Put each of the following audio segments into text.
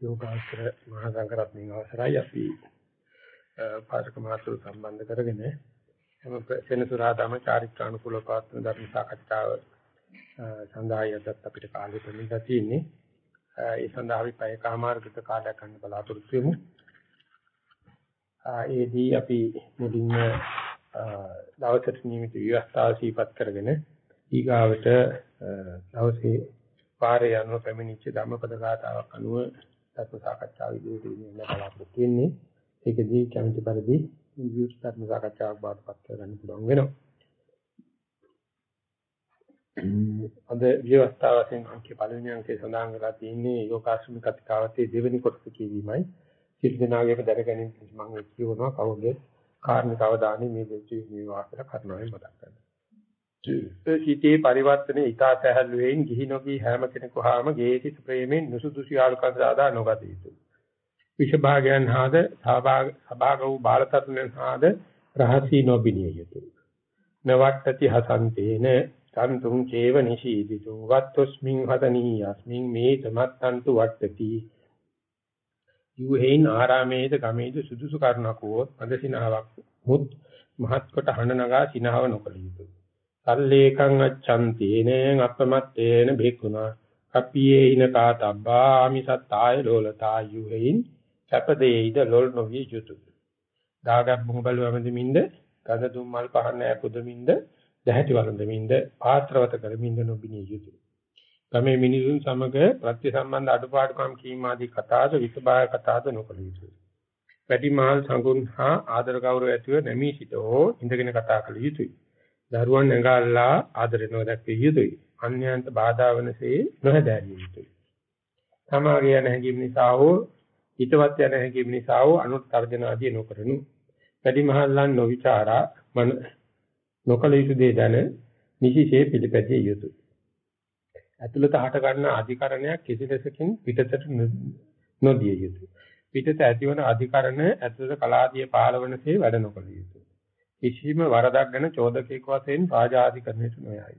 යෝගාචර මහා සංඝරත්නයන් අවසරයි අපි පාරක මාතෘ සම්බන්ධ කරගෙන එම සෙනසුරාදාම චාරිත්‍රානුකූල පාත්‍ර ධර්ම සාකච්ඡාව සඳහායදත් අපිට කාලෙ දෙන්නලා තියෙන්නේ. ඒ සඳහා අපි පැය කාමාරකට කාලයක් ගන්න බලාපොරොත්තු වෙමු. ඒදී අපි මුලින්ම දවසට නියමිත විවස්ථාව සීපත් කරගෙන ඊගාවට දවසේ පාරේ යන පැමිණිච්ච ධම්මපද ගාතාවක් අනුව ධර්ම සාකච්ඡාව ඉදිරියට ගෙනියන්න බලාපොරොත්තු වෙන්නේ. ඒකදී කැමති පරිදි විවෘත ධර්ම සාකච්ඡාවක් බාටපත් කරගන්න පුළුවන් වෙනවා. අද විවස්ථාව වශයෙන් අංක පළවෙනි අංකයේ සඳහන් කරලා තියෙන්නේ යෝගාශ්‍රමික කතිකාවතේ දෙවෙනි කොටස කියවීමයි. සිල් දනාගේම දැන ගැනීම මම කියවනවා කවුද කාර්මික අවධානය මේ දෙච්ච මේවා කියලා කරුණාවෙන් මතක් කරනවා. සිතේ පරිවර්තනේ ඊතා සැහැල්ලුවෙන් ගිහි නොගී හැම කෙනෙකු හාම ගේති ප්‍රේමෙන් නුසුදුසු යාලුකම් සාදා නොගත යුතුය. විෂභාගයන් හාද සභාග වූ බාලතරුණයන් හාද රහසී නොබිනිය යුතුය. නවට්ටති හසන්තේන සන්තුං චේව නිශීදිතුං වත්තොස්මින් හතනී යස්මින් මේ තමත්තන්තු වට්ටති යුහෙන් ආරාමේද ගමේද සුදුසු කරුණක් වූත් අදසිනාවක් මුත් මහත් කොට හන නගා සිනාව නොකළ යුතුය සල්ලේකං අච්ඡන්තේන අපමත්තේන භික්ඛුනා කප්පියේ ඉන කාතබ්බා ආමිසත්තාය ලෝලතා යුහෙයින් සැපදේයිද ලොල් නොවිය යුතුය. දාගත් බුඹල වමදමින්ද ගඳ දුම් මල් පහන් ඈ පුදමින්ද දැහැටි වළඳමින්ද පාත්‍රවත කරමින්ද නොබිනිය යුතුය. ගමේ මිනිසුන් සමග ප්‍රතිසම්බන්ධ අඩුපාඩුකම් කීම ආදී කතාද විසබාය කතාද නොකළ යුතුය. වැඩිමහල් සංගුණ හා ආදර ගෞරව ඇතිව නැමී සිට හෝ ඉඳගෙන කතා කළ යුතුය. දරුවන් නැගාලා ආදරේ නොදැක්විය යුතුයි. අන්‍යයන්ට බාධා වනසේ නොහැදෑරිය යුතුයි. තමාගේ යන හැඟීම් නිසා හෝ හිතවත් යන හැඟීම් නිසා හෝ අනුත් තර්ජන ආදී නොකරනු. වැඩිමහල්ලන් නොවිචාරා මන නොකල යුතු දේ දැන නිසිසේ පිළිපැදිය යුතුයි. ඇතුළත හට ගන්න අධිකරණයක් කිසි දෙසකින් පිටතට නොදිය යුතුයි. පිටත ඇතිවන අධිකරණ ඇතුළත කලාදී පාලවනසේ වැඩ නොකළ යුතුයි. කිසිම වරදක් ගැන චෝදකෙක් වශයෙන් රාජාධිකරණයට නොයයි.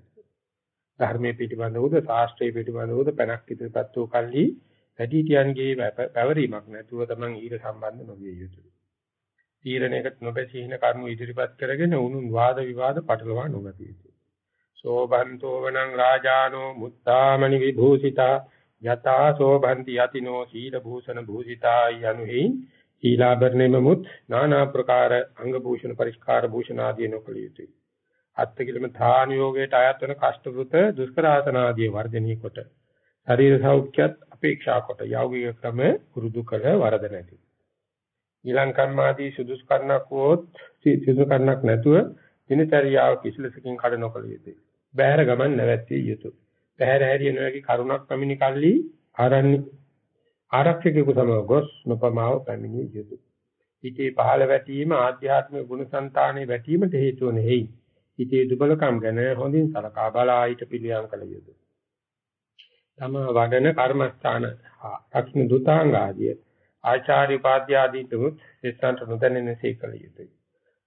ධර්මයේ පිටිබඳවද ශාස්ත්‍රයේ පිටිබඳවද පැනක් ඉදිරිපත් වූ කල්හි වැඩිහිටියන්ගේ පැවරීමක් නැතුව තමන් ඊට සම්බන්ධ නොවිය යුතුයි. තීරණයකට නොබැසීන කරුණු ඉදිරිපත් කරගෙන උණුන් වාද විවාද පටලවා නොගත යුතුයි. සෝබන්තෝ වනං රාජානෝ මුත්තාමනි විභූසිතා යතා සෝබන්ති යතිනෝ සීල භූෂණ භූසිතා යනුෙහි ඊලාභරණෙම මුත් নানা ප්‍රකාර අංග භූෂණ පරිස්කාර භූෂණ ආදී නොකළ යුතුය. අත්තිකිලම ධාන යෝගයට අයත් වන කෂ්ඨවෘත දුෂ්කරාසන ආදී වර්ධනී කොට ශරීර සෞඛ්‍යත් අපේක්ෂා කොට යෞගික ක්‍රම පුරුදු කර වරද නැති. ඊලංකම් ආදී සුදුසු කර්ණක් වොත් සුදුසු කර්ණක් නැතුව දිනචරියාව කිසිලසකින් කඩ නොකළ යුතුය. බෑර ගමන් නැවැත්විය යුතුය. බෑර හැරිය නොහැකි කරුණක් පැමිණි කල්ලි ආරණ්‍ය ආරක්ෂකයෙකු සමග ගොස් නොපමාව පැමිණිය යුතුය. හිතේ පහළ වැටීම ආධ්‍යාත්මික ගුණසංතානයේ වැටීමට හේතු වන හේයි. හිතේ දුබලකම් ගැන හොඳින් සලකා බලා ඊට පිළියම් කළ යුතුය. තම වඩන කර්මස්ථාන අක්ෂණ දුතාංග ආදී ආචාර්ය උපාධ්‍ය ආදී තුමුත් සිතාන්ත නොදැනෙනසේ කළ යුතුය.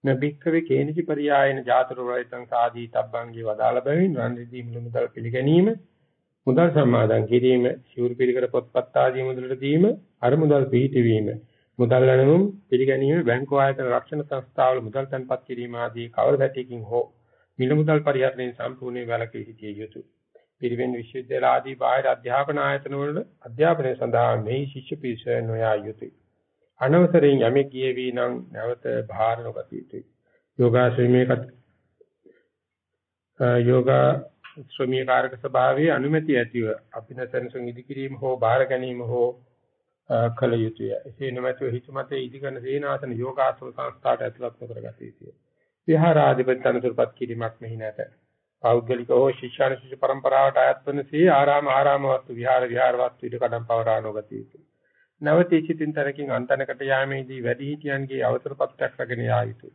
නබික්කවේ කේනිච පරියායන ජාතර වෛතං සාදී තබ්බංගේ වදාළ බැවින් රන් රිදී මුලමුදල් පිළිගැනීම මුදල් සම්මාදන් කිරීම, සිවුරු පිළිකර පොත්පත් ආදී මුදලට දීම, අර මුදල් පිහිටවීම, මුදල් ලැබුම් පිළිගැනීම, බැංකු ආයතන රක්ෂණ සංස්ථාවල මුදල් තන්පත් කිරීම ආදී කවර පැතිකින් හෝ මිල මුදල් පරිහරණයෙන් සම්පූර්ණ වැළකී සිටිය යුතුය. පිරිවෙන් විශ්වවිද්‍යාල ආදී බාහිර අධ්‍යාපන ආයතන වල අධ්‍යාපනය සඳහා මෙහි ශිෂ්‍ය පිරිස නොයා යුතුය. අනවසරයෙන් යමෙක් ගියේ වී නම් නැවත භාර නොගත යුතුය. යෝගාශ්‍රමයේකට යෝගා ශ්‍රමීය කාරක ස්වභාවයේ අනුමැතිය ඇතිව අපිනසනසුන් ඉදිකිරීම හෝ බාර ගැනීම හෝ කළ යුතුය. එසේ නොමැතිව හිතමතේ ඉදිකරන සේනාසන යෝගාසන සංස්ථාට ඇතුළත් කරගත යුතුය. විහාරාධිපති අනුසුරපත් කිරීමක් මෙහි නැත. පෞද්ගලික හෝ ශිෂ්‍යානුශිෂ්‍ය પરම්පරාවට අයත් වන සේ ආරාම ආරාම වස්තු විහාර විහාර වස්තු ඉද කඩම් පවරා නොගත යුතුය. නවතී සිතින් තරකින් අන්තනකට යාමේදී වැඩිහිටියන්ගේ අවසර පත්‍රයක් රැගෙන යා යුතුය.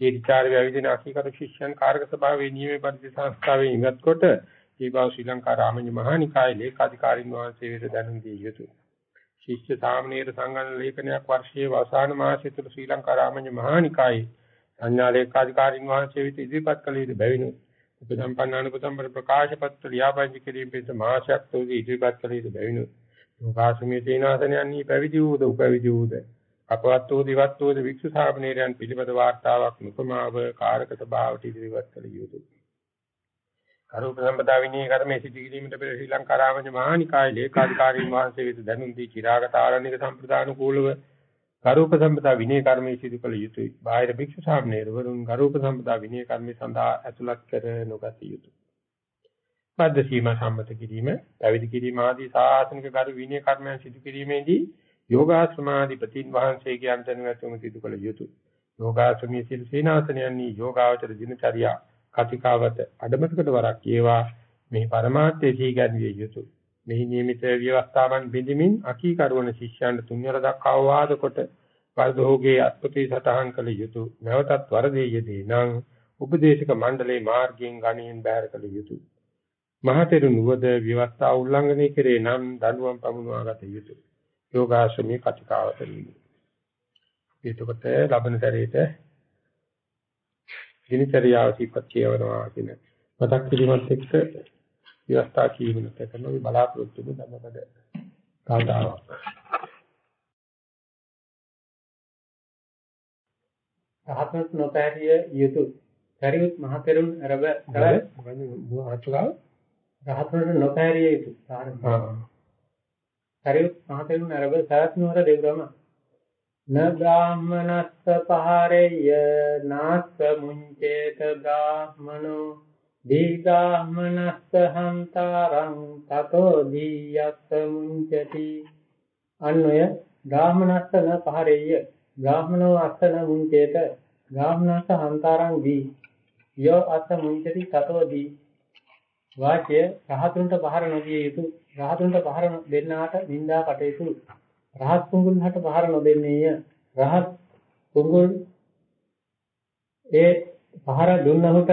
ඒ විචාර ව්‍යවිදින අකීකරු ශිෂ්‍යයන් කාර්ක සභාවේ නියම පරිදි සංස්ථාවේ ඉවත් කොට ඒ බව ශ්‍රී ලංකා රාමඤ්ඤ මහානිකායේ ලේකාධිකාරින් වහන්සේ වෙත දැනුම් දී යුතුය. ශිෂ්‍ය සාමණේර සංගණන ලේඛනයක් වර්ෂයේ අවසාන මාසයේ තුල ශ්‍රී ලංකා රාමඤ්ඤ මහානිකායේ සංඥා ලේකාධිකාරින් වහන්සේ වෙත ඉදිරිපත් කළ යුතු බැවිනු. උපසම්පන්නානුපසම්පර ප්‍රකාශ පත්‍ර ලියාපදිංචි කිරීම පිණිස මාසයක් තුලදී ඉදිරිපත් කළ යුතු බැවිනු. යෝගාසමී තේනාසනයන්හි පැවිදි වූද උපැවිදි වූද? අපවත් වූ දිවත් වූද වික්ෂු ශාපනීරයන් පිළිබඳ වාර්තාවක් මුකමාව කාරකත භාවට ඉදිරිපත් කළ යුතුය. කරුණ සම්පදා විනී කර්මයේ සිටි කිරීමට පෙර ශ්‍රී ලංකා රාමජ මහානිකායේ ලේකාධිකාරීන් වහන්සේ වෙත දැනුම් දී චිරාගත ආරණ්‍යක සම්ප්‍රදානුකූලව ගරුප සම්පදා විනය කර්මයේ සිදු කළ යුතුය. බාහිර භික්ෂු සාමණේරවරුන් ගරුප සම්පදා විනය කර්මයේ සඳහා ඇතුළත් කර නොගත යුතුය. මද්ද සීමා සම්මත කිරීම, පැවිදි කිරීම ආදී සාසනික ගරු විනය කර්මයන් සිදු කිරීමේදී යෝගාශ්‍රමාධිපතින් වහන්සේගේ අන්තර්ගතවම සිදු කළ යුතුය. යෝගාශ්‍රමී සිල් සේනාසනයන්හි යෝගාවචර දිනචර්යා කතිකාවත අඩමතකට වරක් ඒවා මේ පරමාර්ථයේ සීගන්විය යුතුය. මෙහි නියමිත ව්‍යවස්ථාවන් බිඳමින් අකීකරවන ශිෂ්‍යයන්ට තුන්වර දක්වා අවවාද කොට වර්ධෝගේ අත්පති සටහන් කළ යුතුය. නැවතත් වරදේයදී නම් උපදේශක මණ්ඩලයේ මාර්ගයෙන් ගණයෙන් බැහැර කළ යුතුය. මහතෙරු නුවද ව්‍යවස්ථා උල්ලංඝනය කෙරේ නම් දඬුවම් පමුණවා ගත යුතුය. යෝගාශ්‍රමී කතිකාවත නිමි. එතකොට ලබන සැරේට දිනචරියාව සිපත් කියවනවා කියන මතක් කිරීමත් එක්ක ව්‍යවස්ථා කීමකට කරන මේ බලාපොරොත්තු වෙන ධර්මපද කාදාවක්. රහතන් නොපැරිය යුතු පරිවුත් මහතෙරුන් අරබ මොකද රහතන් නොපැරිය යුතු පරිවුත් මහතෙරුන් අරබ සරත් නුවර දෙව්රම. න බ්‍රාහ්මනස්ස පහරෙය්‍ය නාස්ස මුංචේත බ්‍රාහ්මනෝ දීගාමනස්ස හන්තරං තතෝ දීයස්ස මුංචති. අන්වය බ්‍රාහ්මනස්ස න පහරෙය්‍ය බ්‍රාහ්මනෝ අස්ස න මුංචේත බ්‍රාහ්මනස්ස හන්තරං දී. යෝ අස්ස මුංචති තතෝ දී. වාක්‍ය රහතුන්ට පහර නොදිය යුතු රහතුන්ට පහර දෙන්නාට නිന്ദා කටයුතු රහත් පුඟුල්හට පහර නොදෙන්නේය. රහත් පුඟුල් ඒ පහර දුන්නහුට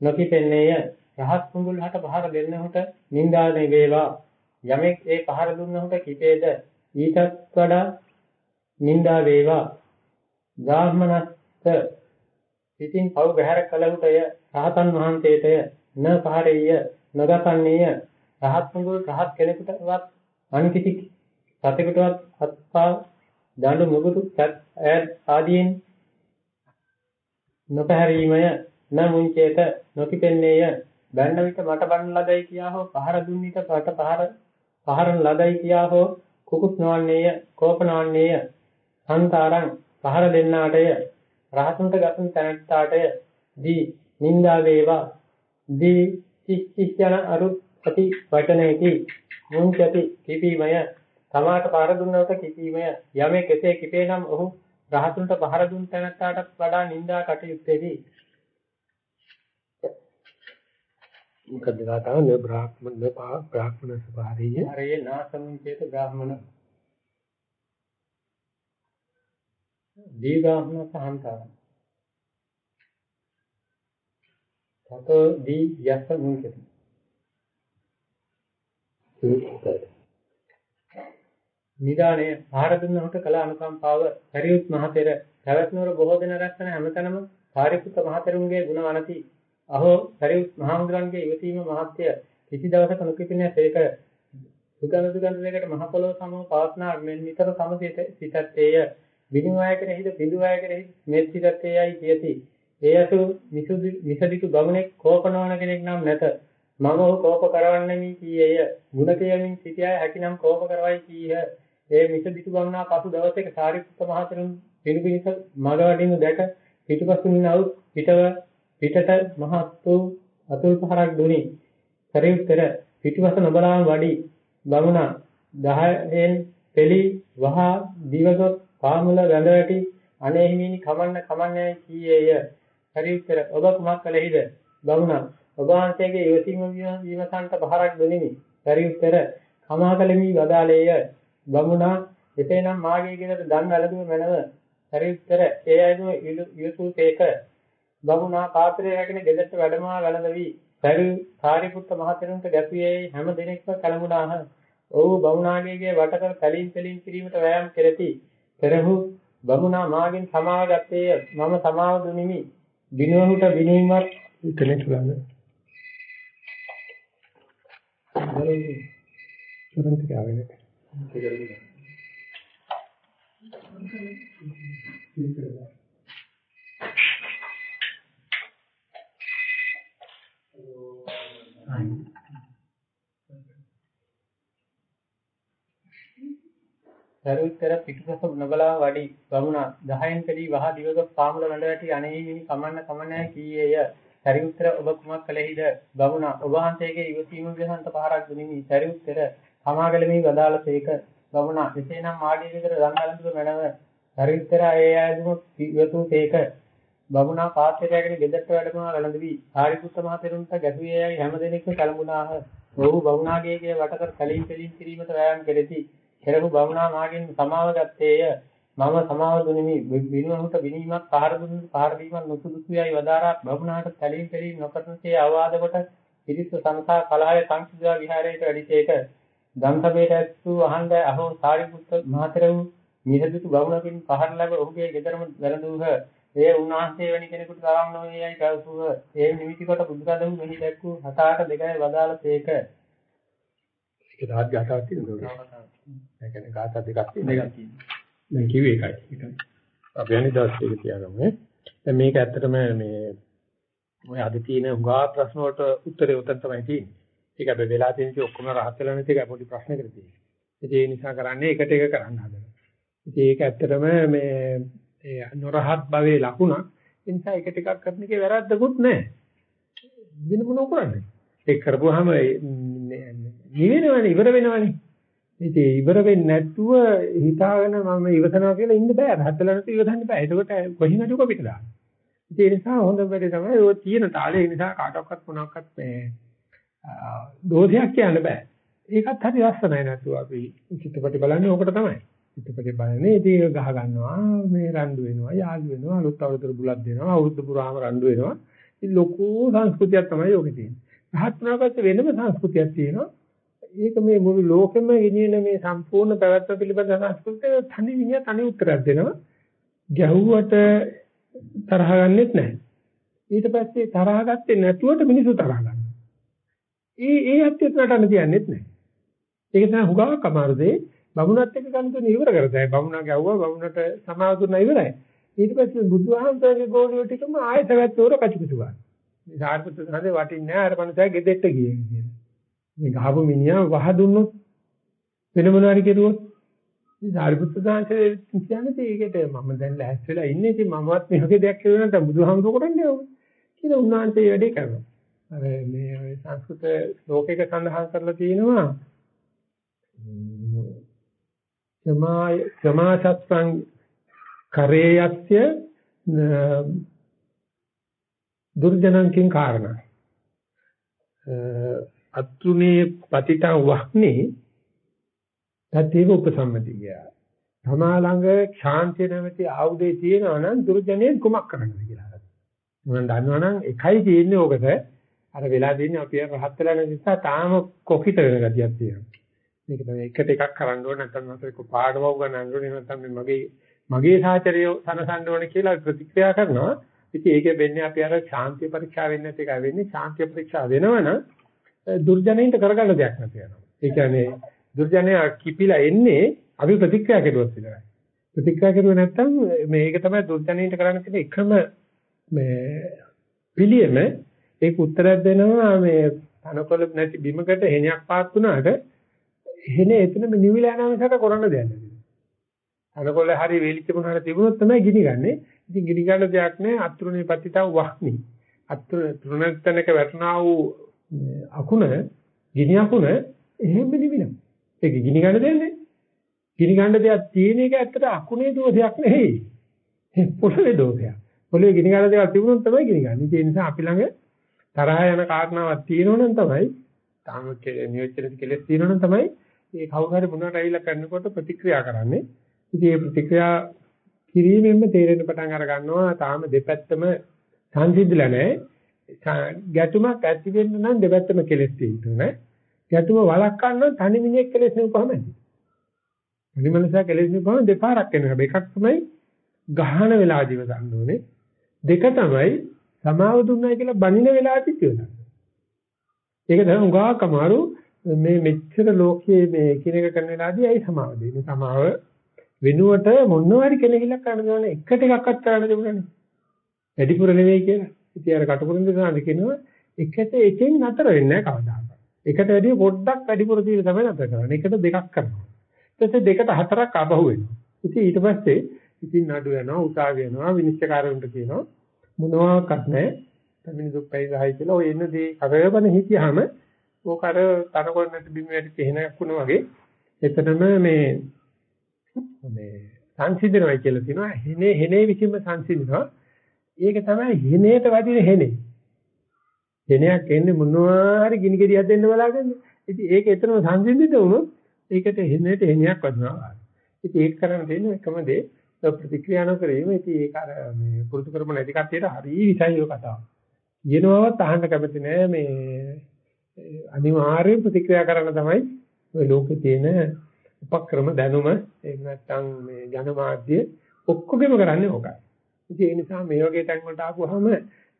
නොකිපෙන්නේය. රහත් කුඹුල්හට පහර දෙන්නහුට නින්දානේ වේවා යමෙක් ඒ පහර දුන්නහුට කිපේද ඊටත් වඩා නින්දා වේවා. බ්‍රාහ්මනස්ත පිටින් පව් බහැර කලහුටය රහතන් වහන්සේටය. න පහරෙය නොදකන්නේය. රහත් කුඹුල් රහත් කෙනෙකුටවත් අන්කිසි සතෙකුටවත් අත්පා දඬු මුගුරු ආදීන් නොපැහැරීමය. න මුංචේත නොකිපෙන්නේය. බැන්න විට මට බන්න ලදයි කියා හෝ පහර දුන් විට මට පහර පහරන ලදයි කියා හෝ කුකුත් නොවන්නේය කෝප නොවන්නේය. සංතරං පහර දෙන්නාටය. රහතුන්ට ගතන තැනටාටය දී නින්දා වේවා. දී සිස් යන අරුත් ඇති වචනයේදී මුංචති කිපීමය. තමාට පහර දුන්නවට කිපීමය. යමෙක් එසේ කිපේ නම් ඔහු රහතුන්ට පහර දුන් තැනටාටත් වඩා නින්දා කටයුත්තේදී මොකද ගාතාව න බ්‍රාහ්මණ න බ්‍රාහ්මණ සභාරිය හරිය නාසමුංචේත බ්‍රාහ්මණ. දීගාහන සහන්තාර තතෝ දී යස මුංචති නිදානේ ආහාර දුන්නහොට කළ අනුකම්පාව පරියුත් මහතෙර පැවැත්නුවර බොහෝ දෙන රැස්න හැමතැනම පාරිපුත්ත මහතෙරුන්ගේ ගුණ අනති අහෝ පරිවුත් මහමුදුරන්ගේ ඉවසීම මහත්ය කිසි දවසක නොකිපෙන්නේ සේක. සුගඳ සුගඳ දෙකට මහ පොළොව සමව පවත්නා මෙන් නිතර සමසිත සිතත්තේය. විනිමය කෙරෙහිද බිඳුවය කෙරෙහි මෙත් සිතත්තේයයි කියති ඒ අසු මිසදිතු ගමනේ කෝපනවන කෙනෙක් නම් නැත මම ඔහු කෝප කරවන්නෙමි කීයේය ගුණ කියමින් සිටියයි හැකිනම් කෝප කරවයි කීහ ඒ මිසදිතු ගමනා පසු දවසක සාරිපුත්ත මහතෙරුන් පිළිපිනිස මග වඩිනු දැක පිටුපසුන් આવුත් පිටව පිටට මහත් වූ අතුල් පහරක් දුනි. පරිඋත්තර පිටිවස නොබලාම වඩි බමුණා 10න් පෙලි වහ දිවගොත් පාමුල වැඳ වැටි අනේ හිමිනි කමන්න කමන්නේ කීයේය. පරිඋත්තර ඔබ කුමක් කළෙහිද? බමුණා ඔබ වහන්සේගේ ඉවසීම විමසන්ට පහරක් දුනිමි. පරිඋත්තර කමා කලෙමි වදාලේය. බමුණා එසේනම් මාගේ ගෙදර දන් වැළඳුම මැනව. පරිඋත්තර ඒ අයුම යුතුයේක බමුණා පාත්‍රය රැගෙන ගෙදරට වැඩමා වැළඳවි. පරි සාරිපුත්ත මහතෙරුන්ට ගැපුවේ හැම දිනෙකම කලමුණාහ. ඔහු බමුණාගේගේ වටකර පැලින් පැලින් කිරීමට වෑයම් කෙරෙති. පෙරහු බමුණා මාගෙන් සමාව ගත්තේය. මම සමාව දුනිමි. බිනුවහුට බිනීමත් ඉතලෙට ගන්න. කරන්ට් එක ආවේ නැහැ. සරුත්තර පිටුපස නොබලා වඩි බමුණා 10න් පෙළී වහ දිවගොස් පාමුල වැඳ වැටි අනෙහිමිනි කමන්න කමනෑ කීයේය. සරිඋත්තර ඔබ කුමක් කළෙහිද? බමුණා ඔබ වහන්සේගේ ඉවසීම විහන්ත පහරක් දුනිමි. සරිඋත්තර කමාගලමි වදාළසේක බමුණා එසේනම් මාගේ විතර දන් වළඳුම මැනව. සරිඋත්තර ඒ ආයුම ඉවසූසේක බමුණා පාත්‍රයගෙන ගෙදරට වැඩම වැළඳවි. ආරිපුත්ත මහ තෙරුන්ට ගැටුවේයයි හැම දිනෙකම කලඹුණාහ ඔහු බමුණාගේගේ වටකර කලින් කෙලින් කිරීමට වෑයම් කෙරෙති. කෙරෙහු බමුණා මාගෙන් සමාව ගත්තේය. මම සමාව දුනිමි. විනුවහුට විනීමක් පහර දුන්නු පහර දීමක් නොසුදුසුයයි වදාරා බමුණාට කලින් කෙලින් නොකරනසේ අවවාද කොට පිරිස සංසා කලහය සංසිද්ධා විහාරයට වැඩිසේක. ගම්සභේට ඇසු අහන්ද අහෝ සාරිපුත්ත මහතෙරු මිහිදුතු බමුණකින් පහර ලැබ ඔහුගේ ගෙදරම වැළඳූහ. ඒ උන්වහන්සේ වැනි කෙනෙකුට තරම් නොවේයයි පැවසුව ඒ නිමිති කොට බුදුරදුන් මෙහි දැක්වූ හතාට දෙකයි වදාළසේක ඒක දාත් ගාතාවක් තියෙනවා. ඒ කියන්නේ ගාථා දෙකක් තියෙනවා. දැන් කිව්වේ එකයි. අපි අනිත් දවස් දෙක තියාගමු. දැන් මේක ඇත්තටම මේ ඔය අද තියෙන උගා ප්‍රශ්න වලට උත්තරේ උතන් තමයි තියෙන්නේ. ඒක අපි වෙලා තියෙන ඉතින් ඔක්කොම රහත් වෙලා නැති එක පොඩි ප්‍රශ්නකට තියෙන්නේ. ඒ නිසා කරන්නේ එකට එක කරන්න හදනවා. ඉතින් ඒක ඇත්තටම මේ ඒ නොරහත් භවයේ ලකුණ. ඒ නිසා එක ටිකක් කරන එකේ වැරද්දකුත් නැහැ. වෙන මොනව කරන්නේ? ඒක කරපුවාම නිවෙනවනේ ඉවර වෙනවනේ. ඉතින් ඉවර වෙන්නේ නැතුව හිතාගෙන මම ඉවසනවා කියලා ඉන්න බෑ. හදලා නැතුව ඉවසන්න බෑ. එතකොට කොහින් හරි කොපිට දාන්න. ඒ නිසා හොඳ වැඩේ තමයි ඔය තියෙන තාලේ නිසා කාටවත් මොනවාක්වත් මේ දෝෂයක් කියන්න බෑ. ඒකත් හරි ලස්සනයි නැතුව අපි චිත්‍රපටි බලන්නේ ඕකට තමයි. චිත්‍රපටි බලන්නේ ඉතින් ගහ ගන්නවා මේ රණ්ඩු වෙනවා යාළු වෙනවා අලුත් අවුරුදු බුලත් දෙනවා අවුරුදු පුරාම රණ්ඩු වෙනවා. ඉතින් ලොකු සංස්කෘතියක් තමයි ඔකේ තියෙන්නේ. රහත් වුණාට වෙනම සංස්කෘතියක් තියෙනවා. ඒක මේ මුළු ලෝකෙම ගෙනියන මේ සම්පූර්ණ පැවැත්ම පිළිබඳ සංස්කෘතිය තනි විඤ්ඤා තනි උත්තරයක් දෙනවා. ගැහුවට තරහ ගන්නෙත් නැහැ. ඊට පස්සේ තරහ ගත්තේ නැතුවට මිනිස්සු තරහ ගන්නවා. ඒ ඒ ඇත්තට නටන්න තියන්නෙත් නැහැ. ඒක තමයි හුඟක් අමාරු දෙය. බමුණත් එක්ක ගන්න තුන ඉවර කරතයි. බමුණා ගැව්වා බමුණට සමාව දුන්නා ඉවරයි. ඊට පස්සේ බුදුහාමතුන්ගේ ගෝලියෝ ටිකම ආයෙත් වැත්තෝර කචුකුචු ගන්න. මේ සාර්පුත්‍ර සාදේ වටින්නේ නැහැ අර මනුස්සයා ගෙදෙට්ට ගියේ කියලා. මේ ගහපු මිනිහා වහ දුන්නොත් වෙන මොනවාරි කෙරුවොත් මේ සාරිපුත්‍ර සාංශේ කියන්නේ ඒකට මම දැන් ලෑස්ති වෙලා ඉන්නේ. ඉතින් මමවත් මේ වගේ දෙයක් කරුවා නැත්නම් බුදුහාමුදුර කරන්නේ ඕක කියලා උන්වහන්සේ මේ වැඩේ කරනවා. අර මේ සංස්කෘත ලෝකයක සඳහන් කරලා තියෙනවා සමාය සමාසත්සං කරේයස්ය දුර්ජනංකින් කාරණා. අත්තුනේ පතිතං වහ්නේ තත්ේව උපසම්මති කියා. තමා ළඟ ශාන්තිය නැමැති ආයුධය තියෙනවා නම් දුර්ජනේ කුමක් කරන්නද කියලා. මම දන්නවනම් එකයි තියෙන්නේ ඕකට. අර වෙලා දෙන්නේ අපි රහත් වෙලා නැති නිසා තාම කොකිත වෙන ගතියක් තියෙනවා. මේක තමයි එකට එකක් කරන්න ඕන නැත්නම් මට ඒක පාඩම උගන්නන්න ඕනේ නැත්නම් මගේ මගේ සාචරය සනසන්න ඕනේ කියලා ප්‍රතික්‍රියා කරනවා. ඉතින් ඒකෙ වෙන්නේ අපි අර ශාන්තිය පරීක්ෂා වෙන්නේ නැති එකයි වෙන්නේ ශාන්තිය පරීක්ෂා වෙනවනම් දුර්ජනයින්ට කරගන්න දෙයක් නැති වෙනවා. ඒ කියන්නේ දුර්ජනයා කිපිලා එන්නේ අපි ප්‍රතික්‍රියා කෙරුවොත් විතරයි. ප්‍රතික්‍රියා කරුවේ නැත්නම් මේක තමයි දුර්ජනයින්ට කරන්න තියෙන එකම මේ පිළියෙම ඒක උත්තරයක් දෙනවා මේ තනකොළ නැති බිමකට හෙණයක් පාත් වුණාට හෙන එතනම නිවිලා යන මිසක කරන්න දෙයක් නැහැ. තනකොළ හරි වේලිච්ච මොනවාර තිබුණොත් තමයි ගිනි ගන්නෙ. ඉතින් ගිනි ගන්න දෙයක් නැහැ අතුරුනේ පතිතාව වහ්නි. අතුරු තුනක් වැටුණා වූ අකුණ ගිනි අකුණ එහෙම නිවිනවා. ඒක ගිනි ගන්න දෙන්නේ. ගිනි ගන්න දෙයක් තියෙන එක ඇත්තට අකුණේ දෝෂයක් නෙවෙයි. ඒ පොළවේ දෝෂයක්. පොළවේ ගිනි ගන්න දේවල් තිබුණොත් තමයි ගිනි ගන්න. ඒ නිසා අපි ළඟ තරහ යන කාරණාවක් තියෙනවනම් තමයි තාම නියෝජිත කෙලෙස් තියෙනවනම් තමයි මේ කවුරු හරි මොනවට ඇවිල්ලා කරනකොට ප්‍රතික්‍රියා කරන්නේ. ඉතින් මේ ප්‍රතික්‍රියා කිරීමෙන්ම තේරෙන්න පටන් අර ගන්නවා තාම දෙපැත්තම සංසිද්ධිලා නැහැ. ගැටුමක් ඇති වෙන්න නම් දෙපැත්තම කෙලෙස් තියෙන්න ගැටුම වළක්වන්න තනි මිනිහෙක් කෙලෙස් නෙවපහම ඇති. තනි මනසා කෙලෙස් නෙවපහම දෙපාරක් වෙනවා. එකක් තමයි ගහන වෙලාවදිව ගන්න ඕනේ. දෙක තමයි සමාව දුන්නයි කියලා බනින වෙලාවදි කියනවා. ඒක තමයි උගාක් අමාරු මේ මෙච්චර ලෝකයේ මේ කිනක කරන වෙලාවදී ඇයි සමාව දෙන්නේ? සමාව වෙනුවට මොනවාරි කෙනෙක්ලක් කරන්න දෙනවා එකට එකක්වත් කරන්න දෙමුනේ. වැඩිපුර නෙවෙයි කියලා. ඉතින් අර කටුකුරුන් දෙනාද කියනවා එකට එකෙන් නතර වෙන්නේ නැහැ කවදාකවත්. එකට වැඩිය පොඩ්ඩක් වැඩිපුර දීලා තමයි නතර කරන්නේ. එකට දෙකක් කරනවා. ඊට පස්සේ දෙකට හතරක් අබහුව වෙනවා. ඉතින් ඊට පස්සේ ඉතින් නඩු යනවා, උසාවිය යනවා, විනිශ්චයකාරවරුන්ට කියනවා මොනවාක්වත් නැහැ. තමනි දුක් පැයිදායි කියලා ඔය එන දේ කරවන හිටියාම ඕක අර තනකොළ නැති බිම වැඩි තෙහෙනක් වුණා වගේ එතනම මේ මේ සංසිඳනවා කියලා කියනවා. හෙනේ හෙනේ විසින්ම සංසිඳනවා. ඒක තමයි හිනේට වදින හෙනේ. හෙනයක් එන්නේ මොනවා හරි ගිනි ගෙඩියක් දෙන්න බලාගන්නේ. ඉතින් ඒක එතරම් සංසිඳිත වුණොත් ඒකට හෙනේට හෙනයක් වදිනවා. ඉතින් ඒක කරන්න දෙන්නේ එකම දේ ප්‍රතික්‍රියා නොකිරීම. ඉතින් ඒක අර මේ පුරුදු කරපු නැති කට්ටියට හරි විසයි ඔය කතාව. කියනවවත් අහන්න කැමති නෑ මේ අනිවාර්යෙන් ප්‍රතික්‍රියා කරන්න තමයි ඔය ලෝකේ තියෙන උපක්‍රම දැනුම එහෙම නැත්නම් මේ ජනමාධ්‍ය ඔක්කොගෙම කරන්නේ ඕකයි. ඉතින් ඒ නිසා මේ වගේ තැන් වලට ආපුවාම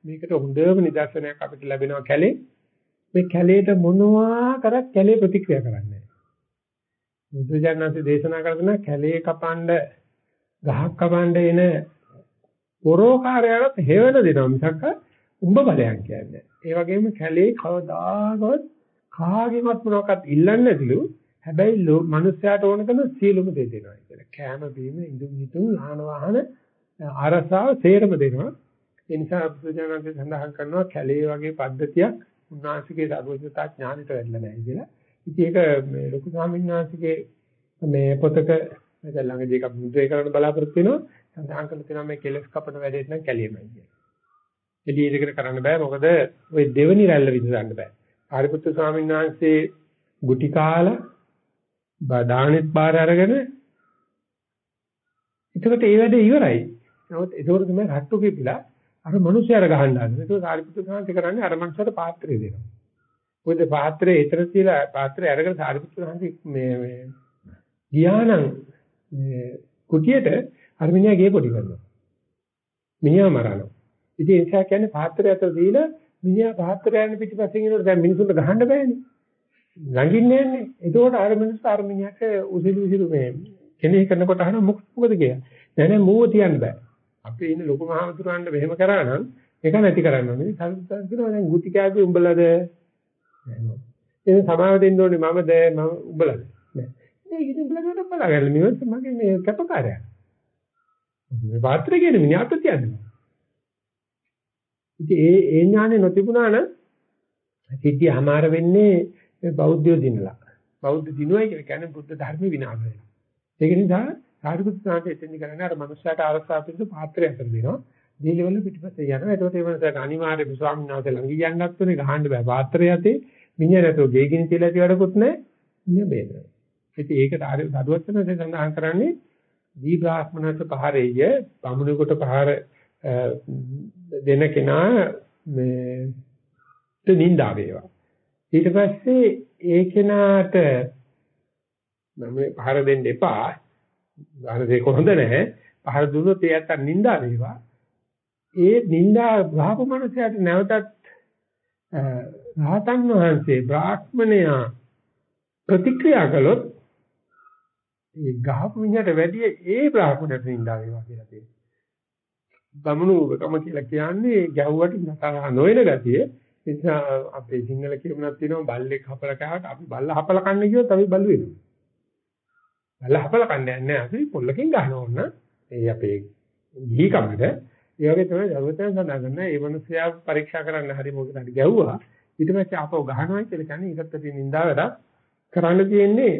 මේකට හොඳම නිදර්ශනයක් අපිට ලැබෙනවා කැලේ. මේ කැලේට මොනවා කරත් කැලේ ප්‍රතික්‍රියා කරන්නේ නැහැ. බුදුජානනාථ දේශනා කරන කැලේ කපන්න ගහක් කපන්න එන පොරෝකාරයලත් හේවන දෙනවා මිසක් උඹ බලයන් කියන්නේ. ඒ වගේම කැලේ කවදාකවත් කාගෙවත් මොනවාක්වත් ඉල්ලන්නේ නැතිලු හැබැයි මනුස්සයාට ඕන කරන සියලුම දේ දෙනවා කියලා. කෑම බීම ඉඳුම් හිටුම් යාන වාහන ආරසාව සේරම දෙනවා. ඒ නිසා බුදුජානක සඳහන් කරනවා කැලේ වගේ පද්ධතියක් උන්වහන්සේගේ සර්වඥතා ඥානෙට වැඩිලා නැහැ කියලා. ඉතින් ඒක මේ ලොකු ස්වාමීන් වහන්සේගේ මේ පොතක මම ළඟදී එකක් මුද්‍රේ කරන්න බලාපොරොත්තු වෙනවා. සඳහන් කරලා තියෙනවා මේ කෙලස් කපන වැඩේට නම් කැලියමයි කියලා. එළියෙකට කරන්න බෑ මොකද ওই දෙවනි රැල්ල විසඳන්න බෑ. ආරිපුත්තු ස්වාමීන් වහන්සේ ගුටි කාලා බදානෙත් බාර අරගෙන එතකොට ඒ වැඩේ ඉවරයි. නමුත් ඒකෝර තමයි රට්ටු කිපිලා අර මිනිස්සයාර ගහන්න හදන. ඒක සාරිපුත්‍ර සාන්ති කරන්නේ අර මනුස්සයාට පාත්‍රය දෙනවා. මොකද පාත්‍රය ඊතර තියලා පාත්‍රය අරගෙන සාරිපුත්‍ර සාන්ති මේ මේ ගියානම් මේ කුටියට අර මිනිහා ගේ පොඩි කරනවා. මිනිහා මරනවා. ඉතින් ඒ නිසා කියන්නේ පාත්‍රය අතර දීලා මිනිහා පාත්‍රය යන පිටිපස්සෙන් එනකොට දැන් මිනිසුන්ට ගහන්න බෑනේ. ළඟින්නේ නැන්නේ. ඒකෝට අර මිනිස්සු අර මිනිහට උසිලු උසිලු මේ කෙනෙක් කරනකොට අහන මොකද කියලා. නෑ නෑ මූව තියන්න බෑ. අපේ ඉන්න ලොකු මහමුදුරන්ට මෙහෙම කරා නම් ඒක නැති කරන්න ඕනේ. සල්පතන් කියනවා දැන් ගුටි කෑවේ උඹලද? එහෙනම් සමාව දෙන්න ඕනේ මමද මම උඹලද? නෑ. මේ ඉතින් උඹලකට බලාගන්න මේවත් මගේ මේ කැපකාරයා. මේ පාත්‍රය කියන්නේ මිනිහට තියන්නේ. ඉතින් ඒ ඒ ඥානේ නොතිබුණා නම් සිද්ධිය හමාර වෙන්නේ බෞද්ධයෝ දිනලා. බෞද්ධ දිනුවයි කියන්නේ බුද්ධ ධර්ම විනාශ වෙනවා. ඒක නිසා සාරිපුත්‍ර සාන්තේ එතෙන්දි කරන්නේ අර මනුස්සයාට ආරක්ෂා පිළිබඳ පාත්‍රය අතර දෙනවා. දීලවල පිටිපස්සේ යනවා. ඒකට ඒ මනුස්සයාට අනිවාර්යයෙන්ම ස්වාමීන් වහන්සේ ළඟ යන්නත් උනේ ගහන්න බෑ. පාත්‍රය ඇතේ මිනිහ නැතුව ගේකින් කියලා ඇති වැඩකුත් නැහැ. මිනිහ බේරනවා. ඉතින් ඒකට ආර සරුවත් වෙනසේ සඳහන් කරන්නේ දී බ්‍රාහ්මණයට පහරෙය බමුණෙකුට පහර දෙන කෙනා මේ නින්දා වේවා. ඊට පස්සේ ඒ කෙනාට මම පහර දෙන්න එපා අර දෙක හොඳ නැහැ. පහර දුන්නොත් ඒ අතට නිඳා වේවා. ඒ නිඳා ගහපු මනුස්සයාට නැවතත් රහතන් වහන්සේ බ්‍රාහ්මණයා ප්‍රතික්‍රියා කළොත් ඒ ගහපු මිනිහට වැඩිය ඒ බ්‍රාහ්මණයට නිඳා වේවා කියලා තියෙනවා. බමුණුකම කියලා කියන්නේ ගැහුවට නතර නොවන ගතිය. ඒ නිසා අපේ සිංහල කියමුණක් තියෙනවා බල්ලෙක් හපල කෑවට අපි බල්ල හපල කන්නේ කියොත් අපි බලු වෙනවා. ලහපල කන්නේ නැහැ අපි පොල්ලකින් ගන්න ඕන. ඒ අපේ ගිහිකමද ඒ වගේ තමයි දරුවතෙන් සඳහන් කරන ඒ මිනිස්සයා පරීක්ෂා කරන්න හරි මොකද හරි ගැව්වා. ඊට පස්සේ ආපහු ගහනවා කියලා කියන්නේ ඊටත් අපි නින්දාවට කරන්න තියෙන්නේ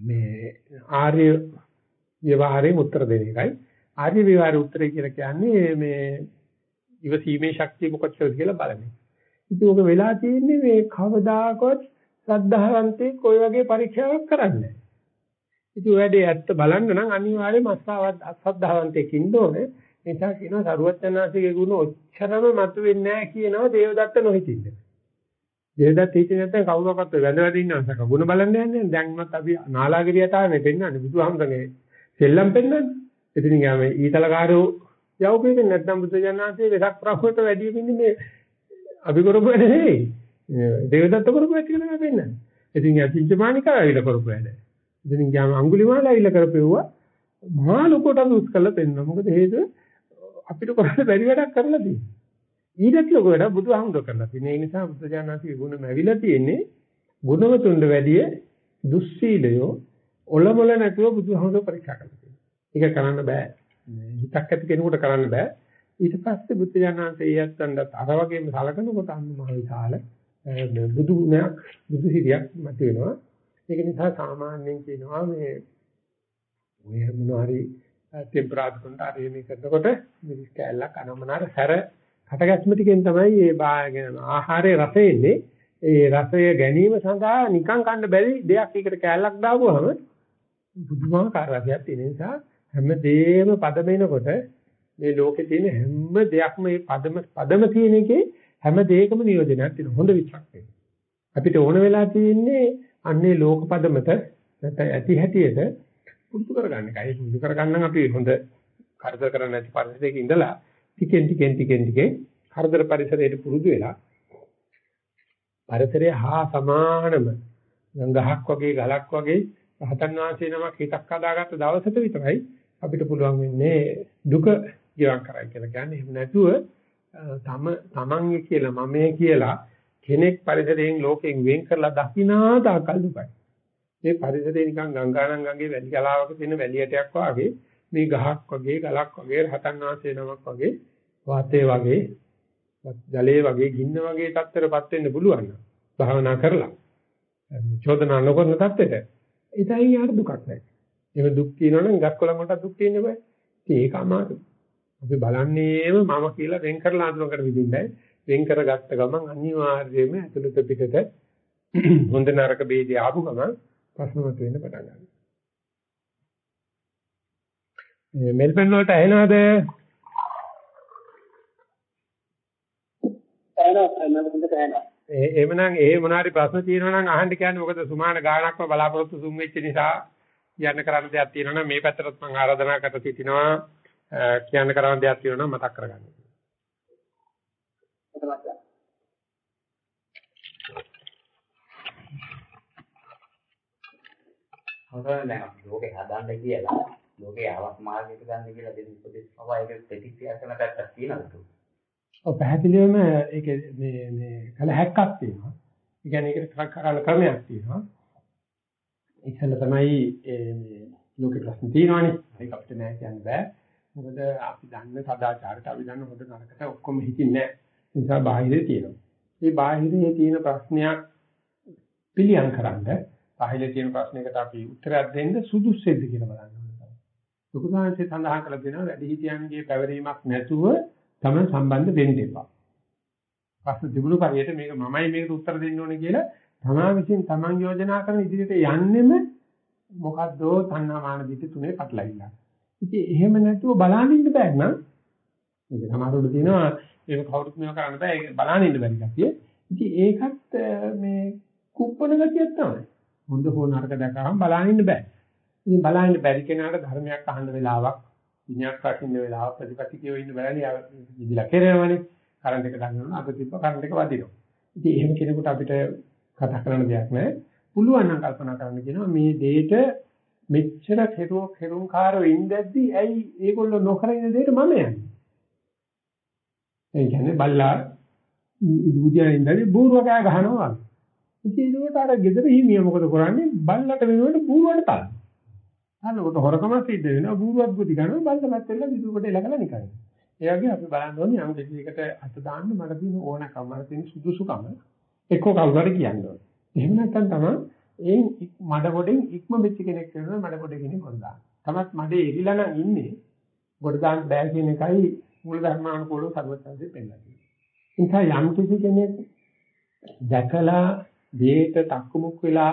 මේ ආර්ය ව්‍යවહાරයෙන් උත්තර දෙන එකයි. ආර්ය ව්‍යවહાරයේ උත්තරය කියලා කියන්නේ මේ ඉවසීමේ ශක්තිය මොකක්ද කියලා බලන්නේ. ඉතින් ඔක වෙලා තියෙන්නේ මේ කවදාකවත් ශ්‍රද්ධාවන්තේ කොයි වගේ පරීක්ෂාවක් කරන්නේ නැහැ. ඉතින් වැඩේ ඇත්ත බලන්න නම් අනිවාර්යයෙන්ම අස්සාවත් අසද්ධාවන්තයෙක් ඉන්න ඕනේ. ඒ නිසා කියනවා සරුවචනාංශයේ ගුණ ඔච්චරම මතුවෙන්නේ නැහැ කියනවා දේවදත්ත නොහිතින්ද. දේවදත්ත හිතේ නැත්නම් කවුරක්වත් වැඳවද ඉන්නවසක ගුණ බලන්න යන්නේ දැන්වත් අපි නාලාගිරිය තාමේ පෙන්වන්නේ බුදුහාමුදුරනේ සෙල්ලම් පෙන්වන්නේ. ඉතින් යාම ඊතලකාරෝ යවපේක නැත්නම් බුදුජානනාංශයේ වෙසක් ප්‍රහුවට වැඩි වෙන්නේ මේ අපි කරපු වැඩ නෙවෙයි. දේවදත්ත කරපු ඇති කියලා මම පෙන්නන්නේ. ඉතින් අචින්චමානිකා ඇවිල්ලා කරපු වැඩ. ඉතින් ගියාම අඟුලිමාල ඇවිල්ලා කරපෙව්වා මහා ලොකෝට දුස් කරලා පෙන්නනවා. මොකද හේතුව අපිට කරන්න බැරි වැඩක් කරලා තියෙනවා. ඊටත් ලොකු වැඩක් බුදුහාමුදුර කරලා තියෙනවා. ඒ නිසා බුදුජානනාථගේ ගුණ ඇවිල්ලා තියෙන්නේ ගුණවතුන්ට වැඩිය දුස්සීලයෝ ඔලමුල නැතුව බුදුහාමුදුර පරීක්ෂා කරලා තියෙනවා. ඒක කරන්න බෑ. හිතක් ඇති කෙනෙකුට කරන්න බෑ. ඊට පස්සේ බුදුජානනාථේ යත්තන්ට අර වගේම සලකනකොට අන්න මහ විශාල බුදු ගුණයක් බුදු සිරියක් මත වෙනවා. ඒක නිසා සාමාන්‍යයෙන් කියනවා මේ ඔය මොනවාරි ටෙම්පරාදු කරනට අර මේ කරනකොට මිරිස් කෑල්ලක් අනමනාර හැර කටගැස්ම ටිකෙන් තමයි මේ බාගෙන ආහාරයේ රසය එන්නේ. ඒ රසය ගැනීම සඳහා නිකන් කන්න බැරි දෙයක් එකට කෑල්ලක් දාපුවම පුදුමාකාර රසයක් තියෙන නිසා හැමදේම පදමිනකොට මේ ලෝකේ තියෙන හැම දෙයක්ම මේ පදම පදම තියෙන එකේ හැම දෙයකම නියෝජනයක් තියෙන හොඳ විචක් අපිට ඕන වෙලා තියෙන්නේ අන්නේ ලෝක පදමත නැත්නම් ඇති හැටියට පුරුදු කරගන්න එකයි. පුරුදු කරගන්න අපි හොඳ කරදර කරන්නේ නැති පරිසරයක ඉඳලා ටිකෙන් ටිකෙන් ටිකෙන් ටිකෙන් කරදර පරිසරයට පුරුදු වෙලා පරිසරය හා සමානම ගඟහක් වගේ ගලක් වගේ රහතන් වහන්සේ නමක් හිතක් හදාගත්ත දවසට විතරයි අපිට පුළුවන් වෙන්නේ දුක ගෙවක් කරයි කියලා කියන්නේ. එහෙම නැතුව තම තමන්ගේ කියලා මමයේ කියලා කෙනෙක් පරිසරයෙන් ලෝකයෙන් වෙන් කරලා දකිනා තාකල් දුකයි. මේ පරිසරේ නිකන් ගංගානම් ගඟේ වැලි කලාවක තියෙන වැලියටයක් වාගේ මේ ගහක් වගේ ගලක් වගේ රහතන් වහන්සේ නමක් වගේ වාතේ වගේ ජලයේ වගේ ගින්න වගේ තත්ත්වයකටපත් වෙන්න පුළුවන් නම් භාවනා කරලා චෝදනා නොකරන තත්ත්වෙට ඒතයි යාට දුකක් නැහැ. එහෙම දුක් තියෙනවනම් ගස් කොළන් වලට දුක් තියෙන්නේ බෑ. ඉතින් ඒක අමාරුයි. අපි බලන්නේම මම කියලා වෙන් කරලා අඳුරකට විදින්නයි. වෙන් කරගත්ත ගමන් අනිවාර්යයෙන්ම ඇතුළත පිටත හොඳ නරක ભેදේ ආපු ගමන් ප්‍රශ්න මත වෙන්න පටන් ගන්නවා. මෙල්බන් වලට ඇහෙනවද? ඒ එමනම් ඒ මොනාරි ප්‍රශ්න තියෙනවා නම් අහන්න කියන්නේ මොකද සුමාන ගානක්ම බලාපොරොත්තු සුම් වෙච්ච නිසා කියන්න කරන්න දෙයක් තියෙනවා නම් මේ පැත්තටත් මම ආරාධනා කර සිටිනවා කියන්න කරන්න දෙයක් තියෙනවා නම් මතක් කරගන්න. හොඳයි දැන් අපි ලෝකේ හදන්න කියලා ලෝකේ ආවක් මාර්ගයක ගන්න කියලා දෙවි උපදෙස් පවා ඒක ප්‍රතික්‍රියා කරන පැත්තක් තියෙනවද? ඔව් පැහැදිලිවම ඒක මේ මේ කල හැක්කක් තියෙනවා. ඒ කියන්නේ ඒකට කරන්න ක්‍රමයක් තියෙනවා. ඉතින් තමයි මේ ලෝකේ ප්‍රශ්න තියෙනවානේ. ඒක අපිට නෑ කියන්න බෑ. මොකද අපි දන්න සදාචාරයට අපි දන්න හොඳ නරකට ඔක්කොම හිතින්නේ නෑ. ඒ නිසා බාහිරේ තියෙනවා. මේ බාහිරේ තියෙන ප්‍රශ්නයක් පිළියම් කරන්නේ පහළ තියෙන ප්‍රශ්නයකට අපි උත්තරයක් දෙන්න සුදුස්සෙද්ද කියලා බලන්න ඕනේ. ලොකුසාංශය සඳහන් කරලා දෙනවා වැඩිහිටියන්ගේ පැවරීමක් නැතුව තමයි සම්බන්ධ වෙන්න එපා. ප්‍රශ්න තිබුණු පරියට මේක මමයි මේකට උත්තර දෙන්න ඕනේ කියලා තමා විසින් තමන් යෝජනා කරන ඉදිරියට යන්නෙම මොකද්දෝ තණ්හාමාන දිටි තුනේ පටලවිලා. ඉතින් එහෙම නැතුව බලන්න ඉන්න බෑ නම් මේක සමහරවල් තියෙනවා ඒක කවුරුත් මේව කරන්න බෑ ඒක බලන්න ඉන්න බැරි කතිය. ඉතින් ඒකත් මේ කුප්පන ගතියක් තමයි. හොඳ හෝ නරක දැකහම බලන්න ඉන්න බෑ. ඉතින් බලන්න බැරි කෙනාට ධර්මයක් අහන්න වෙලාවක්, විඤ්ඤාක් රකින්න වෙලාවක් ප්‍රතිපත්ති කියව ඉන්න බැරි ඉදිලා කෙරෙනවනේ. කරන්ට් එක ගන්නවා අද තිබ්බ කරන්ට් එක වදිනවා. ඉතින් එහෙම කෙනෙකුට අපිට කතා කරන්න දෙයක් නැහැ. පුළුවන් නම් කල්පනා කරන්න කියනවා මේ දෙයට මෙච්චර කෙරුව කෙරුම්කාරව ඉඳද්දි ඇයි ඒගොල්ලෝ නොකර ඉන්න දෙයට මම යන්නේ? ඒ කියන්නේ බල්ලා ඉදුදියා ඉඳලා බූරුව කෑ ගහනවා වගේ. ඉතින් ඒකට අර ගෙදර හිමිය මොකද කරන්නේ? බල්ලට වෙනුවට බූරුවට තලන. අන්නකොට හොරකම සිද්ධ වෙනවා බූරුවක් ගුටි ගන්නවා බල්ලපත් වෙලා විදුකට එලකලා නිකන්. ඒ වගේ අපි බලන්න ඕනේ යම් දෙයකට අත දාන්න මට තියෙන ඕනකම මට තියෙන සුදුසුකම එක්ක කවුරු හරි කියන්න ඕනේ. එහෙම නැත්නම් තමයි ඒ මඩ ගොඩෙන් ඉක්ම වෙච්ච කෙනෙක් වෙනවා මඩ ගොඩ කෙනෙක් ගොඩ දාන්න. තමත් මඩේ එරිලා නම් ඉන්නේ ගොඩ දාන්න බෑ කියන එකයි මූල ධර්මානුකූලව සර්වත්‍ංශයෙන් පෙන්නන්නේ. ඒ නිසා යම් කිසි කෙනෙක් දැකලා දේට තක්කමුක් වෙලා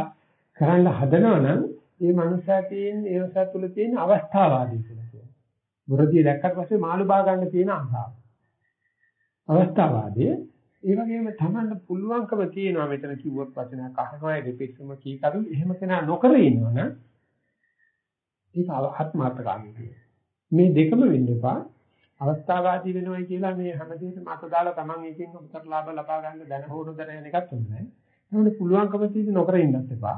කරන්න හදනවා නම් ඒ මනුස්සයා තියෙන ඒ වසා තුල තියෙන අවස්ථාවාදී කියලා කියනවා. මුරදී දැක්කට පස්සේ මාළු බා ගන්න තියෙන ආසාව. අවස්ථාවාදී ඒ වගේම තමන්න පුළුවන්කම තියෙනවා මෙතන කිව්වොත් වචනයක් අහනවා රිපීට්ම කී කරු එහෙම කෙනා නොකර ඉන්නවනම් ඒක ආත්මාර්ථකාමී මේ දෙකම වෙන්න එපා අවස්ථාවාදී වෙනවයි කියලා මේ හැමදේටම අත දාලා Taman එකකින් උත්තර ලාභ ලබා ගන්න දැන හොරු දර යන එකක් තුනේ. ඒකට පුළුවන්කම තියෙදි නොකර ඉන්නත් එපා.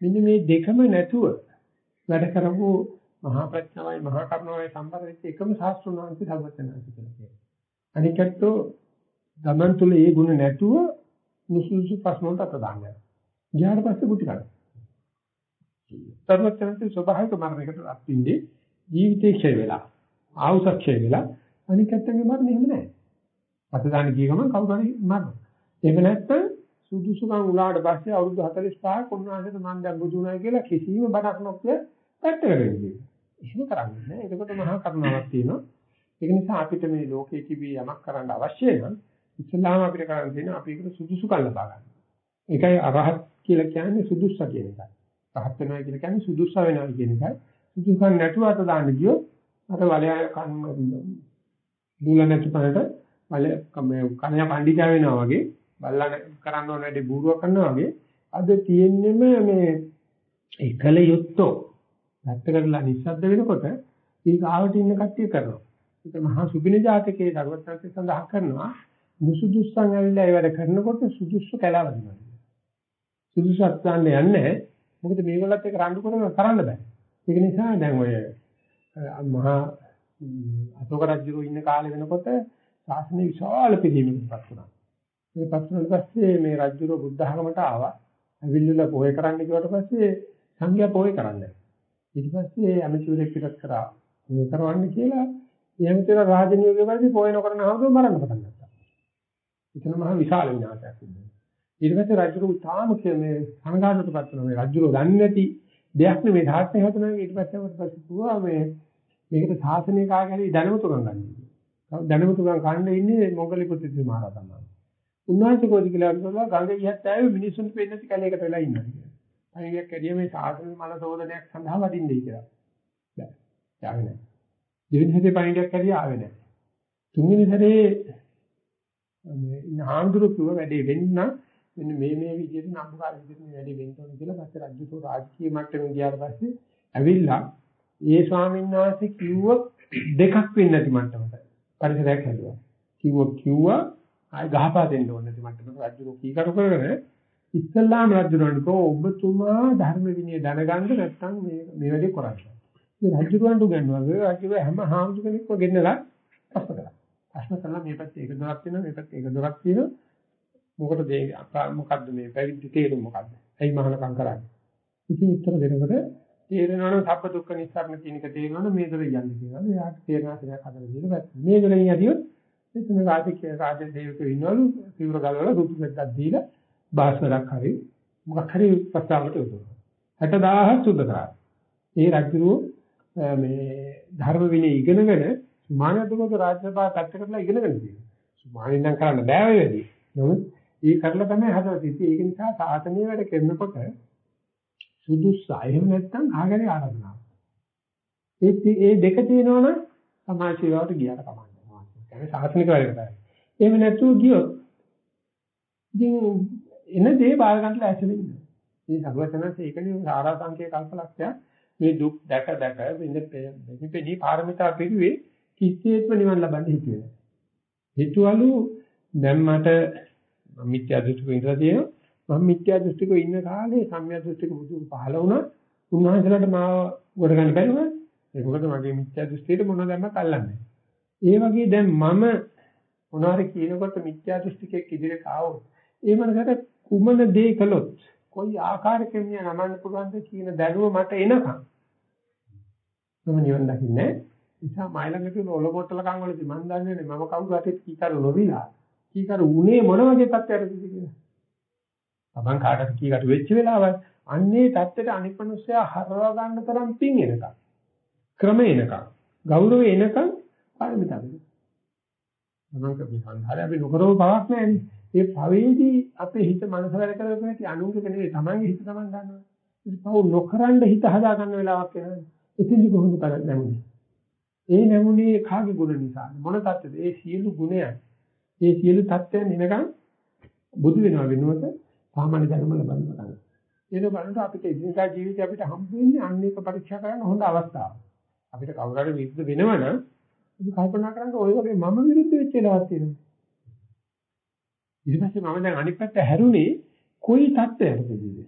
මෙන්න මේ දෙකම නැතුව වැඩ කරපු මහා ප්‍රඥාවයි මහා කරුණාවයි සම්බන්ධ වෙච්ච එකම ශාස්ත්‍රුණ වංශي සර්වඥාන්ති කියලා කියනවා. අනිකට්ටෝ ගමන් තුල ඒ ගුණ නැතුව නුසුසු ප්‍රශ්න වලට අත දාන්නේ. ගියාට පස්සේ බුද්ධ ගන්න. සර්වඥාන්ති ස්වභාවික මරණයකට අත්ින්දී ජීවිතේ ක්ෂය වෙලා ආයුෂ ක්ෂය වෙලා අනිකට්ටගේ මරණ එහෙම නැහැ. අත දාන්න ගිය ගමන් කවුරු හරි මරනවා. එහෙම නැත්නම් සුදුසුකම් උලාට පස්සේ අවුරුදු 45ක් උන්වහන්සේට මම දැන් බුදු වුණා කියලා කිසිම බණක් නොකිය පැත්තකට වෙන්නේ. එහෙම කරන්නේ නැහැ. එතකොට මහා කරුණාවක් තියෙනවා. ඒක නිසා අපිට මේ ලෝකයේ තිබී යමක් කරන්න අවශ්‍ය නම් ඉස්ලාම අපිට කරන්න තියෙන අපි ඒකට සුදුසුකම් ලබා ගන්න. ඒකයි අරහත් කියලා කියන්නේ සුදුස්ස කියන එකයි. රහත් වෙනවා කියලා කියන්නේ සුදුස්ස වෙනවා කියන එකයි. සුදුසුකම් නැතුව අත දාන්න ගියොත් අර වලය කන් දුල නැති පනට වල මේ කණ්‍යා පඬිජා වෙනවා වගේ බල්ලා කරන්න ඕන වැඩි බූරුව කරනවා වගේ අද තියෙන්නෙම මේ එකල යුත්තෝ නැත්තරලා නිස්සද්ද වෙනකොට ඊ ගාවට ඉන්න කට්ටිය කරනවා. ඒක මහා සුබින ජාතකයේ දරුවත්න්සේ සඳහන් කරනවා මුසුදුස්සන් ඇවිල්ලා ඒ වැඩ කරනකොට සුදුස්සු කැලවදිනවා. සුදුසු අත්සන්න යන්නේ මොකද මේගොල්ලත් එක රණ්ඩු කරන කරන්න බෑ. ඒක නිසා දැන් ඔය මහා අශෝක රජුගේ ඉන්න කාලේ වෙනකොට ශාසනය විශාල පිළිමයකටපත් වුණා. මේ පත් වුණාට පස්සේ මේ රජුගේ බුද්ධ ධර්මයට ආවා. අවිල්ලලා පොය කරන්න කිව්වට පස්සේ සංඝයා පොය කරන්නේ. ඊට පස්සේ ඇමතිවරයෙක් පිටත් කරා. මේ කරවන්න කියලා එයන්තර රාජනීය වලදී පොය නොකරන ආවෝ මරන්න පටන් ගත්තා. එතන මහ විශාල විනාශයක් සිද්ධ වුණා. ඊට පස්සේ රජුගේ තාම මේ සංඝාතයටපත් වුණා. මේ රජුගේ දන්නේ නැති දෙයක් නෙමෙයි ධාර්මය හදනවා ඊට පස්සේ අපිට පස්සේ කිව්වා මේ මේකට ශාසනය කාගරි දැනුමතු ගන්න. දැනුමතු ගන්න කන්න ඉන්නේ මොග්ගලි පුත්‍ත්‍රි මහරහතන් වහන්සේ. උන්වහන්සේ කොහොමද කියලා අහනවා ගඟ ඉහත් ආවේ මිනිසුන්ට පෙන්නේ නැති කැලේකට වෙලා ඉන්නවා කියලා. අනියක් කැඩිය මේ ශාසන මල සෝදනයක් සඳහා වදින්නේ කියලා. බෑ. යාවේ නැහැ. දෙවෙනි හැටේ පණිඩයක් කැඩිය ආවේ නැහැ. තුන්වෙනි හැටේ මේ නාඳුරු කිව්ව වැඩේ වෙන්න මෙන්න මේ මේ විදිහට නම්බුකාර විදිහට මේ වැඩේ වෙන්න ඕන කියලා පස්සේ රජුසෝ රාජකීය මට්ටමින් ගියාට පස්සේ ඇවිල්ලා ඒ ස්වාමීන් වහන්සේ කිව්ව දෙකක් වෙන්නේ නැති මට්ටමට පරිසරයක් හැදුවා. කිව්ව කිව්වා ආය ගහපා දෙන්න ඕනේ නැති මට්ටමට රජු කීකරු කරගෙන ඉස්ලාම රජුරන්ට කෝ ඔබතුමා ධර්ම විනය දැනගන්න නැත්නම් මේ මේ වැඩේ කරන්නේ. ඉතින් රජුරන්ට උගන්වනවා රජුර හැම හාමුදුර කෙනෙක්ව ගෙන්නලා ප්‍රශ්න කරා. ප්‍රශ්න කළා මේ පැත්තේ එක දොරක් තියෙනවා මේ පැත්තේ එක දොරක් තියෙනවා. මොකටද මේ මොකද්ද මේ පැවිදි තේරුම මොකද්ද? ඇයි මහානකම් කරන්නේ? ඉතින් උත්තර දෙනකොට තේරෙනවනම් සබ්බ දුක්ඛ නිස්සාරණ කියන එක තේරෙනවනම් මේ දොර යන්නේ කියලා. එයාට තේරෙනවා කියලා හදලා දෙන්න බෑ. මේ දොරෙන් යදියොත් එතන රාජකීය රාජ දේවකයෝ ඉන්නවලු සිවුර ගලවලා දුක් මෙද්දක් දීලා බාස්වරක් හරි මොකක් හරි ප්‍රස්තාවකට යොදවනවා. 60000 සුද්ධ කරා. ඒ රජුරු මේ ධර්ම විනය ඉගෙනගෙන සුමානදකෝද රාජසභාව පැත්තකටලා ඉගෙනගෙන තියෙනවා. සුමානින් නම් කරන්න බෑ ඔය වැඩි. නමුත් ඒ කරලා තමයි හදලා තියෙන්නේ. ඒක නිසා සාසනීය වැඩ කරනකොට සුදුස්සා. එහෙම නැත්නම් ආගරේ ආරාධනාව. ඒ ඒ දෙක තියෙනවනම් සමාජ සේවාවට ගියාට කමන්නේ. ඒ සාසනික වැඩකට. එහෙම නැතුව ගියොත් ඉතින් එන දේ බාර ගන්නට ඇසෙන්නේ නැහැ. මේ සර්වඥාන්සේ ඒකනේ සාරා සංකේ කල්පලක්ෂය මේ දුක් දැක දැක මෙපෙනී පාරමිතා පිළිවේ කිසිසේත්ම නිවන් ලබන්න හිතුවේ නැහැ. හිතුවලු දැන් මට මිත්‍යා දෘෂ්ටික ඉඳලා තියෙනවා මම මිත්‍යා දෘෂ්ටික ඉන්න කාලේ සම්‍යක් දෘෂ්ටික බුදුන් පහළ වුණා උන්වහන්සේලාට මාව ගොඩ ගන්න බැරි වුණා ඒක මොකද මගේ මිත්‍යා දෘෂ්ටියට මොනවද දැම්මත් අල්ලන්නේ ඒ වගේ දැන් මම මොනවාරි කියනකොට මිත්‍යා දෘෂ්ටිකෙක් ඉදිරියට ආවොත් ඒ මනසට කුමන දේ කළොත් කොයි ආකාරයකින් මිය නමන්න පුළුවන්ද කියන දැනුම මට එනකම් මම නිවන් දකින්නේ නිසා මයිලඟ තියෙන ඔලොපොට්ටල කන් වලදී මම දන්නේ නැහැ මම කවුරු හරි කීකරු නොවිලා කීකරු උනේ මොන වගේ තත්ත්වයකටද කියලා. තමන් කාටද කීකට වෙච්ච වෙලාවල් අන්නේ தත්තෙට අනිත් මිනිස්සයා හරවා ගන්න තරම් පිං එනකම් ක්‍රම එනකම් ගෞරවය එනකම් පාරමිතාවද තමන් කපි සංහාරය අපි නොකරව බවක් නැහැ ඒ භවයේදී අපේ හිත මනස වැඩ කරගෙන නැති අනුන්ගේ නෙවෙයි තමන්ගේ හිත තමන් ගන්නවා. ඉතින් පව් නොකරන්න හිත හදා ගන්න වෙලාවක් එනවා එතින්දි කොහොමද කරන්නේ? නැමුනේ. ඒ නැමුනේ කාගේ ගුණ නිසා මොන தත්ත්වද? ඒ සියලු ගුණයන්. ඒ සියලු தත්ත්වයන් එනකන් බුදු වෙනවා වෙනුවට සාමාන්‍ය ධර්ම ලබන්න ගන්න. ඒක බලනකොට අපිට ඉදිරියට ජීවිතේ අපිට හම්බ වෙන්නේ අන්නේක පරීක්ෂා කරන්න හොඳ අවස්ථාවක්. අපිට කවුරු හරි විරුද්ධ වෙනවනම් අපි කල්පනා කරන්නේ ඔය වගේ මම විරුද්ධ වෙච්ච වෙලාවක් තියෙනවා. ඊට පස්සේ මම දැන් අනිත් පැත්ත හැරුණේ කොයි තත්ත්වයකදද?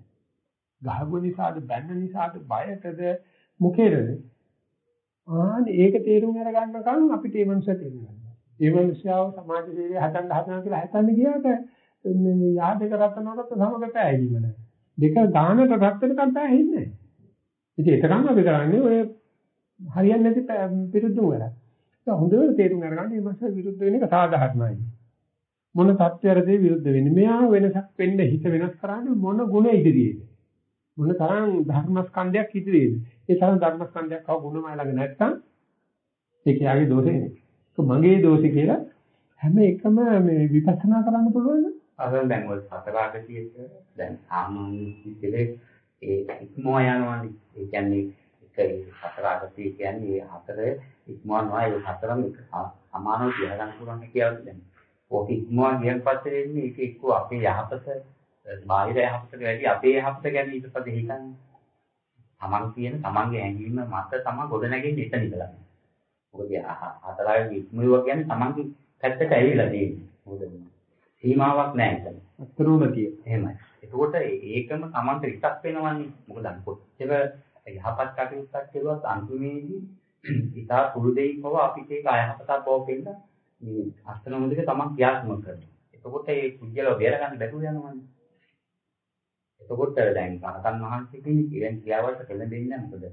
ගහගු නිසාද බැන්න නිසාද බයටද මොකේද? ආනේ ඒක තේරුම් අරගන්නකම් අපිට මේ මනුස්සය තේරුම් ගන්න. මේ මනුස්සයව සමාජ සේවය හදන්න හදනවා කියලා හිතන්න ගියාට මේ යාදක රත්නවලට සමග පෑදීම නැහැ. දෙක ගානට රත් වෙනකම් පෑහෙන්නේ නැහැ. ඉතින් ඒකනම් අපි කරන්නේ ඔය හරියන්නේ නැති විරුද්ධ වෙලා. ඒක හොඳට තේරුම් අරගන්න මේ මාස විරුද්ධ වෙන එක සාධාරණයි. මොන තත්ත්වයකදී විරුද්ධ වෙන්නේ? මෙයා වෙනසක් වෙන්න හිත වෙනස් කරන්නේ මොන ගුණ ඉදිරියේද? මොන තරම් ධර්මස්කන්ධයක් ඉදිරියේද? ඒ තරම් ධර්මස්කන්ධයක් කව ගුණමය ළඟ නැත්තම් ඒක යාගේ දෝෂේ නෙවෙයි. ඒක මගේ දෝෂේ කියලා හැම එකම මේ විපස්සනා කරන්න පුළුවන් නේද? අර දැන් ඔය සතරාගතියට දැන් සාමාන්‍ය සිද්ධිලේ ඒ ඉක්මව යනවානේ. ඒ කියන්නේ එක සතරාගතිය කියන්නේ ඒ හතර ඉක්මවනවා ඒ හතරම එක සමානව තියාගන්න පුළුවන් කියලා දැන්. ඕක ඉක්මවා ගියන් පස්සේ වෙන්නේ ඒක එක්ක අපේ යහපත බාහිර යහපතට වැඩි අපේ යහපත ගැන ඊට පස්සේ හිතන්නේ. තමන් කියන තමන්ගේ හැඟීම මත තමයි ගොඩ නැගෙන්නේ එතන ඉඳලා. මොකද හතරාගේ ඉක්මුව කියන්නේ තමන්ගේ පැත්තට ඇවිල්ලා තියෙන්නේ. මොකද සීමාවක් නැහැ එතන. අත්‍තරෝමතිය. එහෙමයි. එතකොට ඒකම තමන්ට ඉස්සක් වෙනවන්නේ. මොකද කොච්චර යහපත් කටයුත්තක් කළොත් අන්තිමේදී ඉතා සුළු දෙයක් බව අපිට ඒක අයහපතක් බව පෙන්න මේ අස්තනමුදික තමන් ක්‍රියාත්මක කරනවා. එතකොට ඒ කුජලව බේර ගන්න බැරුව යනවනේ. එතකොට දැන් රහතන් වහන්සේ කෙනෙක් ඉරන් ක්‍රියාවලට පෙළඹෙන්නේ නැහැ. මොකද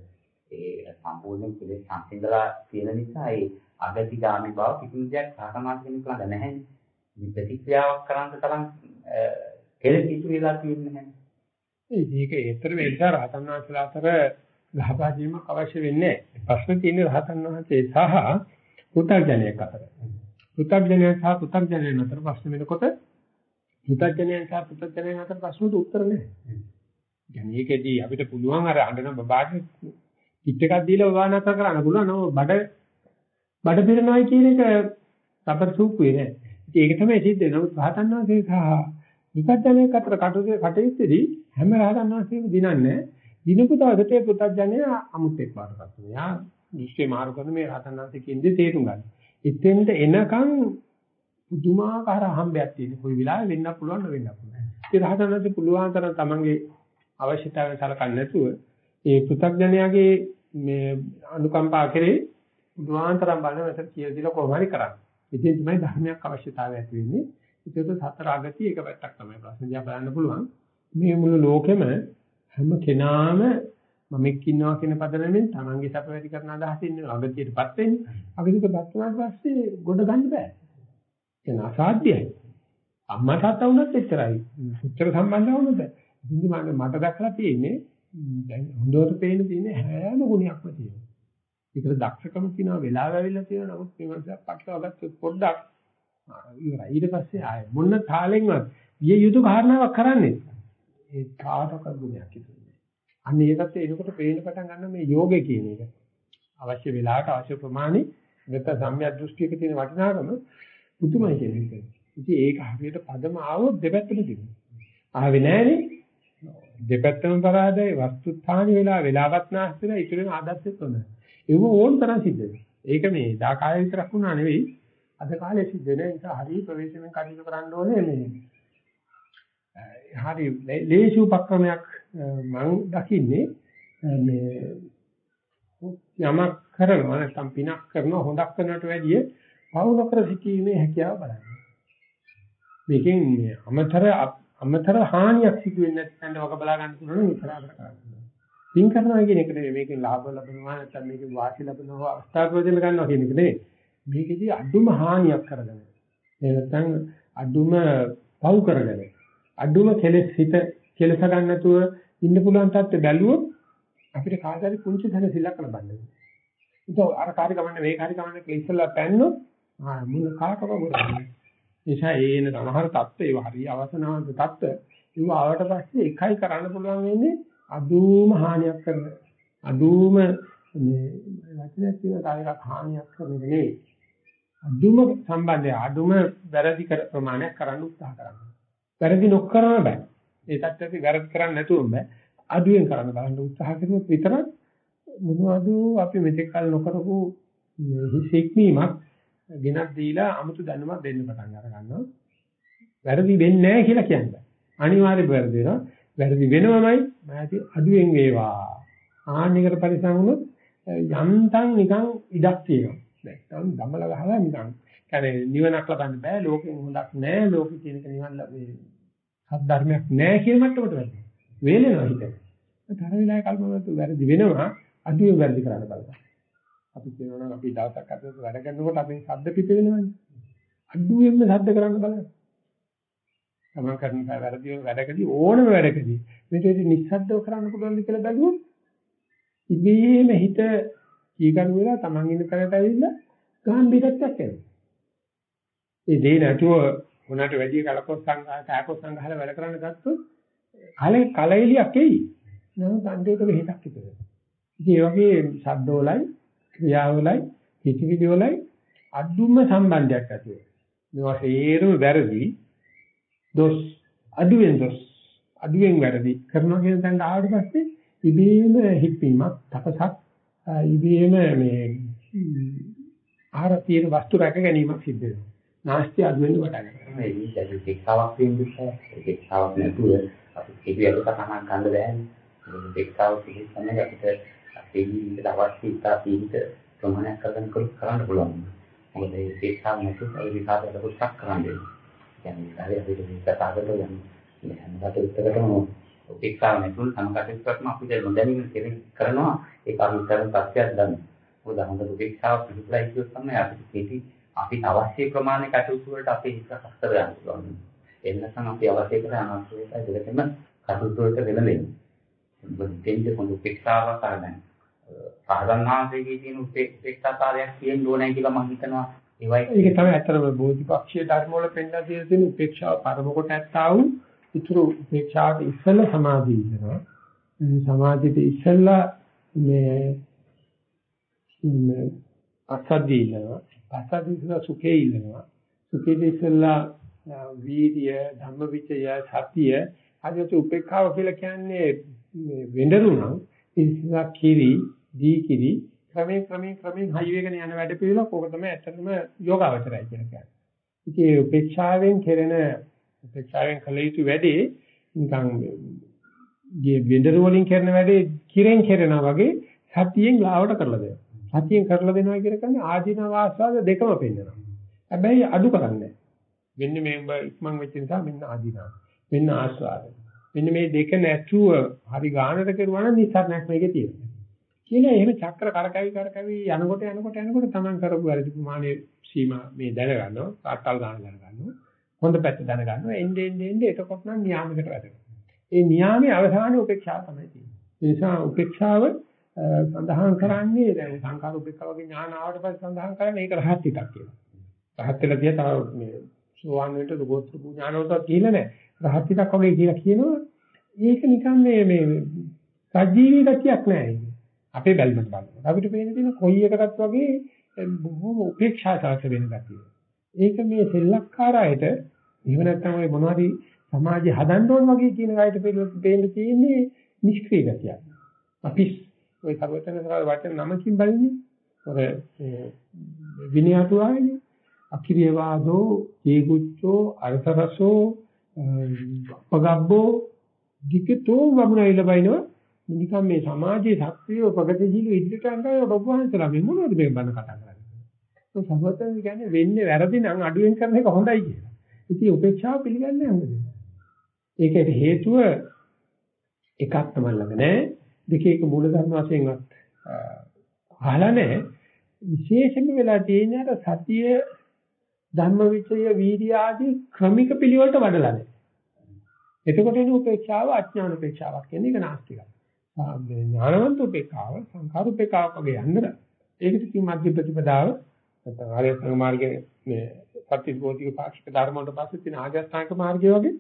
ඒ සම්පූර්ණ කෙලෙස් සංසිඳලා තියෙන නිසා ඒ අගතිගාමී බව කිසිම දෙයක් රහතන් වහන්සේ කෙනෙක් ළඟ නැහැ. මේ ප්‍රතික්‍රියාවක් කරන්න තරම් කෙලෙස් ඉතුරු වෙලා තියෙන්නේ නැහැ. මේක ඇත්තට මේ නිසා රහතන් වහන්සේලා අතර ගහපාදීමක් අවශ්‍ය වෙන්නේ නැහැ. ප්‍රශ්නේ තියෙන්නේ රහතන් වහන්සේ සහ පුතග්ජනයෙක් අතර. පුතග්ජනය සහ පුතග්ජනය අතර ප්‍රශ්න වෙනකොට පුතග්ජනය සහ පුතග්ජනය අතර ප්‍රශ්නෙට උත්තර නැහැ. ජනේකදී අපිට පුළුවන් අර අඬන බබාට පිට එකක් දීලා බබා නැතර කරන්න පුළුවන්. නෝ බඩ බඩ පිරනවායි කියන එක සබර් සූපුවේ නෑ. ඒක තමයි සිද්ධ වෙනවා. රහතන් වහන්සේ සහ පුතග්ජනයෙක් අතර කටයුත්තේදී හැම රහතන් වහන්සේම දිනන්නේ දිනපු දවසට පුතග්ජනය අමුත්‍යක් පාටපත් වෙනවා. දෘෂ්ටි මාරු කරන මේ රහතන් වහන්සේ කියන්නේ තේරුම් ගන්න. එතෙන්ට එනකන් පුදුමාකාර අහම්බයක් තියෙන. කොයි වෙලාවෙ වෙන්න පුළුවන් නොවෙන්න පුළුවන්. ඒ රහතන්ට පුළුවන් තරම් තමන්ගේ අවශ්‍යතාවය සලකන්නේ නැතුව ඒ පෘථග්ජනයාගේ මේ අනුකම්පා කරේ පුළුවන් තරම් බලන මෙතන කියලා දීලා කොහොම හරි කරන්නේ. ඉතින් තමයි ධර්මයක් අවශ්‍යතාවය ඇති වෙන්නේ. ඒකත් සතර අගතිය එක පැත්තක් තමයි ප්‍රශ්න දිහා බලන්න පුළුවන්. මේ මුළු ලෝකෙම හැම කෙනාම මමෙක් ඉන්නවා කියන පදනමෙන් තමන්ගේ සැප වැඩි කරන අදහසින් අගතියටපත් වෙන්නේ. අගතියටපත් වුණාට පස්සේ ගොඩ ගන්න බෑ. ඒක අසාධ්‍යයි. අම්මා තාත්තා වුණත් එච්චරයි. උත්තර සම්බන්ධ වුණොත් ඉතින් මම මට දැක්ලා තියෙන්නේ දැන් හොඳට පේන තියෙන හැම ගුණයක්ම තියෙනවා. ඒකට දක්ෂකම තියෙනවා වෙලාව ඇවිල්ලා තියෙනවා නමුත් මේ මනසක් පටලවා ගත්තොත් පොඩ්ඩක් ඉවරයි. ඊට පස්සේ ආය මොන තාලෙන්වත් විය යුතු කාරණාවක් කරන්නේ. ඒ කාටක ගුණයක් ඉතුරුනේ. අන්න ඒකත් එනකොට පේන්න පටන් ගන්න මේ යෝගේ කියන එක. අවශ්‍ය වෙලාවට අවශ්‍ය ප්‍රමාණි නැත්නම් සම්‍යක් දෘෂ්ටියක තියෙන වටිනාකම පුදුමයි කියන එක. ඉතින් ඒක හරියට පදම ආවොත් දෙපැත්තම තිබුණා. ආවේ නැහනේ. දෙපැත්තම පරාදයි වස්තුත්හානි වෙලා වෙලාවත් නැස්තිලා ඉතුරු වෙන ආදර්ශෙත් හොඳයි. ඒක ඕන තරම් සිද්ධ වෙනවා. ඒක මේ දා කාලේ විතරක් වුණා නෙවෙයි. අද කාලේ සිද්ධ වෙන නිසා හරි ප්‍රවේශමෙන් කටයුතු කරන්න ඕනේ මේ. හරි ලේසි උපක්‍රමයක් මම දකින්නේ මේ යමක් කරනවා නැත්නම් පිනක් කරනවා හොඳක් කරනට වැඩිය පවු නොකර සිටීමේ හැකියාව බලන්න. මේකෙන් අමතර අමතර හානියක් සිදු වෙන්නේ නැත්නම් වක බලා ගන්න පුළුවන් විතරක් කරන්න. පින් කරනවා කියන එක නෙවෙයි මේකෙන් ලාභ ලබනවා නැත්නම් මේකෙන් වාසි ලබනවා අවස්ථා ප්‍රයෝජන ගන්නවා කියන එක නෙවෙයි. මේකෙදී අඩුම හානියක් කරගන්න. ඒ නැත්නම් අඩුම පව් කරගන්න. අඩුම කෙලෙස් හිත කෙලස ගන්න නැතුව ඉන්න පුළුවන් තත්ත්ව බැලුවොත් අපිට කාදාරි පුංචි ධන සිලක් ලබන්නේ. ඒක අර කාර්ය ගමන්නේ මේ කාර්ය ගමන්නේ කියලා ඉස්සලා පැන්නොත් ආ මුල කාටව ගොඩන්නේ. නිසා ඒන සමහර தත්ත්ව ඒව හරි අවසනාවන්ත தත්ත්ව ඒව ආවට පස්සේ එකයි කරන්න පුළුවන් වෙන්නේ අදුම හානියක් කරන අදුම මේ වචනයක් කියන කායයක් හානියක් කරන නෙවෙයි අදුම සම්බන්ධය අදුම වැරදි කර ප්‍රමාණයක් කරන්න උත්සාහ කරනවා වැරදි නොකරම බෑ. ඒ තත්ත්වයට වැරදි කරන්නේ නැතුවම බෑ. අඩුවෙන් කරන්න බලන්න උත්සාහ කරුවොත් විතරක් මොනවද අපි මෙතෙක් කල නොකරපු හිසෙක්මීමක් ගෙනත් දීලා 아무තු දැනුමක් දෙන්න පටන් අර ගන්නවා. වැරදි වෙන්නේ නැහැ කියලා කියන්නේ. අනිවාර්යයෙන් වැරදි වෙනවා. වැරදි වෙනවමයි මාති අඩුවෙන් වේවා. ආන්නිකට පරිසම් වුණොත් යන්තම් නිකන් ඉඩක් තියෙනවා. දැන් තමයි දමල ගහලා නිකන් කියන්නේ නිවනක් ලබන්න බෑ ලෝකෙන් හොඳක් නෑ ලෝකෙ කියන එක නිවන් ලැබෙන්නේ සත් ධර්මයක් නෑ කියන මට්ටමට වැටෙනවා. වේලෙනවා හිතේ. තර වෙලාවේ කල්පනාවත් වැරදි වෙනවා අඩුවෙන් වැරදි කරන්න බලන්න. අපි කියනවා නම් අපි දවසක් අතට වැඩ කරනකොට අපේ ශබ්ද පිට වෙනවනේ. අඩුවෙන්ම ශබ්ද කරන්න බලන්න. තමන් කරන වැරදි වැඩකදී ඕනම වැඩකදී මේකේදී නිස්සද්දව කරන්න පුළුවන්ද කියලා බැලුවොත් ඉබේම හිත කීකරු වෙලා තමන් ඉන්න තැනට ඇවිල්ලා ගාම්භීරත්වයක් එනවා. ඒ දේ නැතුව උනට වැඩි කලකොස් සංඝා කාකොස් සංඝාල වැඩ කරන්න ගත්තොත් කලේ කලෙලියක් එයි. නමුත් අන්තිමට හිතක් ඉතුරු වෙනවා. ඉතින් ඒ වගේ ශබ්දවලයි ක්‍රියාවලයි හිතවිලි වලයි අදුම සම්බන්ධයක් ඇති වෙනවා. මේවා හේරුම වැරදි දොස් අඩුවෙන් දොස් අඩුවෙන් වැරදි කරනවා කියන තැනට ආවට පස්සේ ඉබේම හික්වීමක් තපසක් ඉබේම මේ ආහාර තියෙන වස්තු රැක ගැනීමක් සිද්ධ වෙනවා. නාස්ති අඩුවෙන් වටා ගන්නවා. මේ විදිහට ශික්ෂාවක් වෙන්නේ ශික්ෂාවක් නැතුව අපි කිවියට තමයි ගන්න බෑනේ. ඒ ශික්ෂාව පිළිස්සන්නේ අපිට අපේ ජීවිතයට අවශ්‍ය ඉතා සීමිත ප්‍රමාණයක් කරගෙන කරන්න පුළුවන්. මොකද මේ ශික්ෂාව නැතුව ඒ විකාශයට පුස්තක් කරන්නේ. කියන්නේ හරි අපිට මේ කතා කරලා යන්නේ හැමදාට උත්තරකටම ශික්ෂාව නැතුව සමකටයුත්තක්ම අපිට නොදැනීම කරනවා ඒක අනිතරම සත්‍යයක් දන්නේ. මොකද හොඳ ශික්ෂාව පිළිපලයි කියොත් තමයි අපිට අපිට අවශ්‍ය ප්‍රමාණය කටයුතු වලට අපේ හිත හස්තර ගන්න පුළුවන්. එන්නසම් අපි අවශ්‍ය කරන අනවශ්‍යතා දෙකම කටයුතු වලට වෙලෙන්නේ. මොකද දෙන්නේ පොඩි උපේක්ෂාවක් කරගන්න. සාධනාංශයේ තියෙන උපේක්ෂාකාරයක් තියෙන්න ඕනේ කියලා මම හිතනවා. ඒවයි ඒක තමයි අතරම බෝධිපක්ෂයේ ධර්ම වල පෙන්නලා තියෙන උපේක්ෂාව පරම කොට ඇත්තා වූ ඉතුරු උපේක්ෂාවට ඉස්සෙල්ල සමාධිය ඉන්නවා. සමාධියට ඉස්සෙල්ලා මේ අසද්දී ඉන්නවා. අසද්දී ඉස්සෙල්ලා සුඛේ ඉන්නවා. සුඛේ ඉස්සෙල්ලා වීර්ය, ධම්මවිචය, සතිය ආදිත් උපේක්ෂාව කියලා කියන්නේ මේ වෙඬරුණම් ඉස්සලා කිරි, දී කිරි ක්‍රමයෙන් ක්‍රමයෙන් ක්‍රමයෙන් හයි වේගන යන වැඩ පිළිවෙලක් ඕක තමයි ඇත්තටම යෝගාවචරය කියලා කියන්නේ. ඉතින් උපේක්ෂාවෙන් කෙරෙන උපේක්ෂාවෙන් කළ යුතු වැඩේ නිකන් ගේ වෙඬරු වලින් කරන වැඩේ කිරෙන් කරනවා වගේ සතියෙන් ලාවට කරලා දෙනවා. සතියෙන් කරලා දෙනවා කියන කන්නේ ආධින වාස්වාද දෙකම පෙන්වනවා. හැබැයි අඩු කරන්නේ මෙන්න මේ ඉක්මන් වෙච්ච නිසා මෙන්න ආධිනා. මෙන්න ආස්වාද. මෙන්න මේ දෙක නැතුව හරි ගානට කරුවා නම් නිසාරණයක් මේකේ තියෙනවා. කියලා එහෙම චක්‍ර කරකැවි කරකැවි යනකොට යනකොට යනකොට තමන් කරපු වැඩි ප්‍රමාණය සීමා මේ දැනගන්නවා. තාත්තල් ගන්න දැනගන්නවා. හොඳ පැත්ත දැනගන්නවා. එන්නේ එන්නේ එන්නේ එතකොට නම් නියාමයකට වැටෙනවා. ඒ නියාමයේ අවසානයේ උපේක්ෂාව තමයි තියෙන්නේ. ඒ නිසා උපේක්ෂාව සඳහන් කරන්නේ දැන් සංකාර උපේක්ෂාවගේ ඥාන ආවට පස්සේ සඳහන් කරන්නේ ඒක රහත් හිතක් කියලා. රහත් වෙලා තිය තව මේ සෝවාන් වෙන්න දුගෝත්‍ර ඥානවලට කියලා නැහැ. රහත් හිතක් වගේ කියලා කියනවා. ඒක නිකන් මේ මේ සජීවී ගතියක් නෑ ඒක. අපේ බැල්මට බලනකොට අපිට පේන තියෙන කොයි එකකටත් වගේ බොහොම උපේක්ෂාසහස වෙන ගතිය. ඒක මේ සෙල්ලක්කාරයට එහෙම නැත්නම් ඔය මොනවද සමාජය හදන්න ඕන වගේ කියන කයට පේන්න තියෙන්නේ නිෂ්ක්‍රීය ගතියක්. අපි ඔය සර්වතනසාර වචන නමකින් බලන්නේ ඔර විනයතුආනේ අකිරියවාදෝ ජීගුච්චෝ අර්ථරසෝ අපගබ්බෝ දිකතෝ වමුණයිල බයිනෝ නිකන් මේ සමාජයේ සක්‍රිය ප්‍රගතිශීලී ඉදිරියට යනවා ඔබ වහන්සේලා මේ මොනවද මේ බණ කතා කරන්නේ. ඒ සර්වතන කියන්නේ වෙන්නේ වැරදි නම් අඩුවෙන් කරන එක හොඳයි කියලා. ඉතින් උපේක්ෂාව පිළිගන්නේ නැහැ මොකද? ඒකට හේතුව එකක් තමයි ළඟ නෑ දෙක එක මූල ධර්ම වශයෙන්වත් අහලා නෑ විශේෂම වෙලා තියෙන අර සතිය ධම්මවිචය වීර්ය ආදී ක්‍රමික පිළිවෙලට වඩලා නෑ එතකොට එන උපේක්ෂාව අඥාන උපේක්ෂාවක් කියන්නේ ඒක නාස්තිකයි. ඥානවන්ත උපේක්ෂාව සංඛාර උපේක්ෂාවක් වගේ යන්න ඒකට කිව්ව මධ්‍ය ප්‍රතිපදාව නැත්නම් ආර්ය සංග මාර්ගයේ මේ සත්‍ය බෝධික පාක්ෂික ධර්ම වලට පස්සේ තියෙන ආගස්ථාංග මාර්ගය වගේ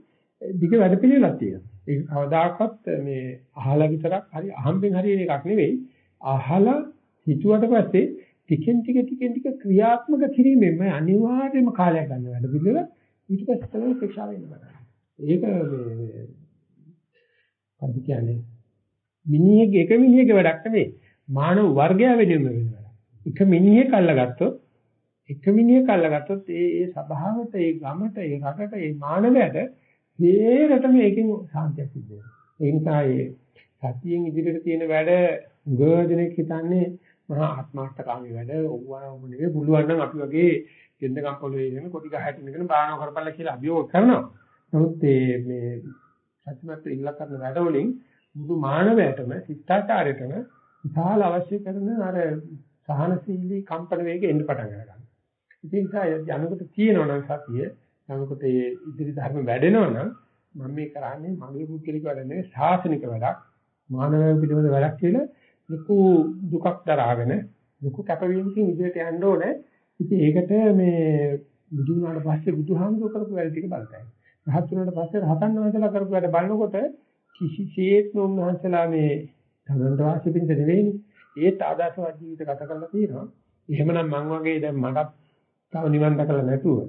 දිග වැඩ පිළිවෙලක් තියෙනවා. ඒක කවදාකවත් මේ අහලා විතරක් හරි අහම්බෙන් හරියන එකක් නෙවෙයි. අහලා හිතුවට පස්සේ ටිකෙන් ටික ටිකෙන් ටික ක්‍රියාත්මක කිරීමෙන් අනිවාර්යයෙන්ම කාලයක් ගන්න වැඩ පිළිවෙල ඊට පස්සේ තමයි උපේක්ෂාව වෙන්න බඩන. ඒක මේ අද කියන්නේ මිනිහෙක් එක මිනිහෙක් වැඩක් නෙවෙයි. මානව වර්ගය වෙනුම වෙන වැඩක්. එක මිනිහෙක් අල්ලගත්තොත් එක මිනිහෙක් අල්ලගත්තොත් ඒ ඒ සභාවට ඒ ගමට ඒ රටට ඒ මානවයට හේරට මේකෙන් සාන්තියක් සිද්ධ වෙනවා. ඒ නිසා ඒ සතියෙන් ඉදිරියට තියෙන වැඩ ගොඩනෙක් හිතන්නේ මහා ආත්මාර්ථකාමී වැඩ ඕවම නෙවෙයි පුළුවන් නම් අපි වගේ ගෙන්දකම් පොළවේ ඉගෙන කොටි ගහට ඉඳගෙන බානව කරපල්ලා කියලා අභියෝග කරනවා. නමුත් මේ සත්‍යමත් ඉල්ල කරන වැඩවලින් මුළු මානවයටම ශිෂ්ටාචාරයටම විශාල අවශ්‍ය කරන අර සහනශීලී කම්පන වේග එන්න පටන් ගන්නවා. ඉතින් නිසා යනකොට තියෙනවා නම් සතිය යනකොට ඒ ඉදිරි ධර්ම වැඩෙනවා නම් මම මේ කරන්නේ මගේ පුද්ගලික වැඩ නෙවෙයි ශාසනික වැඩක් මානවය පිළිබඳ වැඩක් කියලා ලොකු දුකක් දරාගෙන ලොකු කැපවීමකින් ඉදිරියට යන්න ඕනේ. ඉතින් ඒකට මේ බුදු වුණාට පස්සේ බුදුහාමුදුරුවෝ කරපු වැඩ ටික බලතයි. රහත් වුණාට පස්සේ රහතන් වහන්සේලා කරපු වැඩ බලනකොට කිසිසේත්ම උන්වහන්සේලා මේ ධනන්ත වාසී පිට නෙවෙයිනේ. ඒත් ආදාසවත් ජීවිත ගත කරලා තියෙනවා. එහෙමනම් මං වගේ දැන් මටත් තව නිවන් දැකලා නැතුව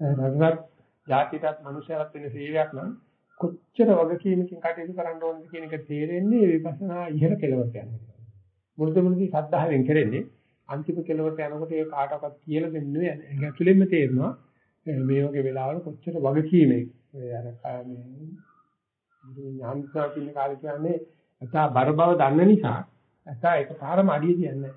රටවත් ජාතියටත් මනුෂ්‍යයන්ට වෙන සේවයක් නම් කොච්චර වගකීමකින් කටයුතු කරන්න ඕනද කියන එක තේරෙන්නේ විපස්සනා ඉහළ කෙලවරට යනකොට. මුලද මුලදී සද්ධාවෙන් කරන්නේ අන්තිම කෙලවරට යනකොට ඒ කාටවත් කියලා දෙන්නේ නැහැ. ඒක ඇතුළෙන්ම තේරෙනවා මේ වගේ වෙලාවල කොච්චර වගකීමේ ඔය අර මේ ඥානසා කියන කාලේ කියන්නේ අතා බර බව දන්න නිසා අතා එකපාරම අඩිය තියන්නේ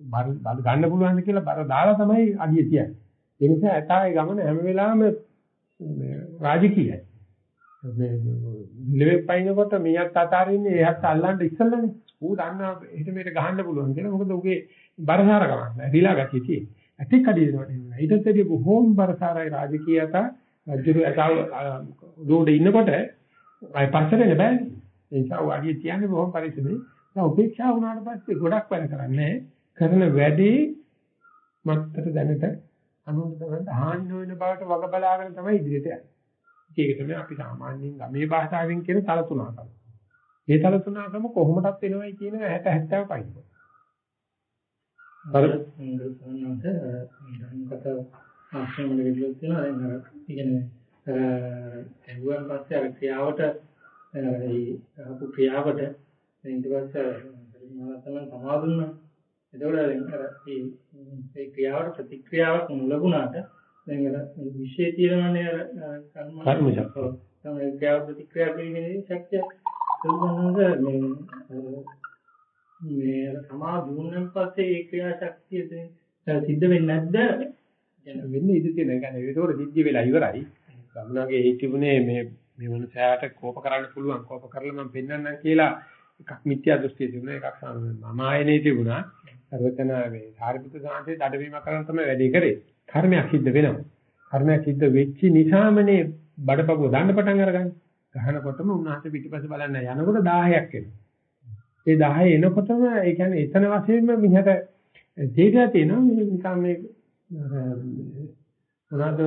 බර බල ගන්න පුළුවන් කියලා බර දාලා තමයි අඩිය තියන්නේ. ඒ නිසා අතාගේ ගමන හැම වෙලාවෙම රාජකීයයි. මේ ලෙවෙ පයින්නකොට මියක් අතාරින්නේ එහත් අල්ලන්න ඉස්සෙල්ලානේ. ඌ දන්නා හිට මේට ගහන්න පුළුවන් කියලා. මොකද ඌගේ බරසාර කමක් නැහැ. රිලා ගැතිය තියෙන්නේ. ඇටි කඩේ දෙනවා. ඊටත් වැඩිය බොහෝම බරසාරයි රාජකීයත රජුරු ඇතාව රෝඩේ ඉන්නකොට අය පස්සට එන්න බෑනේ. ඒ නිසා වඩිය තියන්නේ බොහොම පරිස්සමෙන්. දැන් උපේක්ෂා වුණාට පස්සේ ගොඩක් වැඩ කරන්නේ කරන වැඩේ මත්තර දැනට අනුන්ට තමයි හානි නොවන බවට වග බලාගෙන තමයි ඉදිරියට යන්නේ. ඒක තමයි අපි සාමාන්‍යයෙන් ගමේ භාෂාවෙන් කියන තලතුණකම. මේ තලතුණකම කොහොමදත් වෙනවයි කියන 60 70 පයින්. බර සංගතනන්ත ධම්මකත ආශ්‍රමවල විදිහට තියෙනවා දැන් අර කියන්නේ ඇහුවන් පස්සේ අර ක්‍රියාවට ඒ අපු ක්‍රියාවට ඊට පස්සේ මම සමාදුන්නා එතකොට දැන් අර ඒ ක්‍රියාවට ප්‍රතික්‍රියාවක් නොලබුණාට දැන් අර විශේෂ තියෙනවානේ අර කර්ම කර්ම ශක්තිය. තමයි ක්‍රියාව ප්‍රතික්‍රියා කිරීමේ ශක්තිය. සම්බන්ධව මේ මේ අර සමාදුන්නාන් පස්සේ ඒ ක්‍රියා ශක්තිය සිද්ධ වෙන්නේ නැද්ද? වෙන්නේ ඉඳී තියෙන. ඒ කියන්නේ ඒකෝර සිද්ධ වෙලා ඉවරයි. ගමනාගේ ඒ තිබුණේ මේ මේ මනුස්සයාට කෝප කරන්න පුළුවන් කෝප කරලා මම පෙන්වන්නම් කියලා එකක් මිත්‍යා දෘෂ්ටිය තිබුණා එකක් මම ආයනේ තිබුණා සර්වතන මේ සාරිපුත්‍ර සාන්තේ දඩවීම කරන තමයි වැඩේ කරේ. කර්මයක් සිද්ධ වෙනවා. කර්මයක් සිද්ධ වෙච්ච නිසාමනේ බඩපගුව දාන්න පටන් අරගන්නේ. ගහනකොටම උන්වහන්සේ පිටිපස්ස බලන්න යනකොට 10ක් එනවා. ඒ 10 එනකොටම ඒ කියන්නේ එතන වශයෙන්ම මිහට තේරලා තියෙනවා. නිකන් මේ මොනවද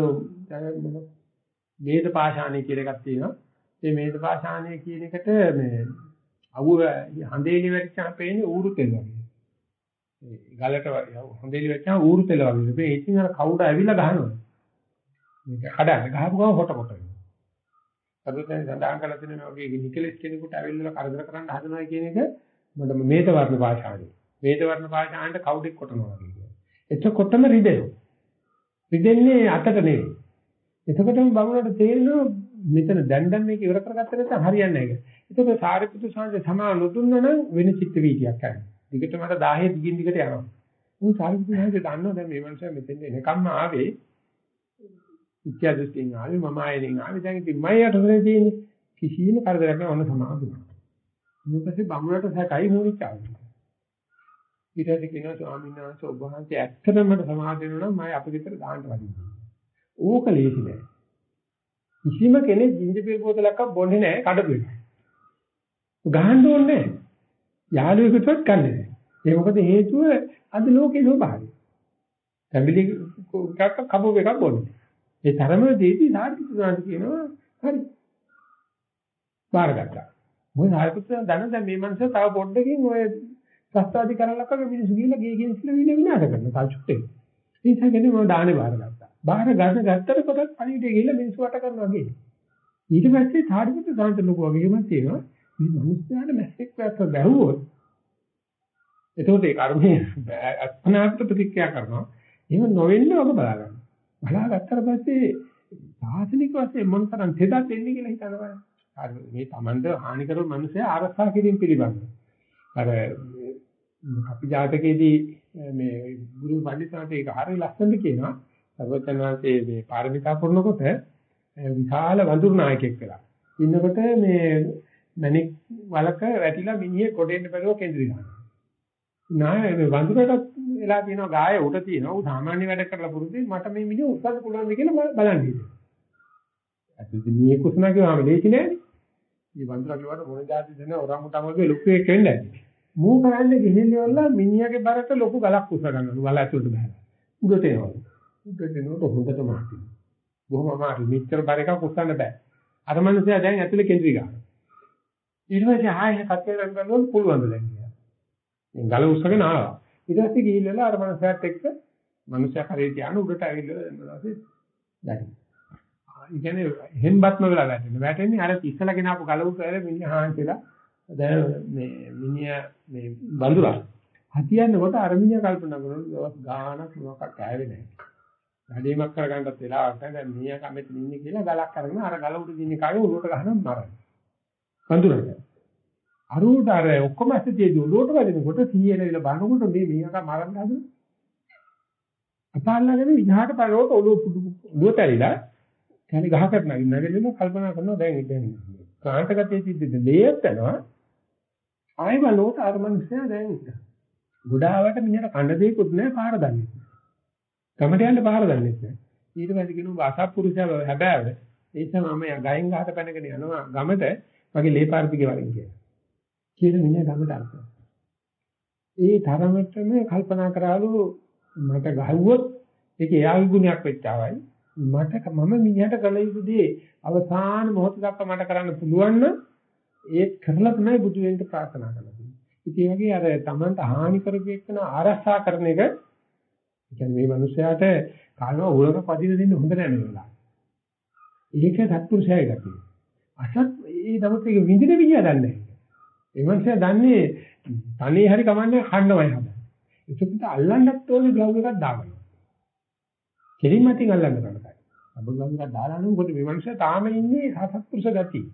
මේද පාෂාණය කියලා එකක් තියෙනවා. මේ මේද පාෂාණය කියන එකට මේ අවුව හඳේලි වැටිච්චාම පේන්නේ ඌරු තෙල් වගේ. ඒ ගලට හඳේලි වැටිච්චාම ඌරු තෙල් වගේ. මේ ඉතින් අර කවුද ඇවිල්ලා ගහනවා. මේක හදන්න ගහපු ගමන් හොට කොට වෙනවා. අදුතෙන් සඳහන් කරලා තියෙන මේ වගේ නිකලස් කෙනෙකුට ඇවිල්ලා කරදර කරන්න හදනවා කියන එක මම මේද වර්ණ පාෂාණය. මේද වර්ණ පාෂාණයට කවුඩෙක් කොටනවා වගේ කියනවා. එතකොටම රිදෙනවා. රිදෙන්නේ අතට නෙවෙයි. එතකොටම බමුණට තේරෙනවා මෙතන දැන් දැන් මේක ඉවර කරගත්ත නැත්නම් හරියන්නේ නැහැ. ඒක සාරිපුත්‍ර සාන්දේ සමාව නොදුන්නා නම් වෙන චිත්ත වීතියක් කරනවා. දිගටම අර 10 දිගින් දිගට යනවා. උන් සාරිපුත්‍ර සාන්දේ දන්නවා දැන් මේ මනුස්සයා මෙතෙන් එනකම්ම ආවේ ඉච්ඡා දෘෂ්ටියෙන් ආවේ මම ආයෙකින් ආවේ දැන් ඉතින් මම යටතේ තියෙන්නේ කිසිම කරදරයක් නැහැ ඔන්න සමාව දුන්නා. ඊට පස්සේ බමුණට සැකයි මොනිච්ච ආවේ. ඊට පස්සේ කියනවා ස්වාමීන් වහන්සේ ඔබ වහන්සේ ඇත්තටම මට සමාව දෙනවා නම් මම අපිට දාන්න වදිනවා. ඕක ලේසි නෑ. කිසිම කෙනෙක් ජින්ජබිල් බෝතලයක් බොන්නේ නෑ කඩපු එක. ගහන්න ඕනේ නෑ. යාළුවෙකුටවත් කන්නේ නෑ. ඒ මොකද හේතුව අද ලෝකේ ස්වභාවය. ෆැමිලි එකක් කපු එකක් බොන්නේ. ඒ තරම දෙදී සාර්ථකවන්ට කියනවා හරි. බාරගත්තා. මොකද සාර්ථකයන් දන්න දැන් මේ මනස තව පොඩ්ඩකින් ඔය සස්තාදි කරලක මිනිස්සු ගිහලා ගේ ගේ ඉස්සර විල විනාශ කරනවා තාචුට්ටේ. ඒ නිසා කියන්නේ මම දානේ බාරගත්තා. බාහිර ගන්න ගත්තට පොඩක් පණිවිඩය ගිහිල්ලා මිනිස්සු වට කරනවා වගේ. ඊට පස්සේ සාරිපුත්‍ර සාන්ත ලෝක වගේම තියෙනවා මේ මිනිස්යාට මැස්සෙක් වැස්ස බැහුවොත් එතකොට ඒ කර්මයේ අත්පනාත්ත ප්‍රතික්‍රියා කරනවා. එහෙම නොවෙන්න ඔබ බලා ගන්න. බලාගත්තට පස්සේ සාසනික වශයෙන් මොන තරම් තෙදක් එන්නේ කියලා හිතන්න බෑ. අර මේ Tamanda හානි කරු මිනිසයා ආරක්ෂා කිරීම පිළිබඳව. අර අපි ජාතකයේදී මේ ගුරු පඬිතුමාට ඒක හරිය ලස්සනට කියනවා. සර්වඥාන්සේ මේ පාරමිතා පුරනකොට විශාල වඳුරු නායකයෙක් වෙලා. ඉන්නකොට මේ මණික් වලක වැටිලා මිනිහේ කොටෙන්න බැරුව කෙඳිරි ගන්නවා. නාය මේ වඳුරට වෙලා තියෙනවා ගාය උඩ තියෙනවා. ඌ සාමාන්‍ය වැඩ කරලා පුරුදුයි මට මේ මිනිහ උස්සන්න පුළුවන්ද කියලා බලන්න හිතුවා. ඇත්තට මේ කුස්නා කියවම ලේසි නෑනේ. මේ වඳුරා කියවට මොන જાති දෙන ඔරංගුටාමගේ ලොකු එකක් වෙන්න. මූ කරන්නේ ගිහිල්ලා මිනිහාගේ බරට ලොකු ගලක් උස්ස ගන්නලු වල ඇතුළට බහලා. උඩට එනවා. උඩට එනකොට හොඳට මාති. බොහොම අමාරු. මෙච්චර බර එකක් උස්සන්න බෑ. අර මනුස්සයා දැන් ඇතුලේ කෙන්ද්‍රී ගන්නවා. ඊට පස්සේ ආයෙ කච්චේ ගන්නකොට පුළුවන් දැන් කියලා. මේ ගල උස්සගෙන ආවා. ඊට පස්සේ ගිහිල්ලා අර මනුස්සයාත් එක්ක මනුස්සයා කරේ තියාන උඩට ඇවිල්ලා දැන් දැන්. ඒ කියන්නේ හෙම්බත්ම වෙලා වැටෙනවා. වැටෙන්නේ අර ඉස්සලා ගෙනාපු ගල උස්සලා මිනිහා හාන් කියලා දැන් මේ මිනිහා මේ බඳුරා හතියන්නකොට අර මිනිහා කල්පනා කරනවා දවස් ගාණක් මොකක් කෑවේ නැහැ. වැඩිමක් කරගන්නත් වෙලාවක් නැහැ. දැන් මිනිහා කමෙත් ඉන්නේ කියලා ගලක් අරගෙන අර ගල උඩ ඉන්නේ කාගේ උඩට ගහනවා මරනවා. බඳුරට. අරුවට අර ඔක්කොම ඇත්තේදී උඩට වදිනකොට 100 එනවිල බනකොට මේ මිනිහා මරන්න හදන. අපාල්ලාගෙන විහාට පරෝට ඔළුව පුඩු ඔළුවට ඇරිලා කැලේ ගහකට නගින්න නැගෙන්න කල්පනා කරනවා දැන් දැන් කාන්තගතයේ සිද්ධ දෙයක් යනවා ආයෙ බලනකොට අර මනුස්සයා දැන් ගොඩාවට මිනිහට කන්න දෙයක්වත් නැහැ පාර දන්නේ. ගමට යන්න පාර දන්නේ නැහැ. ඊට පස්සේ කියනවා අසත්පුරුෂයා හැබෑව. ඒ නිසා මම ගයින් ගහට පැනගෙන යනවා ගමට මගේ ලේ පාර දිගේ වරින් කියලා. කියන මිනිහා ගමට අල්පන. ඒ තරමටම කල්පනා කරාලු මට ගහුවොත් ඒක එයාගේ ගුණයක් වෙච්චාවයි. මට මම මිනිහට කළ යුතු දේ අවසාන මොහොත දක්වා මට කරන්න පුළුවන් නම් ඒත් කරලා තමයි බුදු වෙන්න ප්‍රාර්ථනා කරන්නේ. ඉතින් ඒ වගේ අර Tamanට හානි කරපු එක්කන ආරක්ෂා කරන එක කියන්නේ මේ මිනිස්යාට කාලම උලක පදින දෙන්න හොඳ නැහැ නේද? ඒක සත්පුරුෂයයි ගතිය. අසත් ඒ නමුත් ඒක විඳින විදිය දන්නේ නැහැ. ඒ මිනිස්යා දන්නේ තනිය හරි කමන්නේ කන්නමයි හදන්නේ. ඒකත් අල්ලන්නත් ඕනේ ග්ලව් එකක් දාගන්න. කෙලින්ම තින් අල්ලන්න කරලා. අබ ග්ලව් එකක් දාලා නම් මොකද මේ මිනිස්යා තාම ඉන්නේ සත්පුරුෂ ගතිය.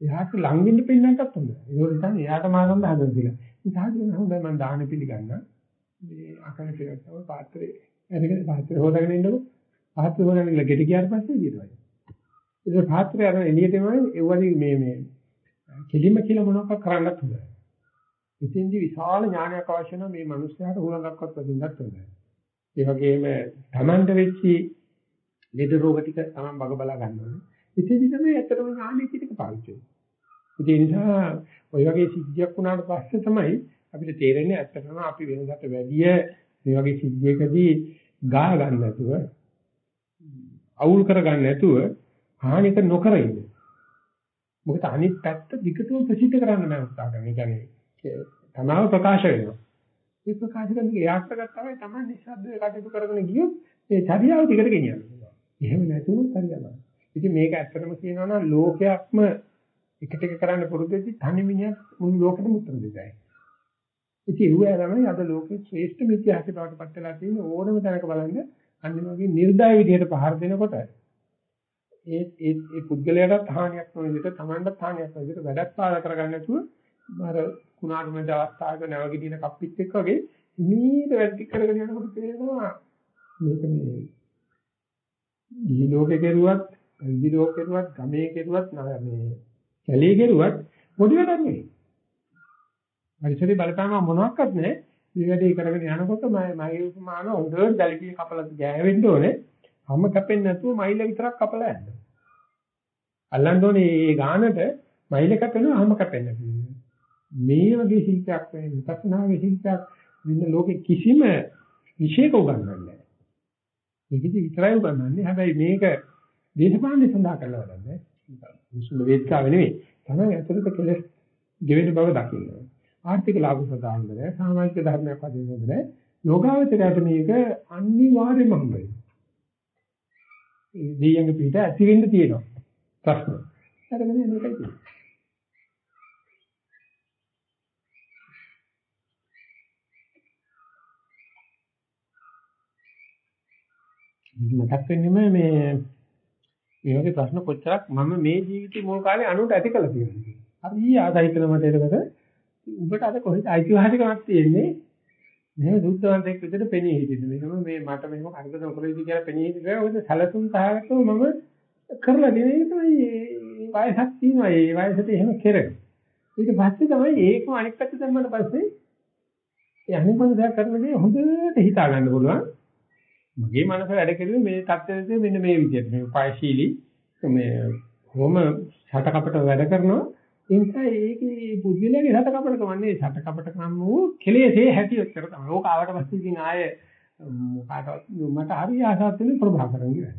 එයාට ලං වෙන්න පින්නන්නත් හොඳයි. ඒක නිසා එයාට මාගන්න හදන්න කියලා. ඉතින් සාහතුන හොඳයි මම දාන පිළිගන්න. මේ අකන පිළිගත්තම පාත්‍රේ එනකන් පාත්‍රේ හොදාගෙන ඉන්නකො පාත්‍රේ හොදාගෙන ඉල ගෙට ගියාට පස්සේ ඊටවයි. ඒක පාත්‍රේ අර එළියටම ඒ වගේ මේ මේ කෙලිම කියලා මොනවක් කරන්නත් හොඳයි. ඉතින්දි විශාල ඥානයක් අවශ්‍ය නම් මේ මිනිස්යාට හුලඟක්වත් වදින්නත් හොඳයි. ඒ වගේම Tamanda වෙච්චි ලෙඩ රෝග ටික Taman බග බලා ගන්න ඕනේ. ඉතින්දි තමයි ඇත්තටම ඥානෙ ටික පාවිච්චි වෙන්නේ. ඒ නිසා ওই වගේ සිද්ධියක් වුණාට පස්සේ තමයි අපිට තේරෙන්නේ ඇත්තටම අපි වෙනකට වැඩිය මේ වගේ සිද්ධියකදී ගා ගන්න නැතුව අවුල් කර ගන්න නැතුව හානික නොකර ඉන්න. මොකද අනිත් පැත්ත දිගටම ප්‍රසිද්ධ කරන්න මම උත්සාහ කරනවා. ඒ කියන්නේ තනාව ප්‍රකාශ වෙනවා. ඒ ප්‍රකාශ කරන එක යාත්‍රාවක් තමයි Taman නිස්සද්දව කටයුතු කරගෙන ගියොත් ඒ චර්යාව දිගට ගෙනියන්න පුළුවන්. එහෙම නැතුනොත් හරියනවා. ඉතින් මේක ඇත්තටම කියනවා නම් ලෝකයක්ම එකට එක කරන්න පුරුදු වෙච්ච තනි මිනිහක් මුළු ලෝකෙටම උත්තර දෙතයි. ඉතින් ඒ තමයි අද ලෝකේ ශ්‍රේෂ්ඨ මිත්‍යාසය බවට පත් වෙලා තියෙන ඕනම තැනක බලන්න අන්තිමගේ නිර්දය විදිහට පහර දෙනකොට ඒ ඒ ඒ පුද්ගලයාට හානියක් නොවන විදිහට Tamanට හානියක් නොවන විදිහට වැඩක් පාදක කරගන්න නැතුව අර කුණාටු මැද අවස්ථාවක නැවගිටින කප්පිත් එක්ක වගේ මීට වැඩි කරගෙන යනකොට තේරෙනවා මේක මේ දී ලෝකේ කෙරුවත් විදි ලෝකේ කෙරුවත් ගමේ කෙරුවත් මේ කැලේ කෙරුවත් පොඩි වැඩක් නෙවෙයි. පරිසරේ බලපෑම මොනවත් නැහැ. මේ වැඩේ කරගෙන යනකොට මම මගේ උපමාන හොඳට දැලිපිය කපලා ගෑවෙන්න ඕනේ. හැම කැපෙන්නේ නැතුව මයිල විතරක් කපලා යන්න. අල්ලන්න ඕනේ මේ ගානට මයිල කැපෙනවා හැම කැපෙන්නේ නැහැ. මේ වගේ ශිල්පයක් මේ විපස්සනාගේ ශිල්පයක් වින්න ලෝකෙ කිසිම විශේෂක උගන්වන්නේ නැහැ. මේකදි විතරයි උගන්වන්නේ. හැබැයි මේක දේශපාලනේ සඳහා කරලා වැඩන්නේ. මුස්ලිම් වේදිකාව නෙවෙයි. තමයි ඇතුළත කෙලස් ගෙවෙන බව දකින්න. ආර්ථික ලාභ සදාන්න බෑ. සමාජික ධර්මයක් වශයෙන් හොඳ නෑ. යෝගාවචරයට මේක අනිවාර්යයෙන්ම හම්බ වෙනවා. ඒ දෙයියන්ගේ පිට ඇති වෙන්න තියෙනවා ප්‍රශ්න. අරගෙන මේකයි තියෙන්නේ. මතක් වෙන්නේම මේ මේ වගේ ප්‍රශ්න කොච්චරක් මම මේ ජීවිතේ මොල් කාලේ අනුන්ට ඇති කළා කියලා. හරි ආදායි කියලා මට ඒකට උඹට අද කොහෙද අයිතිවාසිකමක් තියෙන්නේ මෙහෙම දුක්ඛවන්තෙක් විදිහට පෙනී හිටින්න. මේකම මේ මට මෙහෙම කරදර නොකරේද කියලා පෙනී හිටිනවා. ඔය සැලසුම් සහගතව මම කරලා දෙන්නේ තමයි වයසක් තියෙනවා. ඒ වයසට එහෙම කෙරෙන්නේ. ඊට පස්සේ තමයි ඒකම අනිත් පැත්ත දැම්මට පස්සේ ඒ අනිත් දෙයක් කරන දේ හොඳට හිතා ගන්න පුළුවන්. මගේ මනස වැඩ කෙරුවේ මේ தත්ත්වෙදී මෙන්න මේ විදිහට. මේ උපායශීලී මේ කොහොම ෂටකපට වැඩ කරනවා. ඒ නිසා ඒකේ පුද්ගලයාගේ ෂටකපට කමන්නේ ෂටකපට කම වූ කෙලෙසේ හැටි ඔච්චර තමයි. ඕක ආවට පස්සේ ඉතින් ආයේ මොකටවත් මට හරි ආසාවක් තියෙන ප්‍රභාකරන් කියන්නේ.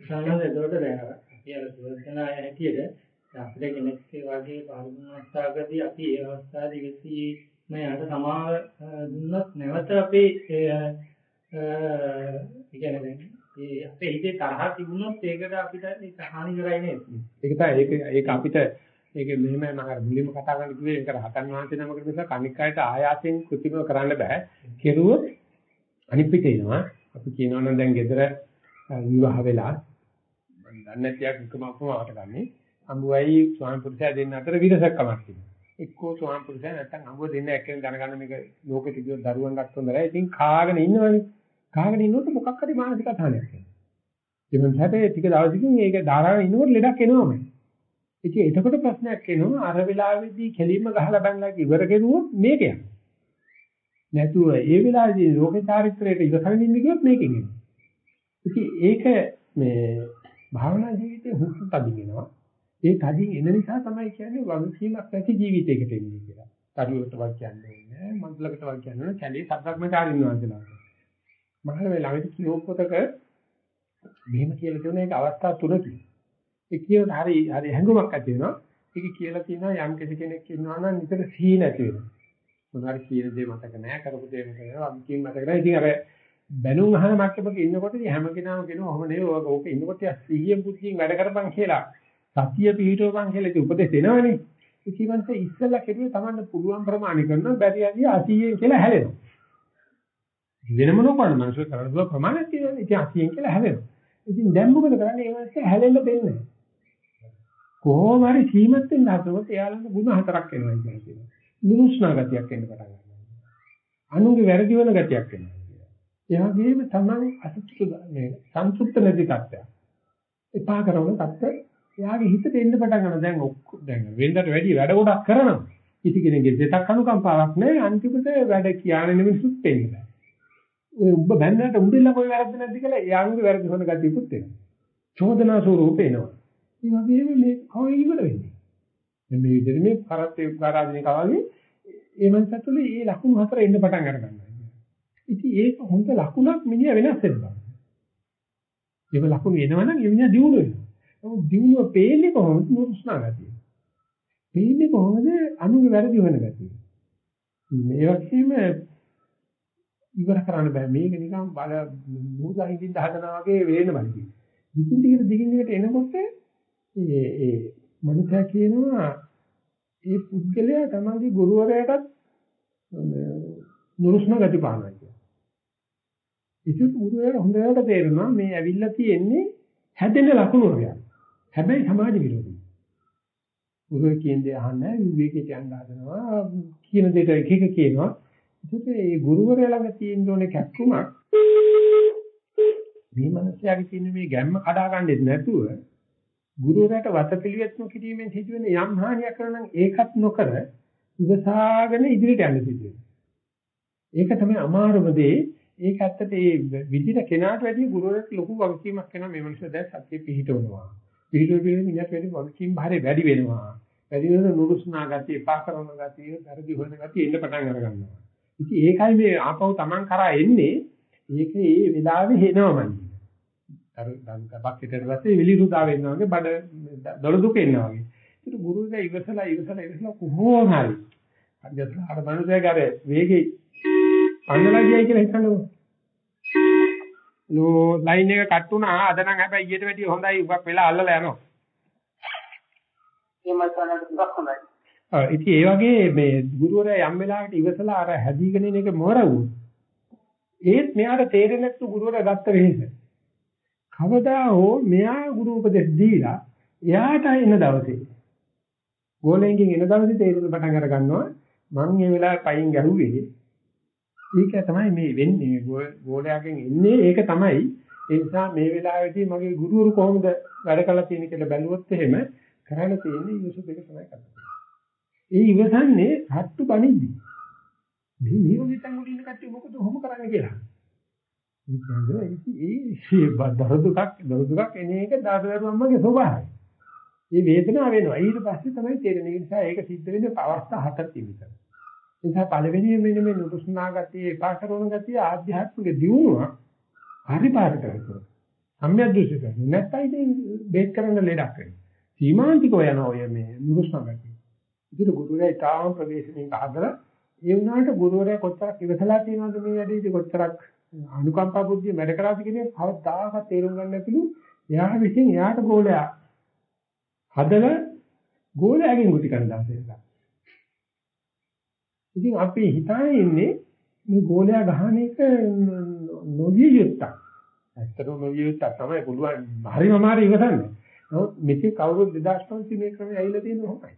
සාමාන්‍යයෙන් ඒකට දැන් කියලා සුවදනා හැටියට අපිට කෙනෙක් වගේ පාරමිතා අවස්ථාවකදී අපි ඒ අවස්ථාවේ ඉවසී මයට සමාව දුන්නොත් නැවත අපේ ඒ කියන්නේ ඒ අපේ හිතේ තරහ තිබුණොත් ඒකට අපිට හානි කරයි නේද? ඒක තමයි ඒක ඒක අපිට ඒක මෙහෙමයි මම අර මුලින්ම කතා කරන්න කිව්වේ ඒක රහතන් වහන්සේ නමකට නිසා කණික් අයට ආයාසයෙන් කෘතිම කරන්න බෑ. කෙරුවොත් අනිත් පිට එනවා. අපි කියනවා නම් දැන් ගෙදර විවාහ වෙලා මම දන්නේ නැති යක් එකම අපමාවට ගන්නේ. අඹුවයි ස්වාමි පුරුෂයා දෙන්න අතර විරසක්කමක් තියෙනවා. එක්කෝ ස්වාමි පුරුෂයා නැත්තම් අඹුව දෙන්න එක්කෙනෙක් දැනගන්න මේක ලෝකෙට ගියොත් දරුවන් ගන්න හොඳයි. ඉතින් කාගෙන ඉන්නවනේ. කාගෙන ඉන්නකොට මොකක් හරි මානසික අසහනයක් එනවා. ඒ මොන්සහට ටික දවසකින් ඒක ධාරාවෙන් ඉන්නකොට ලෙඩක් එනවාමයි. ඉතින් එතකොට ප්‍රශ්නයක් එනවා අර වෙලාවේදී කෙලින්ම ගහලා බැලලා ඉවර කෙරුවොත් මේක යනවා. නැතුව ඒ වෙලාවේදී ලෝකේ චාරිත්‍රයට ඉවසගෙන ඉන්න කිව්වොත් මේකෙන් එනවා. ඉතින් ඒක මේ භාවනා ජීවිතේ හුස්ම තදින් එනවා. ඒ තදින් එන නිසා තමයි කියන්නේ වගකීමක් නැති ජීවිතයකට එන්නේ කියලා. කරුවට වක් කියන්නේ නැහැ, මන්දලකට වක් කියන්නේ නැහැ, කැලේ සත්‍ක්මකාරින් වහන්සේලා. මහල මේ ළඟදී කියෝ පොතක මෙහෙම කියලා තියෙන එක අවස්ථා තුනකින්. ඒ කියන හරි හරි හැඟුමක් ඇති වෙනවා. ඒක කියලා තියෙනවා යම් කෙනෙක් ඉන්නවා නම් නිතර සී නැති වෙනවා. මොනාරි කියන දේ මතක නැහැ, කරපු දේ මතක නැහැ, අම්කින් මතක නැහැ. ඉතින් අර බැනුම් අහන මට්ටමක ඉන්නකොට හැම කෙනාම කියනවා ඔහොම නෙවෙයි ඔක ඕක ඉන්නකොට සිහියෙන් බුද්ධියෙන් වැඩ කරපන් කියලා. සතිය පිහිටවපන් කියලා ඉතින් උපදෙස් දෙනවනේ. ඉතින් මන්ට ඉස්සෙල්ලා කෙරුවේ Tamanට පුළුවන් ප්‍රමාණය කරනවා බැරි යදී 80න් කියලා හැලෙනවා. වෙන මොන කරන මනුස්සය කරන්න පුළුවන් ප්‍රමාණයක් තියෙනවා. ඉතින් 80න් කියලා හැලෙනවා. ඉතින් දැන් මොකද කරන්නේ? ඒ මනුස්සය හැලෙන්න දෙන්නේ නැහැ. කොහොම හරි සීමත් වෙන්න හදනකොට එයාලට ಗುಣ හතරක් එනවා කියන්නේ. නිරුස්නා ගතියක් එන්න පටන් ගන්නවා. අනුන්ගේ වැරදි වෙන ගතියක් එනවා. ඒ වගේම තමයි අසතුට මේ සන්තුෂ්ත නැති තත්ත්වයක්. එපා කරන තත්ත්වය එයාගේ හිතට එන්න පටන් ගන්නවා. දැන් ඔක්කො දැන් වෙනදට වැඩි වැඩ ගොඩක් කරනවා. කිසි කෙනෙක්ගේ දෙතක් අනුකම්පාවක් නැහැ. අන්තිමට වැඩ කියන නිමිසුත් දෙන්නේ. ඔය උඹ බැන්නට උඹෙල්ල කොයි වැරද්ද නැද්ද කියලා එයාගේ වැරදි හොන ගතියකුත් එනවා. චෝදනා ස්වරූපේ එනවා. ඒ වගේම මේ කවයි ඉවර වෙන්නේ. මේ විදිහට මේ කරත් උපකාරාදීන කවගේ ඒ මනසට මේ ලකුණු හතර එන්න පටන් අර ගන්නවා. ඉතින් ඒක හොඳ ලකුණක් මිනිහා වෙනස් වෙනවා. ඒක ලකුණු එනවනම් ඒ මිනිහා දියුණු වෙනවා. නමුත් දියුණුව පේන්නේ කොහොමද නුරුස්නා ගතිය. පේන්නේ කොහොමද අනුගේ වැරදි වෙන ගතිය. මේ වගේම ඉවර කරන්න බෑ මේක නිකන් බල මූදා හින්දින් හදනවා වගේ වේන බලකි. දිගින් දිගට දිගින් දිගට එනකොට ඒ ඒ මනුස්සයා කියනවා ඒ පුද්ගලයා තමන්ගේ ගුරුවරයාටත් නුරුස්නා ගති පානවා කියලා. ඒක ගුරුවරයා හොඳට තේරෙනවා මේ ඇවිල්ලා තියෙන්නේ හැදෙන ලකුණු වගේ. හැබැයි සමාජ විරෝධී. ගුරුවර කියන දේ අහන්නේ විවේකයට යන්න හදනවා කියන දෙයට එක එක කියනවා. ඒකත් ඒ ගුරුවරයා ළඟ තියෙන ඕනේ කැක්කුමක් මේ මනසයාගේ තියෙන මේ ගැම්ම කඩා ගන්නෙත් නැතුව ගුරුවරයාට වතපිළිවෙත් නොකිරීමෙන් සිදුවෙන යම් හානියක් කරනවා නම් ඒකත් නොකර ඉවසාගෙන ඉදිරියට යන්න සිදුවෙනවා. ඒක තමයි අමාරුම දේ. ඒක ඇත්තට ඒ විදිහට කෙනාට වැඩි ගුරුවරයෙක් ලොකු වගකීමක් කරනවා මේ මිනිස්සු දැන් සත්‍ය පිහිටවනවා. පිහිටුව පිළිවෙල මිනිහට වැඩි වගකීම් භාරය වැඩි වෙනවා. වැඩි වෙන නුරුස්නා ගතිය, එපා කරන ගතිය, වැරදි හොයන ගතිය එන්න පටන් අර ගන්නවා. ඉතින් ඒකයි මේ ආපහු Taman කරා එන්නේ. ඒක ඒ වෙලාවේ එනවමයි. අර බක්කෙටට පස්සේ විලිරුදා වෙනවා වගේ බඩ දොළ දුක එනවා වගේ. ඒක ගුරුවරයා ඉවසලා ඉවසලා ඉවසලා කොහොම හරි. හරියට අර මනුස්සයාගේ අර වේගේ පන්නලා ගියයි කියලා හිතන්නකෝ. නෝ ලයින් එක කට් වුණා අද නම් හැබැයි ඊට වැඩිය හොඳයි උගක් වෙලා අල්ලලා යනවා. හොඳයි. ඔව් ඉතින් ඒ වගේ මේ ගුරුවරයා යම් වෙලාවකට ඉවසලා අර හැදීගෙන ඉන එක මොරවුවොත් ඒත් මෙයාට තේරෙන්නේ නැතු ගුරුවරයා ගත්ත වෙහෙස. කවදා හෝ මෙයා ගුරු උපදෙස් දීලා එයාට එන දවසේ ගෝලෙන්ගෙන් එන දවසේ තේරෙන පටන් අර ගන්නවා මං මේ වෙලාවේ පයින් ගැහුවේ ඒක තමයි මේ වෙන්නේ ගෝලයාගෙන් එන්නේ ඒක තමයි ඒ නිසා මේ වෙලාවේදී මගේ ගුරුවරු කොහොමද වැඩ කළා තියෙන කියලා බැලුවොත් එහෙම කරන්න තියෙන්නේ ඉවසු දෙක තමයි කරන්නේ. ඒ ඉවසන්නේ හත්තු බණිද්දි. මේ මේ වගේ තැන් වල ඉන්න කට්ටිය මොකද ඔහොම කරන්නේ කියලා. ඒ කියන්නේ ඒ දරදුකක් දරදුකක් එන එක දාදරුවම්මගේ ස්වභාවය. මේ වේදනාව වෙනවා. ඊට පස්සේ තමයි තේරෙන්නේ. ඒ නිසා ඒක සිද්ධ වෙන්නේ අවස්ථා හතරක් තිබෙනවා. ඒ නිසා පළවෙනියෙන් මෙන්න මේ නුරුස්නා ගතිය, එපා කරන ගතිය ආධ්‍යාත්මික දියුණුව හරි පාරට කරනවා. සම්‍යක් දෘෂ්ටික. නැත්නම් ඉතින් බේත් කරන්න ලෙඩක් වෙනවා. සීමාන්තිකව යන ඔය මේ නුරුස්නා ගතිය. ඉතින් ගුරුවරයා ඊටාම ප්‍රවේශමෙන් අහදලා ඒ වුණාට ගුරුවරයා කොච්චරක් ඉවසලා තියෙනවද මේ වැඩේදී කොච්චරක් අනුකම්පා බුද්ධිය වැඩ කරාද කියන එක කවදාකවත් තේරුම් ගන්න නැතිලු එයා විසින් එයාට ගෝලයා හදලා ගෝලයාගෙන් ගුටි කන දාසෙලා. ඉතින් අපි හිතානේ ඉන්නේ මේ ගෝලයා ගහන එක නොවිය යුත්තක්. ඇත්තටම නොවිය යුත්තක් තමයි පුළුවන් හරිම මාරි ඉවසන්නේ. නමුත් මෙතේ කවුරුත් 2500 මේ ක්‍රමයේ ඇවිල්ලා තියෙන්නේ කොහොමයි?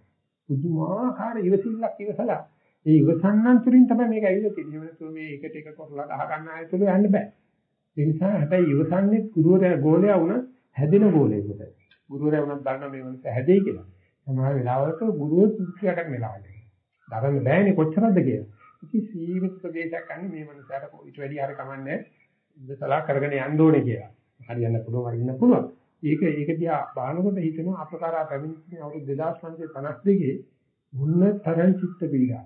පුදුමාකාර ඉවසිල්ලක් ඉවසලා ඒ ඉවසන්නන් තුලින් තමයි මේක ඇවිල්ලා තියෙන්නේ. එහෙම නැත්නම් මේ එකට එක කරලා ගහ ගන්න ආයෙ තුල යන්න බෑ. ඒ නිසා හැබැයි ඉවසන්නේ ගුරුවරයා ගෝලයා වුණ හැදෙන ගෝලයකට. ගුරුවරයා වුණත් දන්නා මේ වෙනස හැදෙයි කියලා. සමහර වෙලාවක ගුරුවරු කුක්කියටක් වෙලාවට. දරන්න බෑනේ කොච්චරද කියලා. ඉතින් සීමිත ප්‍රදේශයක් ගන්න මේ මනසට ඊට වැඩි හරිය කමන්නේ ඉඳලා කරගෙන යන්න ඕනේ කියලා. හරියන්න පුළුවන් වරින්න පුළුවන්. ඒක ඒක දිහා බානකොට හිතෙනවා අපකාරා පැමිණි අවුරුදු 2552 මොන තරම් චිත්ත පීඩා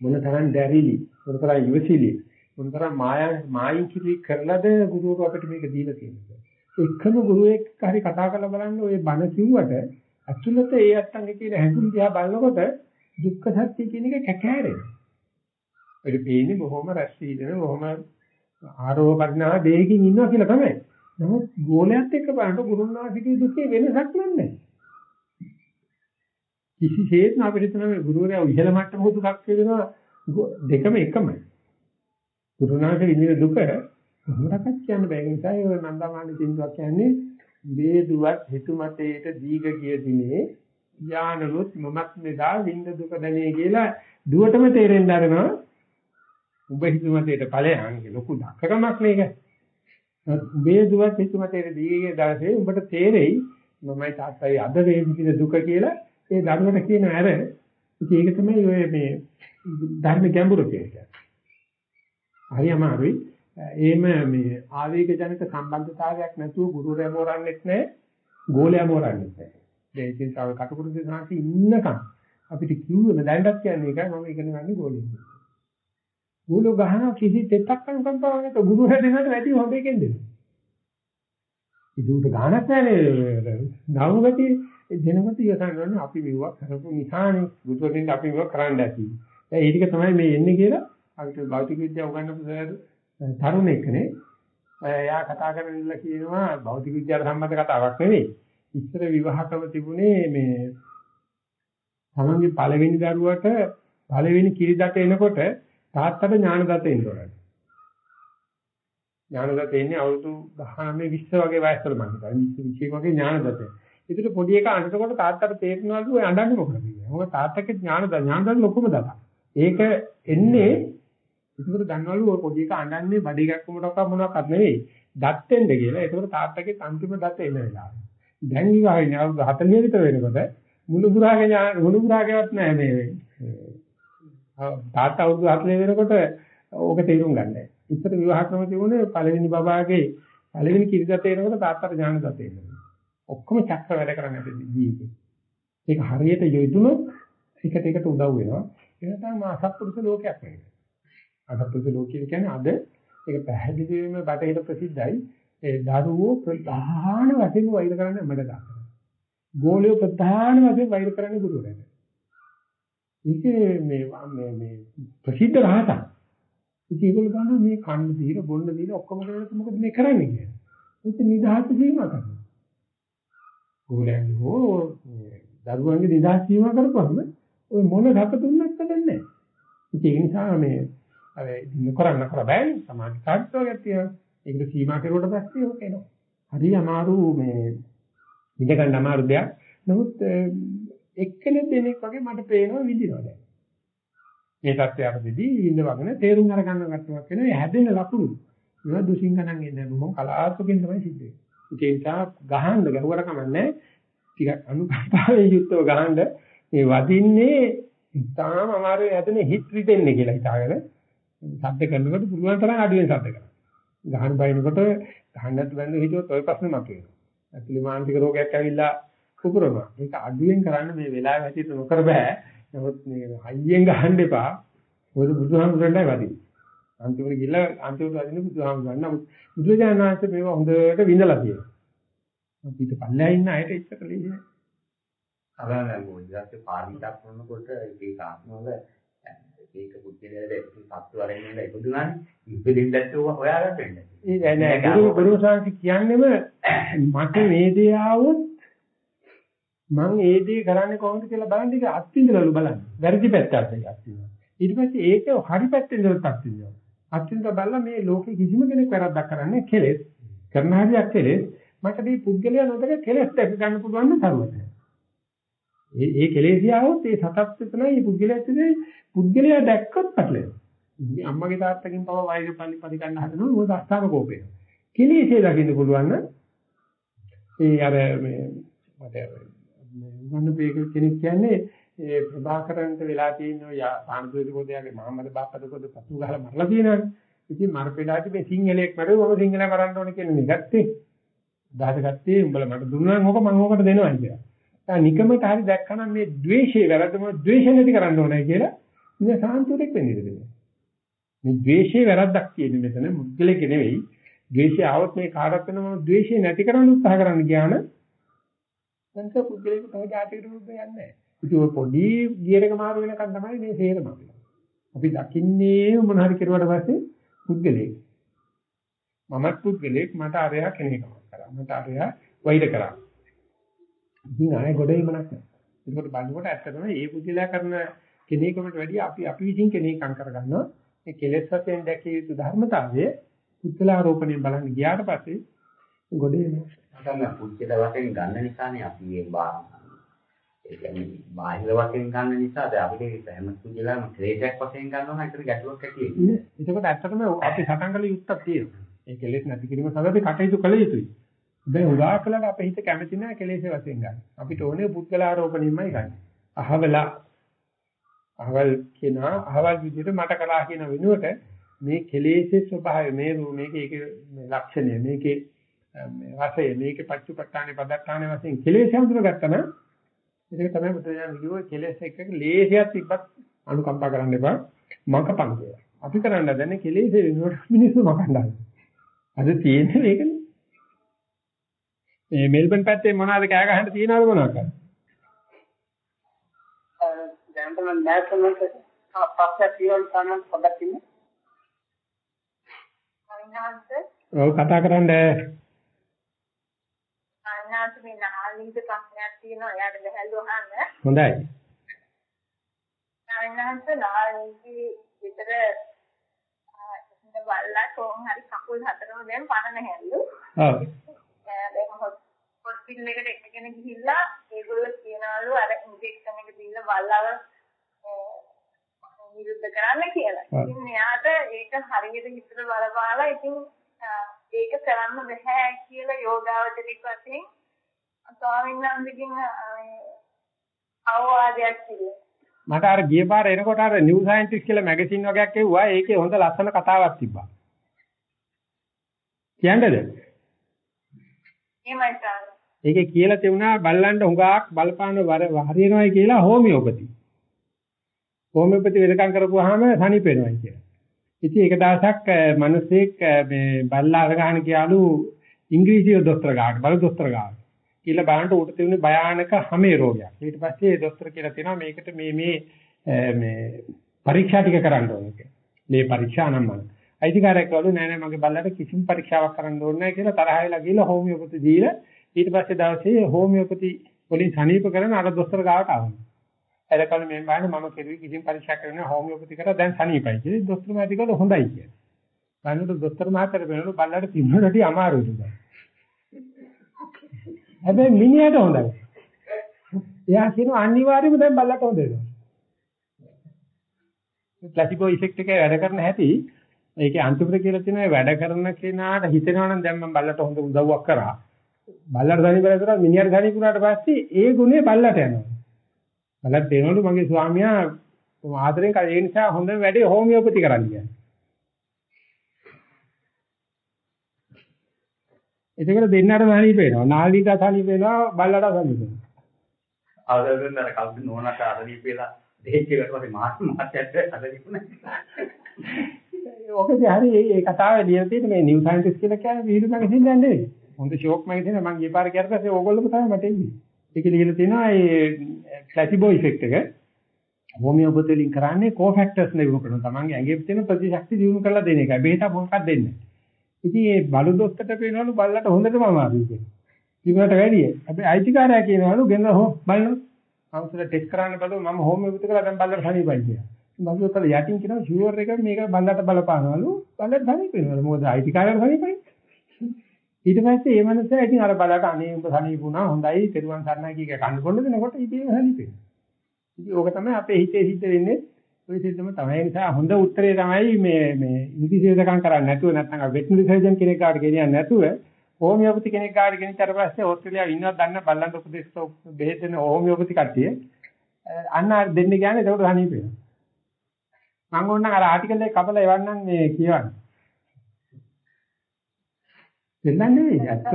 මොන තරම් දැරිලි මොන තරම් ඉවසිලි මොන තරම් මායා මායින් කිරි කරලාද ගුරුවරු අපිට මේක දීලා තියෙන්නේ. එකම ගුරුවෙක් හරි කතා කරලා බලන්න ওই බණ කිව්වට අතුලත ඒ අත්තන්ගේ කියන හැඟුම් දිහා බලනකොට දුක්ඛ සත්‍ය කියන එක කැකෑරෙනවා. ඒක පේන්නේ බොහොම රැස්වීදෙන බොහොම ආරෝහ පරිණාම දෙයකින් ඉන්නවා කියලා තමයි. නමුත් ගෝලයට එක්ක බලනකොට ගුරුනාසිකේ දුකේ වෙනසක් නැහැ. කිසිසේත්ම අපිට හිතන මේ ගුරුවරයා ඉහළ මට්ටම දුකක් කියනවා දෙකම එකමයි. ගුරුනාථ විඳින දුක මොකක්වත් කියන්න බෑ. ඒ නිසා ඒ නන්දමාන සින්දුවක් කියන්නේ වේදුවත් හිතුමතේට දීග කිය දිනේ යානලොත් මමත් මෙදා විඳ දුක දැනේ කියලා දුවටම තේරෙන්න අරනවා. උඹ හිතුමතේට ඵලයන් ලොකු දක්කමක් මේක. වේදුවත් හිතුමතේට දීගේ දාසේ උඹට තේරෙයි මමයි තාත්තයි අද වේදින දුක කියලා ඒ ධර්මයට කියන ඇර ඉතින් ඒක තමයි ඔය මේ ධර්ම ගැඹුර කියන්නේ. හරි අමාරුයි. එහෙම මේ ආවේග ජනක සම්බන්ධතාවයක් නැතුව ගුරුවරයා මෝරන්නෙත් නැහැ, ගෝලයා මෝරන්නෙත් නැහැ. ඒ ඉතින් තව කටුකුරු දෙනාට ඉන්නකම් අපිට කිව්වෙම දැනටත් කියන්නේ ඒකයි මම ඉගෙන ගන්න ගෝලෙන්. ගෝලෝ ගහන කිසි දෙත්තක් අනුකම්පාවක් නැතුව ගුරුවරයා දෙන්නට වැඩි හොඳ එකෙන් දෙනවා. ඉදුට ගානක් නැහැ නවගතිය දෙනකොට ඉවසන්න අපි මෙවුවා කරපු නිසානේ බුදුරජාණන් අපි මෙවුවා කරන්න ඇති. දැන් ඒ ටික තමයි මේ එන්නේ කියලා අපිට භෞතික විද්‍යාව උගන්වපු සර් තරුණෙක්නේ. එයා කතා කරන ඉන්න කියනවා භෞතික විද්‍යාවට සම්බන්ධ කතාවක් නෙවෙයි. ඉස්සර විවාහකව තිබුණේ මේ තමන්ගේ පළවෙනි දරුවට පළවෙනි කිරිදත එනකොට තාත්තට ඥානදත එන්න ඕනේ. ඥානදත එන්නේ අවුරුදු 19 20 වගේ වයසවල මම හිතන්නේ 20 20 වගේ ඥානදත. ඒකට පොඩි එකා අඬනකොට තාත්තට තේරෙනවලු ඔය අඬන්නේ මොකද කියලා. මොකද තාත්තගේ ඥාන ඥානදත ලොකුම දතා. ඒක එන්නේ ඒකට ගන්නවලු ඔය පොඩි එකා අඬන්නේ බඩ එකක් මොනක් මොනක්වත් නෙවෙයි. දත් එන්න කියලා. ඒකට තාත්තගේ අන්තිම දත එන වෙලාව. දැන් විවාහේ අවුරුදු 40 විතර වෙනකොට මුළු පුරාගේ ඥාන මුළු පුරාගේවත් නැහැ මේ. තාත්තා අවුරුදු 40 වෙනකොට ඕක තේරුම් ගන්නෑ. ඉස්සර විවාහ ක්‍රම තිබුණේ පළවෙනි බබාගේ පළවෙනි කිරිදත එනකොට තාත්තට ඥාන දත එනවා. ඔක්කොම චක්‍ර වැඩ කරන්නේ ජීවිතේ. ඒක හරියට යොදුනොත් එකට එකට උදව් වෙනවා. ඒක තමයි අසත්පුරුෂ ලෝකයක් නෙවෙයි. අසත්පුරුෂ ලෝකය කියන්නේ අද ඒක පැහැදිලිවම බටහිර ප්‍රසිද්ධයි. ඒ දරුවෝ ප්‍රධාන වශයෙන් වෛර කරන්නේ මඩ දානවා. ගෝලිය ප්‍රධාන වශයෙන් වෛර කරන්නේ ගුරුවරයාට. ඒකේ මේ මේ මේ ප්‍රසිද්ධ රහතන්. ඉතින් ඒගොල්ලෝ ගන්නවා මේ කන්න දීලා බොන්න දීලා ඔක්කොම කරලා මොකද මේ කරන්නේ කියලා. ඒක නිදහස් සීමා කරනවා. ගෝලයන්ගේ හෝ දරුවන්ගේ නිදහස් සීමා කරපුවම ඔය මොන රකතුන්නක් නැදන්නේ නැහැ. ඒ නිසා මේ අර නොකරන්න කර බෑනේ සමාජ කාර්යයක් තියෙනවා. ඒකට සීමා කරුවට පස්සේ ඔක එනවා. හරි අමාරු මේ ඉඳ ගන්න අමාරු දෙයක්. නමුත් එක්කෙනෙක් දෙනෙක් වගේ මට පේනවා විඳිනවා දැන්. මේ தත්ත්වයකදී ඉන්න වගන තේරුම් අරගන්න ගැටුමක් වෙනවා. හැදෙන ලකුණු. ඒවා දුසින් ගණන් එන්නේ මොකක් කලාතුරකින් තමයි සිද්ධ වෙන්නේ. ඒ නිසා ගහන්න ගහුවට කමන්නේ ටිකක් අනුකම්පාවෙන් යුක්තව ගහන්න මේ වදින්නේ ඉතාම අමාරුයි හැදෙන හිත් රිදෙන්නේ කියලා හිතාගෙන සද්ද කරනකොට පුළුවන් තරම් අඩුවෙන් සද්ද කරනවා. ගහන බයිනකොට ගහන්නත් බැඳ හිතුවොත් ওই ප්‍රශ්නේ මතුවෙනවා. ඇතුළේ මානසික රෝගයක් ඇවිල්ලා කුපුරනවා. ඒක අඩුවෙන් කරන්න මේ වෙලාව හැටියට නොකර බෑ. නමුත් මේ හයියෙන් ගහන්න එපා. මොකද බුදුහාමුදුරන්ටයි වදින්නේ. අන්තිමට ගිහලා අන්තිමට වදින්නේ බුදුහාමුදුරන්. නමුත් බුදුජානක වහන්සේ මේවා හොඳට විඳලා තියෙනවා. අපිට පල්ලෙහා ඉන්න අයට ඉච්ච කලේ නෑ. අරගෙන මොකදත් පාරිණිතක් කරනකොට ඒක ආත්මවල ඒක බුද්ධිලද ඒක සත්තු වරෙන් ඉඳලා ඉපදුනානේ ඉපදින්නත් හොයාගන්න වෙන්නේ. ඒ නෑ ගුරු ගුරු සංසි කියන්නේම මට මේ දේ ආවොත් මම ඒ දේ කරන්නේ කොහොමද කියලා බලන්න ඉතින් අත්විඳලලු බලන්න. වැරදි පැත්තට ඒක අත්විඳිනවා. ඊට පස්සේ ඒක හරි පැත්තෙන් දොරත් අත්විඳිනවා. අත්විඳලා බලලා මේ ලෝකේ කිසිම කෙනෙක් වැරද්දක් කරන්නේ කෙලෙස්. කරන හරියක් කෙලෙස්. මට මේ පුද්ගලයා නොදක කෙලෙස් දැක ගන්න පුළුවන් නම් තරුවට. ඒ ඒ කෙලෙසියාවොත් ඒ සතත් එතනයි මේ පුද්ගලයාත් ඉතින් පුද්ගලයා දැක්කොත් පැටලෙනවා. මේ අම්මගේ තාත්තගෙන් පව වෛර පලි පලි ගන්න හදනවා මොකද අස්ථාන කෝපේ. කෙලෙසිය දකින්න පුළුවන් නම් ඒ අර මේ මට උගන්න මේක කෙනෙක් කියන්නේ ඒ ප්‍රභාකරන්ට වෙලා තියෙන ඔය පානදුවේ පොතේ මහමද බාප්පද පොත පතු ගහලා මරලා තියෙනවනේ. ඉතින් මර පෙඩාටි මේ සිංහලෙක් මරුවම සිංහල මරන්න ඕනේ කියන නිගත්තේ. දාස ගත්තේ උඹලා මට දුන්නා නම් ඕක මම ඕකට දෙනවා කියලා. දැන් නිකමට හරි දැක්කනම් මේ द्वේෂය වැරදම द्वේෂය නැති කරන්න ඕනේ කියලා ඉතින් සාන්තුරෙක් වෙන්න ඉඩ දෙනවා. මේ द्वේෂය වැරද්දක් කියන්නේ මෙතන මුද්දලෙක නෙවෙයි. ද්වේෂය આવොත් මේ කාටවත් වෙන මම ද්වේෂය නැති කරන්න උත්සාහ කරන්න ගියාන දැන් තව පුද්ගලයෙකුට තව ජාතිකට යන්නේ නැහැ. ඉතින් ඔය පොඩි ගියරක මාරු වෙනකන් තමයි මේ තේරම අපි දකින්නේ මොන හරි කෙරුවට පස්සේ පුද්ගලෙක්. මමත් පුද්ගලෙක් මට අරයා කෙනෙක්ම කරා. මට අරයා වෛර කරා. ඉතින් ආයෙ ගොඩේම නැහැ. ඒකට බලනකොට ඇත්තටම මේ පුද්ගලයා කරන කෙනෙකුට වැඩිය අපි අපි විසින් කෙනෙක්ම් කරගන්නවා. මේ කෙලෙස් වශයෙන් දැකිය යුතු ධර්මතාවය පුද්ගලාරෝපණයෙන් බලන්න ගියාට පස්සේ ගොඩේම නැත්නම් පුද්ගල වශයෙන් ගන්න නිසානේ අපි මේ බාහිර ඒ කියන්නේ බාහිර වශයෙන් ගන්න නිසා දැන් අපිට හැම පුද්ගලයක්ම ක්‍රේටයක් වශයෙන් ගන්නවා නම් ඒකට ගැටලුවක් ඇති වෙන්නේ. එතකොට ඇත්තටම අපි සටන් කළ යුත්තක් තියෙනවා. ඒ කෙලෙස් නැති කිරීම සඳහා අපි කටයුතු කළ යුතුයි. දැන් උදා කළාට අපේ හිත කැමති නැහැ කෙලෙස් වශයෙන් ගන්න. අපිට ඕනේ පුද්ගලාරෝපණයමයි ගන්න. අහවලා අහවල් කෙනා අහවල් විදිහට මට කළා කියන වෙනුවට මේ කෙලෙස්ේ ස්වභාවය මේ මේකේ ඒකේ ලක්ෂණය මේකේ මේ රසය මේකේ පච්චුපට්ඨානේ පදත්තානේ වශයෙන් කෙලෙස් හඳුනගත්තා නම් ඒක තමයි බුදුන් කිව්වේ කෙලෙස් එක්ක ලේසියක් තිබ්බත් අනුකම්පා කරන්න එපා මංකපන් කියලා. අපි කරන්න දැන්නේ කෙලෙස් වෙනුවට මිනිස්සු මකන්නයි. අද තියෙන්නේ මේකනේ. මේ මෙල්බන් පැත්තේ මොනවද කෑ ගහන්න තියනවද මොනවද කරන්නේ? ජෙන්ටල්මන් නැෂනල් පස්සේ තියෙන සම්මත පොඩක් ඉන්නේ. ඔව් කතා කරන්නේ අනාත් මේ නාලින්ද ප්‍රශ්නයක් තියෙනවා එයාට බහැල්ලු අහන්න. හොඳයි. අනාත් නාලින්දි විතර ඉන්න බල්ලා කොහොම හරි කකුල් හතරම දැන් පණ නැහැලු. ඔව්. දැන් හොස්පිටල් එකට එකගෙන ගිහිල්ලා ඒගොල්ලෝ කියනවලු අර ඉන්ජෙක්ෂන් එක දීලා බල්ලාව නිරුද්ධ කරන්න කියලා. ඉතින් මෙයාට ඒක හරියට හිතට බලපාලා ඉතින් ඒක කරන්න බෑ කියලා යෝගාවචරික වශයෙන් ස්වාමීන් වහන්සේගෙන් අවවාදයක් කිව්වා. මට අර ගිය පාර එනකොට අර නිව් සයන්ටිස්ට් කියලා මැගසින් වගේක් එව්වා. ඒකේ හොඳ ලස්සන කතාවක් තිබ්බා. කියන්නද? එහෙමයි සාර. ඒකේ කියලා තියුණා බල්ලන්ට හුඟක් බලපාන හරියනවායි කියලා හෝමියෝපති. හෝමියෝපති වෙදකම් කරපුවාම සනීප වෙනවායි කියලා. ඉතින් එක දවසක් මිනිස්සෙක් මේ බල්ලා අරගහන කියාලු ඉංග්‍රීසි දොස්තර ගාවට බල දොස්තර ගාවට. කියලා බලන්න උට තිබුණේ භයානක හැමේ රෝගයක්. ඊට පස්සේ දොස්තර කියලා තියෙනවා මේකට මේ මේ මේ පරීක්ෂා ටික කරන්න ඕනේ කියලා. මේ පරීක්ෂා නම් මම. අයිතිකාරයෙක් වළු නෑ නෑ මගේ බල්ලට කිසිම පරීක්ෂාවක් කරන්න ඕනේ නෑ කියලා තරහ වෙලා ගිහලා හෝමියෝපති දීලා ඊට පස්සේ දවසේ හෝමියෝපති වලින් සනීප කරන අර දොස්තර ගාවට ආවා. එතකොට මම බලන්නේ මම කෙරුවේ කිසිම පරීක්ෂා කරන්නේ හෝමියෝපති කරා දැන් සනීපයි කියලා. දොස්තර මහත්තයා කිව්වා හොඳයි කියලා. බලනකොට දොස්තර මහත්තයා වෙනකොට බල්ලට තිබුණට අමාරුයි. හැබැයි මිනිහට හොඳයි. එයා කියනවා අනිවාර්යයෙන්ම දැන් බල්ලට හොඳ වෙනවා. ප්ලාසිබෝ ඉෆෙක්ට් එක වැඩ කරන හැටි ඒකේ අන්තිමට කියලා තියෙනවා වැඩ කරන කෙනාට හිතෙනවා නම් දැන් මම බල්ලට හොඳ උදව්වක් කරා. බල්ලට ධනි බල කරා මිනිහට ධනි කුණාට පස්සේ ඒ ගුණේ බල්ලට යනවා. බල්ලට තේනවලු මගේ ස්වාමියා ආදරෙන් ඒ නිසා හොඳ වැඩේ හෝමියෝපති කරන්න කියන්නේ. එතකොට දෙන්නට සනීප වෙනවා. නාලිට සනීප වෙනවා, බල්ලට සනීප වෙනවා. ආදරෙන් අර කවුද නෝනට අදලීප වෙලා දෙහෙච්ච එකට පස්සේ මාත් මාත්‍යට අදලීප නැහැ. ඔකදී හරි මේ කතාවේ ලියලා තියෙන මේ නිව් සයන්ටිස්ට් කියලා කියන්නේ විහිළු මැගසින් දැන් නෙවෙයි. හොඳ ෂෝක් මැගසින් මම ගිය පාර ගියාට පස්සේ ඕගොල්ලෝම තමයි මට එන්නේ. ඒක ලියලා තියෙනවා මේ ප්ලාසිබෝ ඉෆෙක්ට් එක. හෝමියෝපති වලින් කරන්නේ කෝෆැක්ටර්ස් නෙවෙයි කරන තමන්ගේ ඇඟේ තියෙන ප්‍රතිශක්ති දිනු කරලා දෙන එකයි. බෙහෙත මොකක්ද දෙන්නේ. ඉතින් මේ බලු දොස්තරට පේනවලු බල්ලට හොඳටම අමාරුයි කියන්නේ. ඉතින්කට වැඩි. හැබැයි අයිතිකාරයා කියනවලු ගෙන්න හො බලන්න. අවසර ටෙස්ට් කරන්න බලුව මම හෝමියෝපති කරලා දැන් බල්ලට සනීපයි කියලා. මම කල යටින් කියනවා ෂුවර් එක මේක බල්ලට බලපානවලු බල්ලට සනීප වෙනවලු. මොකද අයිතිකාරයාට සනීපයි. ඊට පස්සේ මේ මනුස්සයා ඉතින් අර බලට අනේ උඹ සනීපුණා හොඳයි තෙරුවන් සරණයි කිය කන්න කොල්ල දෙනකොට ඉතින් සනීපෙනවා. ඉතින් ඕක තමයි අපේ හිතේ සිද්ධ වෙන්නේ. ඔය සිද්ධම තමයි. ඒ නිසා හොඳ උත්තරේ තමයි මේ මේ ඉංග්‍රීසියෙන් කරන්නේ නැතුව නැත්නම් වෙටනරි සර්ජන් කෙනෙක් කාට ගෙනියන්නේ නැතුව හෝමියෝපති කෙනෙක් කාට ගෙනිච්චාට පස්සේ ඕස්ට්‍රේලියාව ඉන්නවත් දන්න බල්ලන්ට උපදේශ බෙහෙත් දෙන හෝමියෝපති කට්ටිය අන්න දෙන්න කියන්නේ ඒකට හනීප වෙනවා. මම ඕනනම් අර ආටිකල් එක කපලා එවන්නම් මේ කියවන්න. දෙන්නන්නේ නෙවෙයි ඇත්ත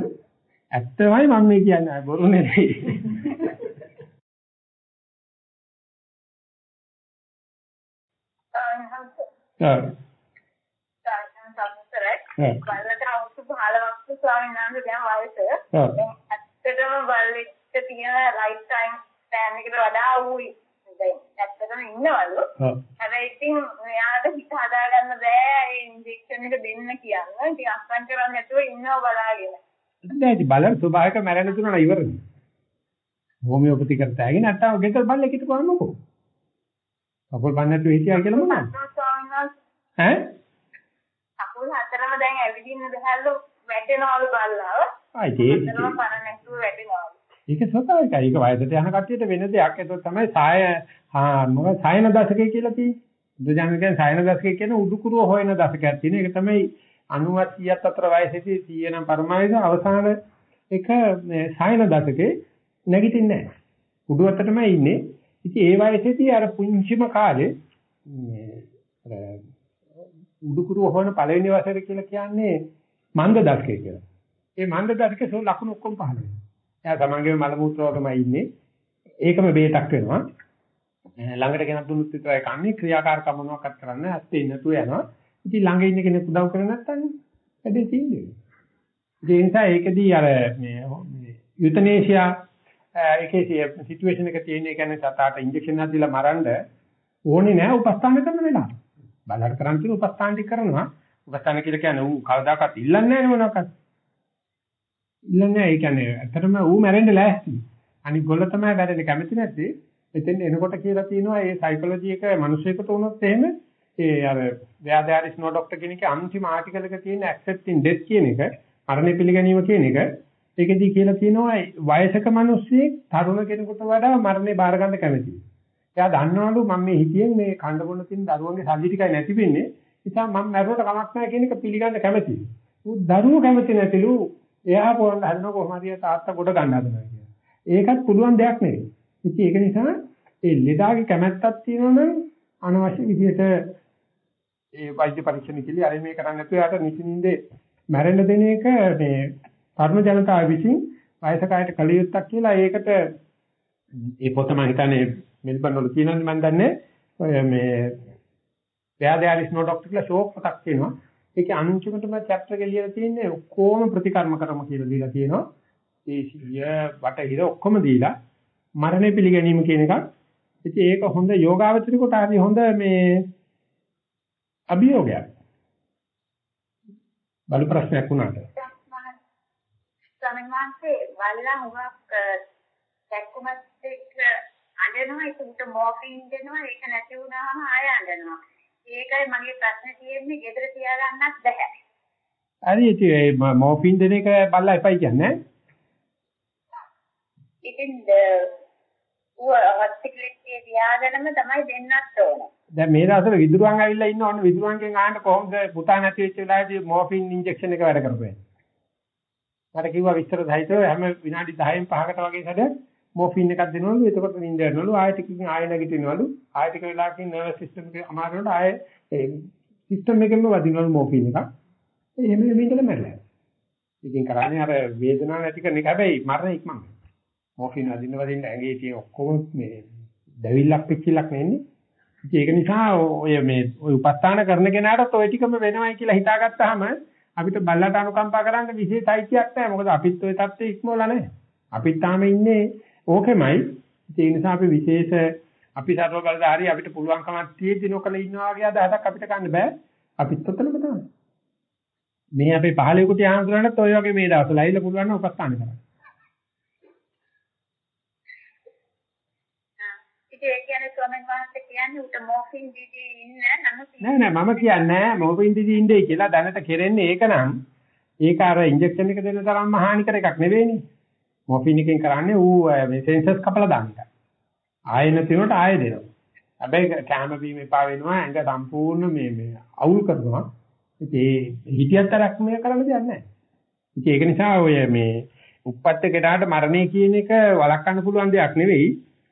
ඇත්තමයි මම මේ කියන්නේ බොරු නෙවෙයි. ඔව්. බලකට අවුරුදු 15ක් ස්වාමීන් වහන්සේ දැන් වයස. ඇත්තටම බලෙක්ට තියෙන ලයිෆ් ටයිම් ස්පෑන් එකට වඩා ඌයි දැන් ඇත්තටම ඉන්නවලු. හැබැයි ඉතින් මෙයාට හිත හදාගන්න බෑ ඒ ඉන්ජෙක්ෂන් එක දෙන්න කියන්න. ඉතින් අස්සන් කරන්නේ නැතුව ඉන්නව බලාගෙන. දැන් බලන්න ස්වභාවික මැරෙන්න තුනන ඉවරනේ. හෝමියෝපති කරතෑගේ නැත්තම් ගෙදර බල්ලෙක් හිටපුවාම මොකෝ? කකුල් බන්නට හිටියා කියලා මොනවද? ඈ? කකුල් හතරම දැන් ඇවිදින්න බැහැලු වැටෙනවලු බල්ලව. ආ ඒක හතරම පණ නැතුව වැටෙනවලු. ඒක ස්වභාවිකයි. ඒක වයසට යන කට්ටියට වෙන දෙයක්. ඒක තමයි සාය මොකද සායන දශකය කියලා තියෙන්නේ. බුදුජානක කියන්නේ සායන දශකය කියන උඩුකුරුව හොයන දශකයක් තියෙන. ඒක තමයි 90 100ත් අතර වයසේදී 100 නම් පරමායස අවසාන එක සායන දශකේ නැගිටින්නේ නැහැ. උඩුවතටම ඉන්නේ. ඉතින් ඒ වයසේදී අර පුංචිම කාලේ මේ උඩුකුරුව හොයන පළවෙනි වසරේ කියලා කියන්නේ මන්ද දශකය කියලා. ඒ මන්ද දශකේ සෝ ලකුණු ඔක්කොම පහළ වෙනවා. එයා තමන්ගේම මල මූත්‍ර වගේමයි ඉන්නේ. ඒකම බේතක් වෙනවා. ළඟට ගෙනත් දුන්නොත් විතරයි කන්නේ ක්‍රියාකාරකම මොනවක්වත් කරන්නේ නැත්te නැතුව යනවා. ඉතින් ළඟ ඉන්න කෙනෙක් උදව් කරේ නැත්නම් වැඩේ තියෙන්නේ. ඒ නිසා ඒකදී අර මේ යුතනේෂියා ඒකේ සිටුේෂන් එක තියෙන එක කියන්නේ සතාට ඉන්ජෙක්ෂන් එකක් දීලා මරන්න ඕනේ නෑ උපස්ථාන කරන වෙලාව. බලන්න කරන් තියෙන උපස්ථාන ටික කරනවා. උපස්ථාන කියලා කියන්නේ ඌ කවදාකවත් ඉල්ලන්නේ නෑ මොනවාක්වත්. ඉල්ලන්නේ ඒ කියන්නේ ඇත්තටම ඌ මැරෙන්න ලෑස්ති. අනික ගොල්ල තමයි මැරෙන්න කැමති නැත්තේ. එතෙන් එනකොට කියලා තියෙනවා ඒ සයිකොලොජි එක මිනිසෙකුට වුණොත් එහෙම ඒ අර ව්‍යාධාරිස් නෝ ડોක්ටර් කෙනෙක්ගේ අන්තිම ආටිකල් එක තියෙන accepting death කියන එක මරණය පිළිගැනීම කියන එක ඒකෙදී කියලා තියෙනවා වයසක මිනිස්සෙක් තරුණ කෙනෙකුට වඩා මරණය බාර ගන්න කැමතියි. එයා දන්නවලු මම මේ හිතියෙන් මේ කණ්ඩ බොන්න තියෙන දරුවන්ගේ සල්ලි ටිකයි නැති වෙන්නේ. නිසා මම මැරුවට කමක් නැහැ කියන එක පිළිගන්න කැමතියි. ඌ දරුවෝ කැමති නැතිලු එයා පොරන්න හදන කොහොම හරි තාත්තා කොට ගන්න හදනවා කියලා. ඒකත් පුළුවන් දෙයක් නෙවෙයි. ඉතින් ඒක නිසා ඒ ලෙඩාගේ කැමැත්තක් තියෙනවනම් අනවශ්‍ය විදිහට ඒ වෛද්‍ය පරීක්ෂණ කිලි අර මේ කරන්නේ නැතුව යාට නිසින්ින්දේ මැරෙන්න දෙන එක මේ තරුණ ජනතාව විසින් වයසකයට කලියුත්තක් කියලා ඒකට ඒ පොත මම හිතන්නේ මෙල්බන් වල කියනන්නේ මම දන්නේ ඔය මේ ව්‍යාධාරිස් නෝ ડોක්ටර් කියලා ෂෝක් පොතක් කියනවා ඒකේ අන්තිමටම චැප්ටර් එක ලියලා තියෙන්නේ ඔක්කොම ප්‍රතිකර්ම කරම කියලා දීලා තියෙනවා. ඒ සිය වටහිර ඔක්කොම දීලා මරණය පිළිගැනීම කියන එකක්. ඉතින් ඒක හොඳ යෝගාවචරිකට හරි හොඳ මේ අභියෝගයක්. බලු ප්‍රශ්නයක් වුණාට. ස්වාමීන් වහන්සේ වල්ලා හුඟක් දැක්කුමත් එක්ක අඬනවා ඒකට මෝෆින් දෙනවා ඒක නැති වුණාම ආය අඬනවා. ඒකයි මගේ ප්‍රශ්නේ තියෙන්නේ ගෙදර තියාගන්නත් බැහැ. හරි ඉතින් මේ මෝෆින් දෙන එක බල්ලා එපයි කියන්නේ. ඉතින් ඌ හොස්පිටල් එකේ තියාගෙනම තමයි දෙන්නත් ඕන. දැන් මේ දවස්වල විදුරුවන් ඇවිල්ලා ඉන්න ඕන විදුරුවන්ගෙන් අහන්න කොහොමද පුතා නැති වෙච්ච වෙලාවේදී මෝෆින් ඉන්ජෙක්ෂන් එක වැඩ කරපුවේ. මට කිව්වා විස්තර සහිතව හැම විනාඩි 10න් 5කට වගේ සැරයක් මෝෆින් එකක් දෙනවලු. එතකොට නිින්ද යනවලු. ආයෙ ටිකකින් ආයෙ නැගිටිනවලු. ආයෙ ටික වෙලාවකින් නර්වස් සිස්ටම් එකේ අමාරු වලට ආයෙ ඒ සිස්ටම් එකෙම වදිනවලු මෝෆින් එකක්. එහෙම වෙමින්දල මැරලා ඉතින් කරන්නේ අර වේදනාව ඇති කරන එක. හැබැයි මරණ ඉක්මන මෝෆින් වදින්න වදින්න ඇඟේ තියෙන ඔක්කොම මේ දැවිල්ලක් පිච්චිලක් නෙන්නේ. ඒක නිසා ඔය මේ ඔය උපස්ථාන කරන කෙනාටත් ඔය ටිකම වෙනවයි කියලා හිතාගත්තාම අපිට බල්ලට අනුකම්පා කරන්න විශේෂයිතියක් නැහැ. මොකද අපිත් ওই தත්ත්වෙ ඉක්මවලා නැහැ. අපිත් තාම ඉන්නේ ඕකෙමයි. ඒ නිසා අපි විශේෂ අපි සර්ව බලධාරී අපිට පුළුවන්කමක් තියෙද්දි නොකල ඉන්නවා වගේ අදහසක් අපිට ගන්න බෑ. අපිත් ඔතනම තමයි. මේ අපේ පහලේ කුටි ආන්දරණත් ඔය වගේ මේ දවස්වල ඇවිල්ලා පුළුවන් නම් උපස්ථාන කරන්න. නෑ නෑ මම කියන්නේ මෝෆින් දීදී ඉන්නේ කියලා දැනට කෙරෙන්නේ ඒක නම් ඒක අර ඉන්ජෙක්ෂන් එක දෙන්න තරම්ම හානිකර එකක් නෙවෙයිනේ. මෝෆින් එකෙන් කරන්නේ ඌ මේ සෙන්සර්ස් කපලා දාන එක. ආයෙන තිනුට ආයෙ දෙනවා. හැබැයි කැම බීම එපා වෙනවා ඇඟ සම්පූර්ණ මේ මේ අවුල් කරනවා. ඉතින් හිතියතරක් මේ කරන්න දෙයක් නැහැ. ඉතින් ඒක නිසා ඔය මේ උප්පත්ති කෙනාට මරණය කියන එක වළක්වන්න පුළුවන් දෙයක් නෙවෙයි.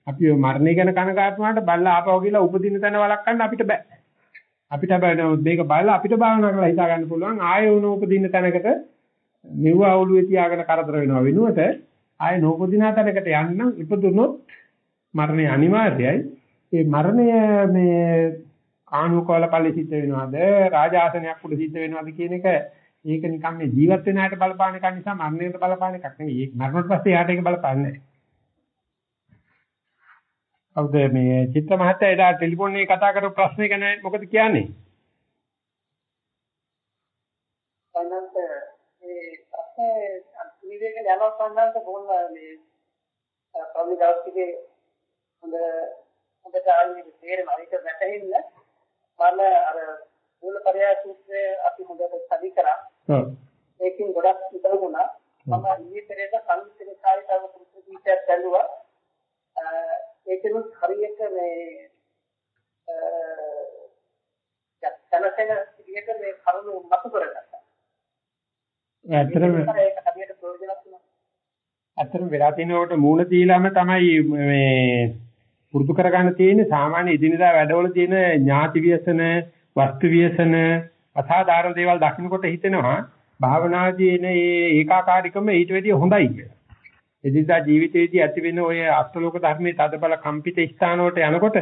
අපි ඔය මරණය ගැන කනගාටු වුණාට බල්ලා ආපහු ගිහලා උපදින තැන වළක්වන්න අපිට බෑ. අපිට බෑ මේක බලලා අපිට භාවනා කරලා හිතා ගන්න පුළුවන් ආයෙ උන උපදින තැනකට මෙව අවුලුවේ තියාගෙන කරදර වෙනවා වෙනුවට ආයෙ නෝපදිනා තැනකට යන්න ඉපදුනොත් මරණය අනිවාර්යයි. ඒ මරණය මේ කාණුකවල පල්ලි සිද්ධ වෙනවද රාජාසනයක් උඩ සිද්ධ වෙනවද කියන එක ඒක නිකන් මේ ජීවත් වෙන ආයත බලපාන එක නිසා මරණයට බලපාන එකක් නෙවෙයි. ඒක මරණයට පස්සේ යාට ඒක බලපාන්නේ නැහැ. කවුද මේ චිත්‍ර මහත්තයා එදා ටෙලිෆෝන් එකේ කතා කරපු ප්‍රශ්නේ ගැන මොකද කියන්නේ? සම්මත මේ අපේ විවේක යනවා සම්බන්ධ බොන්න මේ ප්‍රොබ්ලම් දවස්කේ හොඳ හොඳට ආන්නේ තේරෙන අනිත් වැටහෙන්න මම අර මූල පරයා සූත්‍රය අපි හොඳට ස්ටඩි කරා. ඒකෙන් ගොඩක් ඉතල වුණා. මම ඊයේ පෙරේද සංස්කෘතික කාර්යතාව සූත්‍ර දීපයක් බැලුවා. ඒකෙනුත් හරියට මේ අ ජනසෙන විදිහට මේ කරුණු මතු කරගත්තා. ඇත්තටම ඒක හරියට ප්‍රයෝජනක් වුණා. ඇත්තටම වෙලා තිනකොට මූණ දීලාම තමයි මේ පුරුදු කරගන්න තියෙන්නේ සාමාන්‍ය ඉදිනදා වැඩවල තියෙන ඥාති ව්‍යසන, වස්තු ව්‍යසන, අසාධාරණ දේවල් දකින්නකොට හිතෙනවා භාවනාදී එන ඒ ඒකාකාරීකම ඊට වැඩිය හොඳයි කියලා. එදිනදා ජීවිතයේදී ඇති වෙන ඔය අෂ්ටලෝක ධර්මයේ තදබල කම්පිත ස්ථාන වලට යනකොට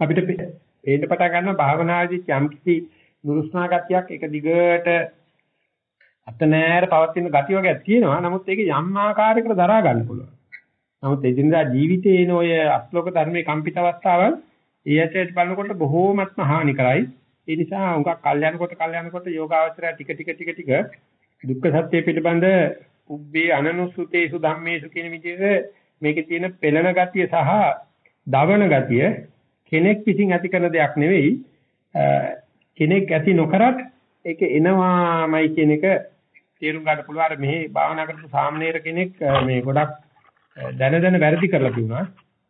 අපිට පේන්න පටන් ගන්නවා භාවනාදී යම්කිසි නුරුස්නා ගතියක් එක දිගට අතනෑර පවතින ගතිය වගේ තියෙනවා. නමුත් ඒක යම් ආකාරයකට දරා ගන්න පුළුවන්. නමුත් එදිනදා ජීවිතයේ එන ඔය අෂ්ටලෝක ධර්මයේ කම්පිත අවස්ථාවල් ඒ ඇටයට බලනකොට බොහෝමත්ම හානිකරයි. ඒ නිසා උඟක් කල්යනකොට කල්යනකොට යෝගාවචරය ටික ටික ටික ටික දුක්ඛ සත්‍ය පිළිබඳ උබ්බේ අනනුසුතේසු ධම්මේසු කියන විදිහට මේකේ තියෙන පෙළෙන ගතිය සහ දවන ගතිය කෙනෙක් විසින් ඇති කරන දෙයක් නෙවෙයි කෙනෙක් ඇති නොකරත් ඒක එනවාමයි කියන එක තේරුම් ගන්න පුළුවන් අර මෙහි භාවනා කරපු සාමණේර කෙනෙක් මේ ගොඩක් දැන දැන වැරදි කරලා තිබුණා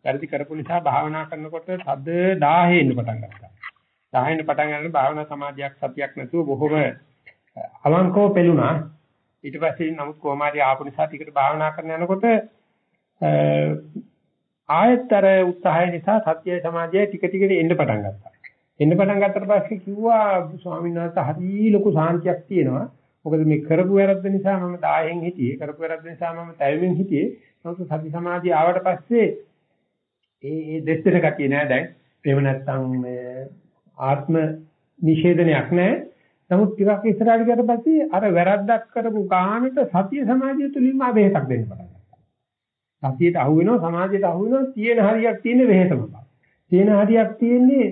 වැරදි කරපු නිසා භාවනා කරනකොට තද 1000 එන්න පටන් ගත්තා 1000 එන්න පටන් ගන්න භාවනා සමාධියක් සතියක් නැතුව බොහොම අවංකව පෙළුණා ඊට පස්සේ නමුත් කොහොම හරි ආපු නිසා ටිකට භාවනා කරන යනකොට ආයතර උත්සාහය නිසා සත්‍යය සමාධිය ටික ටික එන්න පටන් ගත්තා. එන්න පටන් ගත්තට පස්සේ කිව්වා ස්වාමීන් වහන්සේ හරි ලොකු සාන්තියක් තියෙනවා. මොකද මේ කරපු වැරද්ද නිසා මම 10න් හිටියේ. කරපු වැරද්ද නිසා මම 30න් හිටියේ. නමුත් සති සමාධිය ආවට පස්සේ ඒ ඒ දෙස්තර ගතිය නෑ දැන්. එහෙම නැත්නම් මේ ආත්ම නිෂේධනයක් නෑ. නමුත් ටිකක් ඉස්සරහට ගියට පස්සේ අර වැරද්දක් කරපු ගානට සතිය සමාධිය තුලින්ම වෙහෙසක් දෙන්න පටන් ගත්තා. සතියට අහු වෙනවා සමාධියට අහු වෙනවා තියෙන හරියක් තියෙන වෙහෙසම බව. තියෙන හරියක් තියෙන්නේ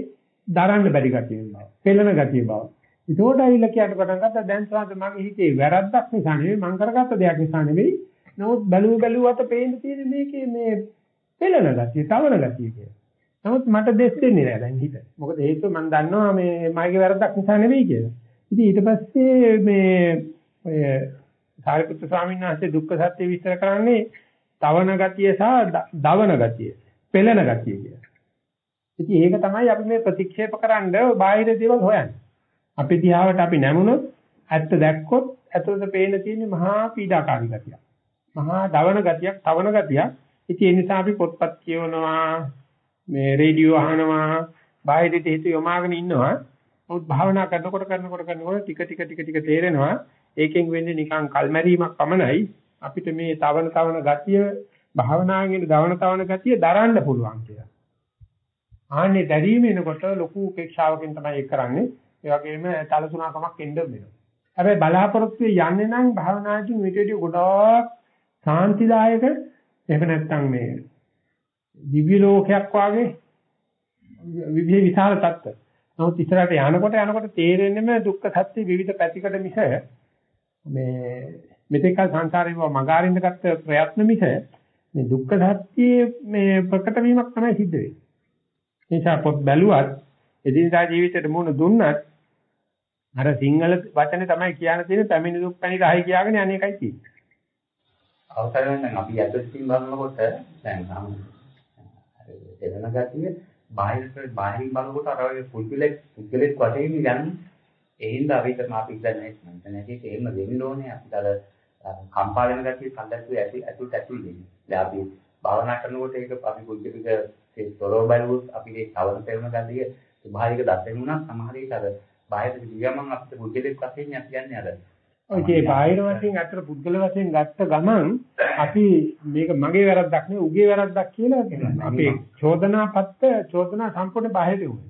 දරන්න බැරි ගතිය බව. පෙළෙන ගතිය බව. ඒකෝට ඇවිල්ලා කියන්න පටන් ගත්තා දැන් සාද මගේ හිතේ වැරද්දක් නිසා නෙවෙයි මං කරගත්ත දෙයක් නිසා නෙවෙයි. නමුත් බැලුව බැලුවට පේන්න තියෙන මේකේ මේ පෙළෙන ගතිය, තවන ගතිය කියලා. නමුත් මට දෙස් දෙන්නේ නැහැ දැන් හිත. මොකද හේතුව මම දන්නවා මේ මගේ වැරද්දක් නිසා නෙවෙයි කියලා. ඉතින් ඊට පස්සේ මේ ඔය සාරිපුත්‍ර ස්වාමීන් වහන්සේ දුක්ඛ සත්‍ය විස්තර කරන්නේ තවන ගතිය සහ දවන ගතිය, පෙළෙන ගතිය කියලා. ඉතින් ඒක තමයි අපි මේ ප්‍රතික්ෂේප කරන්න බාහිර දේවල් හොයන්නේ. අපි දිහාවට අපි නැමුණොත් ඇත්ත දැක්කොත් ඇතුළත පේන තියෙන මහා පීඩාකාරී ගතියක්. මහා දවන ගතියක්, තවන ගතියක්. ඉතින් ඒ නිසා අපි පොත්පත් කියවනවා, මේ රේඩියෝ අහනවා, බාහිරට හිත යොමාගෙන ඉන්නවා. මොකද භාවනා කරනකොට කරනකොට කරනකොට ටික ටික ටික ටික තේරෙනවා ඒකෙන් වෙන්නේ නිකන් කල්මැරීමක් පමණයි අපිට මේ තවන තවන ගතිය භාවනාවෙන් දවන තවන ගතිය දරන්න පුළුවන් කියලා. ආන්නේ දැරීම එනකොට ලොකු උපේක්ෂාවකින් තමයි ඒක කරන්නේ. ඒ වගේම තලසුණාකමක් එන්න වෙනවා. හැබැයි බලාපොරොත්තු යන්නේ නම් භාවනාවකින් විදියට ගොඩාක් සාන්තිදායක එහෙම නැත්නම් මේ දිව්‍ය ලෝකයක් වාගේ විවිධ විශාල තත්ත්ව. නමුත් ඉස්සරහට යනකොට යනකොට තේරෙන්නේම දුක්ඛ සත්‍ය විවිධ පැතිකඩ මිස මේ මෙතෙක් කල සංසාරේ මගාරින්න ගත්ත ප්‍රයත්න මිස මේ දුක්ඛ සත්‍යයේ මේ ප්‍රකට වීමක් තමයි සිද්ධ වෙන්නේ. ඒ නිසා පොත් බැලුවත් එදිනදා ජීවිතේට මුණ දුන්නත් අර සිංහල වචනේ තමයි කියන්න තියෙන පැමිණි දුක් පැණි රහයි කියාගෙන අනේකයි තියෙන්නේ. අවසරයෙන් දැන් අපි ඇතුළතින් බලනකොට දැන් සාම එදෙන ගතිය බාහිර බාහිරින් බලනකොට අර වගේ පුද්ගලෙක් පුද්ගලෙක් වශයෙන් යන්නේ ඒ හින්දා අපි කරන අපි ඉඳන්නේ නැහැ නැති තේරෙන්න දෙන්න ඕනේ අපිට අර කම්පා වෙන ගැටිය කන්දක්කුවේ ඇති ඇතුළට ඇතුල් වෙන්නේ. දැන් අපි භාවනා කරනකොට ඒක අපි පුද්ගලික ඒ තොරව බලුවොත් අපි ඒ තවන තේරුම ගතිය ස්වභාවික දර්ශන වුණා සමහර විට අර බාහිර විද්‍යාවමන් අපිට පුද්ගලික වශයෙන් කියන්නේ අර. ඔය ඒ බාහිර වශයෙන් අතර පුද්ගල වශයෙන් ගත්ත ගමන් අපි මේක මගේ වැරද්දක් නෙවෙයි උගේ වැරද්දක් කියලා අපි චෝදනාපත්ත චෝදනා සම්පූර්ණ බාහිර යොමු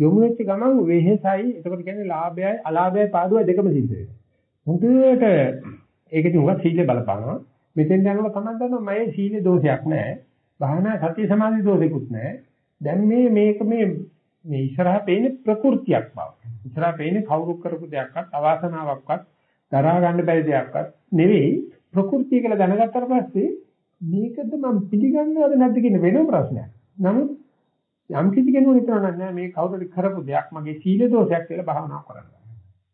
යොමු වෙච්ච ගමන් වෙහෙසයි. එතකොට කියන්නේ ලාභයයි අලාභයයි පාඩුවයි දෙකම සිද්ධ වෙනවා. හොඳට ඒක ඉතින් උගත් සීලේ බලපානවා. මෙතෙන් යනකොට තමයි දන්නවා මගේ සීලේ දෝෂයක් නැහැ භාවනා සති සමාධි දෝෂෙකුත් නැහැ දැන් මේ මේක මේ මේ ඉස්සරහා පේන්නේ ප්‍රകൃතියක් බව ඉස්සරහා පේන්නේ කවුරු කරපු දෙයක්වත් අවාසනාවක්වත් දරා ගන්න බැරි දෙයක්වත් නෙවෙයි ප්‍රകൃතිය කියලා දැනගත්තට පස්සේ මේකද මම පිළිගන්නවද නැද්ද කියන වෙනම ප්‍රශ්නයක්. නමුත් යම් කිසි කෙනෙකුට හිතනවා නෑ මේ කවුරුරි කරපු දෙයක් මගේ සීල දෝෂයක් කියලා භාවනා කරනවා.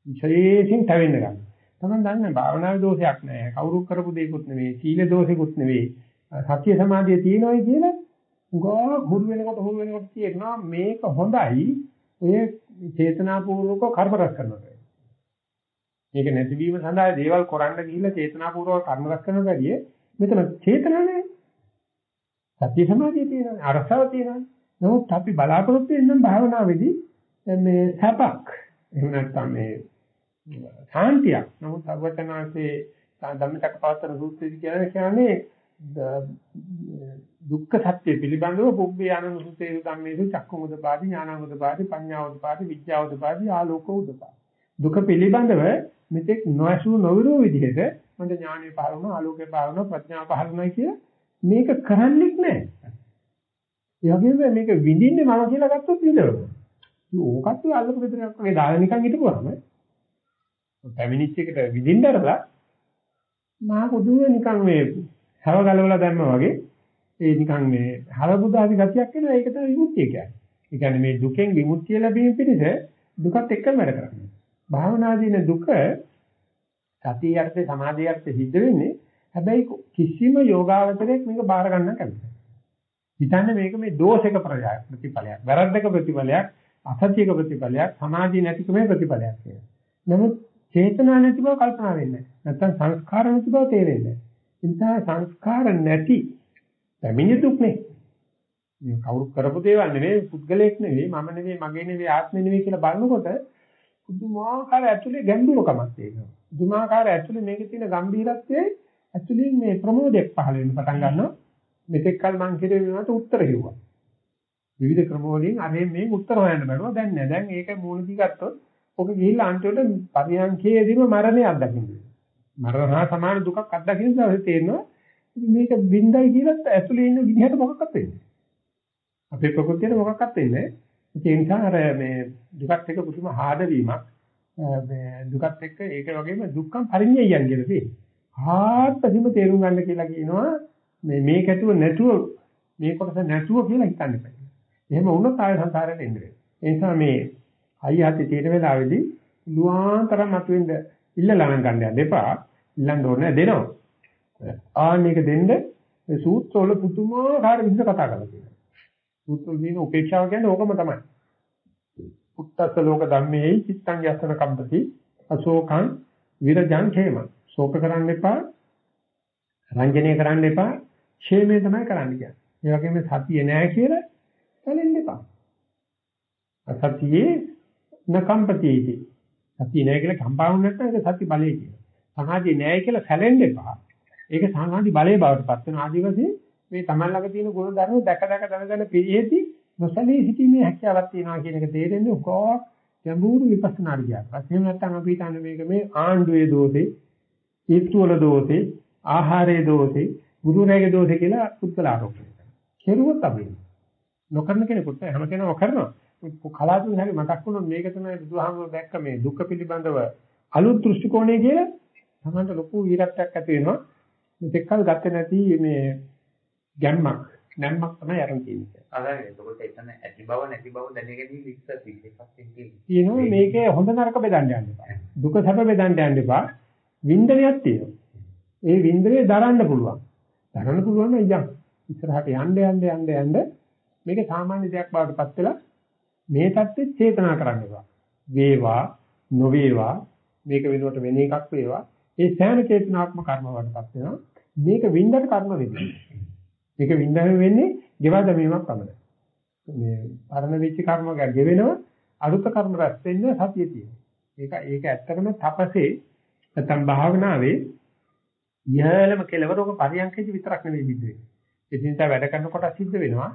විශේෂයෙන් තවෙන්න ගන්න. තමයි දන්නේ භාවනාවේ දෝෂයක් නෑ. කවුරු කරපු දෙයක්වත් නෙවෙයි සීල දෝෂෙකුත් නෙවෙයි. සත්‍ය සමාධිය තියෙනවයි කියලා උගා හුරු වෙනකොට හුරු වෙනකොට කියනවා මේක හොඳයි. ඔය චේතනාපූර්වක කර්ම රැස් කරනවා. මේක නැතිවීම සඳහා දේවල් කරන්න ගිහිල්ලා චේතනාපූර්වක කර්ම රැස් කරන බැරිය මෙතන චේතනාවේ සත්‍ය සමාධිය තියෙනවා අරසාව තියෙනවා නමුත් අපි බලාපොරොත්තු වෙන භාවනාවේදී මේ සැපක් එහෙම නැත්නම් මේ ශාන්තියක්. නමුත් අවචනාසේ ධම්මචක්ක පවත්තන සූත්‍රයේදී කියන්නේ කියන්නේ දුක්ඛ සත්‍ය පිළිබඳව පුබ්බේ ආනන්දසුතේ ධම්මේසු චක්කුමුදපාදි ඥානමුදපාදි පඤ්ඤාවුදපාදි විද්‍යාවුදපාදි ආලෝකෝදපාදි දුක පිළිබඳව මෙතෙක් නොඇසු නොවිරෝ විදිහට මන්ට ඥානෙ පහළ වුණා ආලෝකේ පහළ වුණා ප්‍රඥාව පහළ වුණා කිය මේක කරන්නෙක් නැහැ. ඒ වගේම මේක විඳින්නේ මම කියලා ගත්තොත් විඳවනවා. ඕකත් අල්ලපු දෙයක් වගේ දාලා නිකන් හිටපුවාම පැමිණිච් එකට විඳින්න අරලා මහා පුදුම නිකන් මේ හැව ගලවලා දැම්මා වගේ ඒ නිකන් මේ හරබුදාවි ගතියක් එනවා ඒක තමයි විමුක්තිය කියන්නේ. ඒ කියන්නේ මේ දුකෙන් විමුක්තිය ලැබීම පිණිස දුකත් එක්කම වැඩ කරන්නේ. භාවනාදීන දුක සතිය යර්ථේ සමාධිය යර්ථේ සිද්ධ වෙන්නේ හැබැයි කිසිම යෝගාවචරයක් මේක බාර ගන්න කැමති. හිතන්නේ මේක මේ දෝෂක ප්‍රතිඵලයක්, වැරද්දක ප්‍රතිඵලයක්, අසත්‍යක ප්‍රතිඵලයක්, සමාධිය නැතිකමේ ප්‍රතිඵලයක් කියලා. නමුත් චේතනා නැති බව කල්පනා වෙන්නේ නැහැ. නැත්තම් සංස්කාර නැති බව තේරෙන්නේ නැහැ. සංස්කාර නැති පැමිණි දුක් නේ. මේ කවුරු කරපු දේවල් නෙවෙයි, පුද්ගලයෙක් නෙවෙයි, මම නෙවෙයි, මගේ නෙවෙයි, ආත්මෙ නෙවෙයි කියලා බලනකොට පුදුමාකාර ඇතුලේ ගැඹුරකමක් තියෙනවා. පුදුමාකාර ඇතුලේ මේකේ තියෙන ගැඹීරත්වයේ ඇතුලේ මේ ප්‍රමෝදයක් පහළ වෙන්න පටන් ගන්නවා. මෙතෙක් කල මං කිරේ වෙනවට උත්තර හිව්වා. විවිධ ක්‍රම වලින් අනේ මේ උත්තර හොයන්න බැරුවා. දැන් නෑ. දැන් ඒක මූලිකී ගත්තොත් ඔක ගිහිල්ලා අන්තිමට පරියන්කේදීම මරණය අත්දකින්න. මරණ හා සමාන දුකක් අත්දකින්න දවසේ තේරෙනවා. මේක බින්දයි කියලත් ඇතුලේ ඉන්න විදිහට මොකක්වත් වෙන්නේ. අපේ ප්‍රകൃතියට මොකක්වත් වෙන්නේ නෑ. ඒ නිසා අර මේ දුකත් එක්ක පුදුම හාද වීමක් මේ දුකත් එක්ක ඒක වගේම දුක්ඛම් පරිඤ්ඤයයන් කියලා තියෙනවා. ආත්මසිම තේරුම් ගන්න කියලා කියනවා මේ මේක ඇතුව නැතුව මේ කොටස නැතුව කියලා හිතන්න බෑ. එහෙම වුණොත් ආය සංසාරයට එන්නේ. ඒ නිසා මේ අයියාති තියෙන වෙලාවේදී ලුවාන්තරම් මතුවෙන්න ඉල්ලලා නම් ගන්න යන්න එපා. ඉල්ලන්න ඕනේ දෙනවා. ආ මේක දෙන්න ඒ සූත්‍රවල පුදුමාකාර විදිහට කතා කරලා තියෙනවා. සූත්‍රවල තියෙන උපේක්ෂාව කියන්නේ ඕකම තමයි. උත්තස්ස ලෝක ධම්මේයි චිත්තං යස්සන කම්පති අශෝකං විරජං ඛේම. ශෝක කරන්න එපා. රංජනීය කරන්න එපා. ക്ഷേමය තමයි කරන්න කියන්නේ. ඒ වගේම සතිය නෑ කියලා සැලෙන්න එපා. අසතියේ නකම්පතියේදී. සතිය නෑ කියලා කම්පාවුන නැත්නම් ඒක සති බලය කියනවා. සමාධිය නෑ කියලා සැලෙන්න එපා. ඒක සමාධි බලයේ බවට පත් වෙන ආදිවාසී මේ Taman ළඟ තියෙන ගුණ ධර්ම දැක දැක දැනගෙන පිළිෙද්දී නොසලී සිටීමේ හැකියාවක් තියෙනවා කියන එක තේරෙන්නේ කොහොම ගැඹුරු විපස්සනා විද්‍යාවක්. එහෙම නැත්නම් අපි හිතන්නේ මේක මේ ආණ්ඩුවේ දෝෂේ, ඊත්තුවල දෝෂේ, ආහාරයේ දෝෂේ, ගුරුරයාගේ දෝෂේ කියලා පුද්ගල ආරෝපණය කරනවා. කෙරුවොත් අපි නොකරන කෙනෙකුට හැම කෙනාම කරනවා. කලාතුරකින් හරි මතක් වුණොත් මේක තමයි බුදුහාමුදුරුවෝ දැක්ක මේ දුක්ඛ පිළිබඳව අලුත් දෘෂ්ටි කෝණය කියලා තමන්ට ලොකු වීරත්වයක් ඇති වෙනවා. මෙතෙක් කල් ගත්තේ නැති මේ ගැම්මක් නැම්මක් තමයි අරන් තියෙන්නේ. අර එතකොට එතන ඇති බව නැති බව දැනගැනීම විස්තර තියෙනවා මේකේ හොඳ නරක බෙදන්න යන්න එපා. දුක සැප බෙදන්න යන්න එපා. වින්දනයක් තියෙනවා. ඒ වින්දනේ දරන්න පුළුවන්. දරන්න පුළුවන් නම් යම්. ඉස්සරහට යන්න යන්න යන්න යන්න මේක සාමාන්‍ය දෙයක් බවට පත් වෙලා මේ தත්ත්වෙ චේතනා කරන්න එපා. වේවා නොවේවා මේක වෙනුවට වෙන එකක් වේවා. ඒ සෑම චේතනාත්මක කර්ම වලටපත් වෙනවා. මේක වින්දට කර්ම වෙන්නේ. මේක වින්දම වෙන්නේ ගෙවා දැමීමක් පමණයි. මේ පරණ වෙච්ච කර්ම ගෙවෙනවා අලුත් කර්ම රැස් වෙන්නේ සතිය තියෙනවා. ඒක ඒක ඇත්තටම තපසේ නැත්නම් භාවනාවේ ඉහළම කෙලවරක පරියන්කේදී විතරක් නෙවෙයි සිද්ධ වෙන්නේ. ඒ නිසා වැඩ කරනකොට සිද්ධ වෙනවා.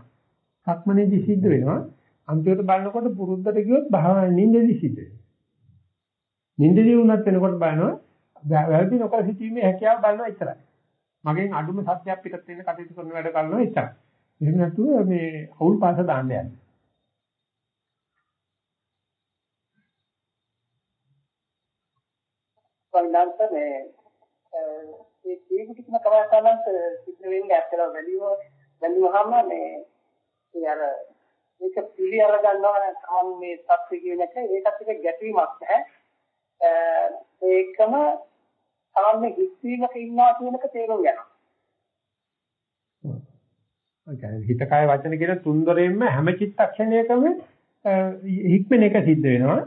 සක්මනේදී සිද්ධ වෙනවා. අන්තිමට බලනකොට පුරුද්දට ගියොත් භාවනා නිින්දේදී සිද්ධ වෙනවා. නිින්දේදී වුණත් වෙනකොට බලනවා වැරදි නොකර සිටීමේ හැකියාව බලනවා ඉතරයි. මගෙන් අඩුම සත්‍යයක් පිටත් වෙන කටයුතු කරන වැඩ කරනවා ඉතරයි. එහෙම නැතුව මේ අවුල් පාස දාන්න යන්නේ. වන්දන්ත මේ ඒ ජීවිත කින කවදාවත් සිද්ධ වෙන්නේ ඇත්තලා වැලියෝ වැලියවහම මේ ඒ අර මේක පිළි අර ගන්නවා නම් මේ සත්‍ය කියන එක ඒකත් එක ගැටීමක් නැහැ ඒකම තාන්නේ හිස්වීමක ඉන්නවා කියන එක තේරුම් ගන්නවා. ඔය කියන්නේ හිත කය වචන කියන තුන්දරෙන්ම හැම චිත්තක්ෂණයකම හික්මන එක සිද්ධ වෙනවා.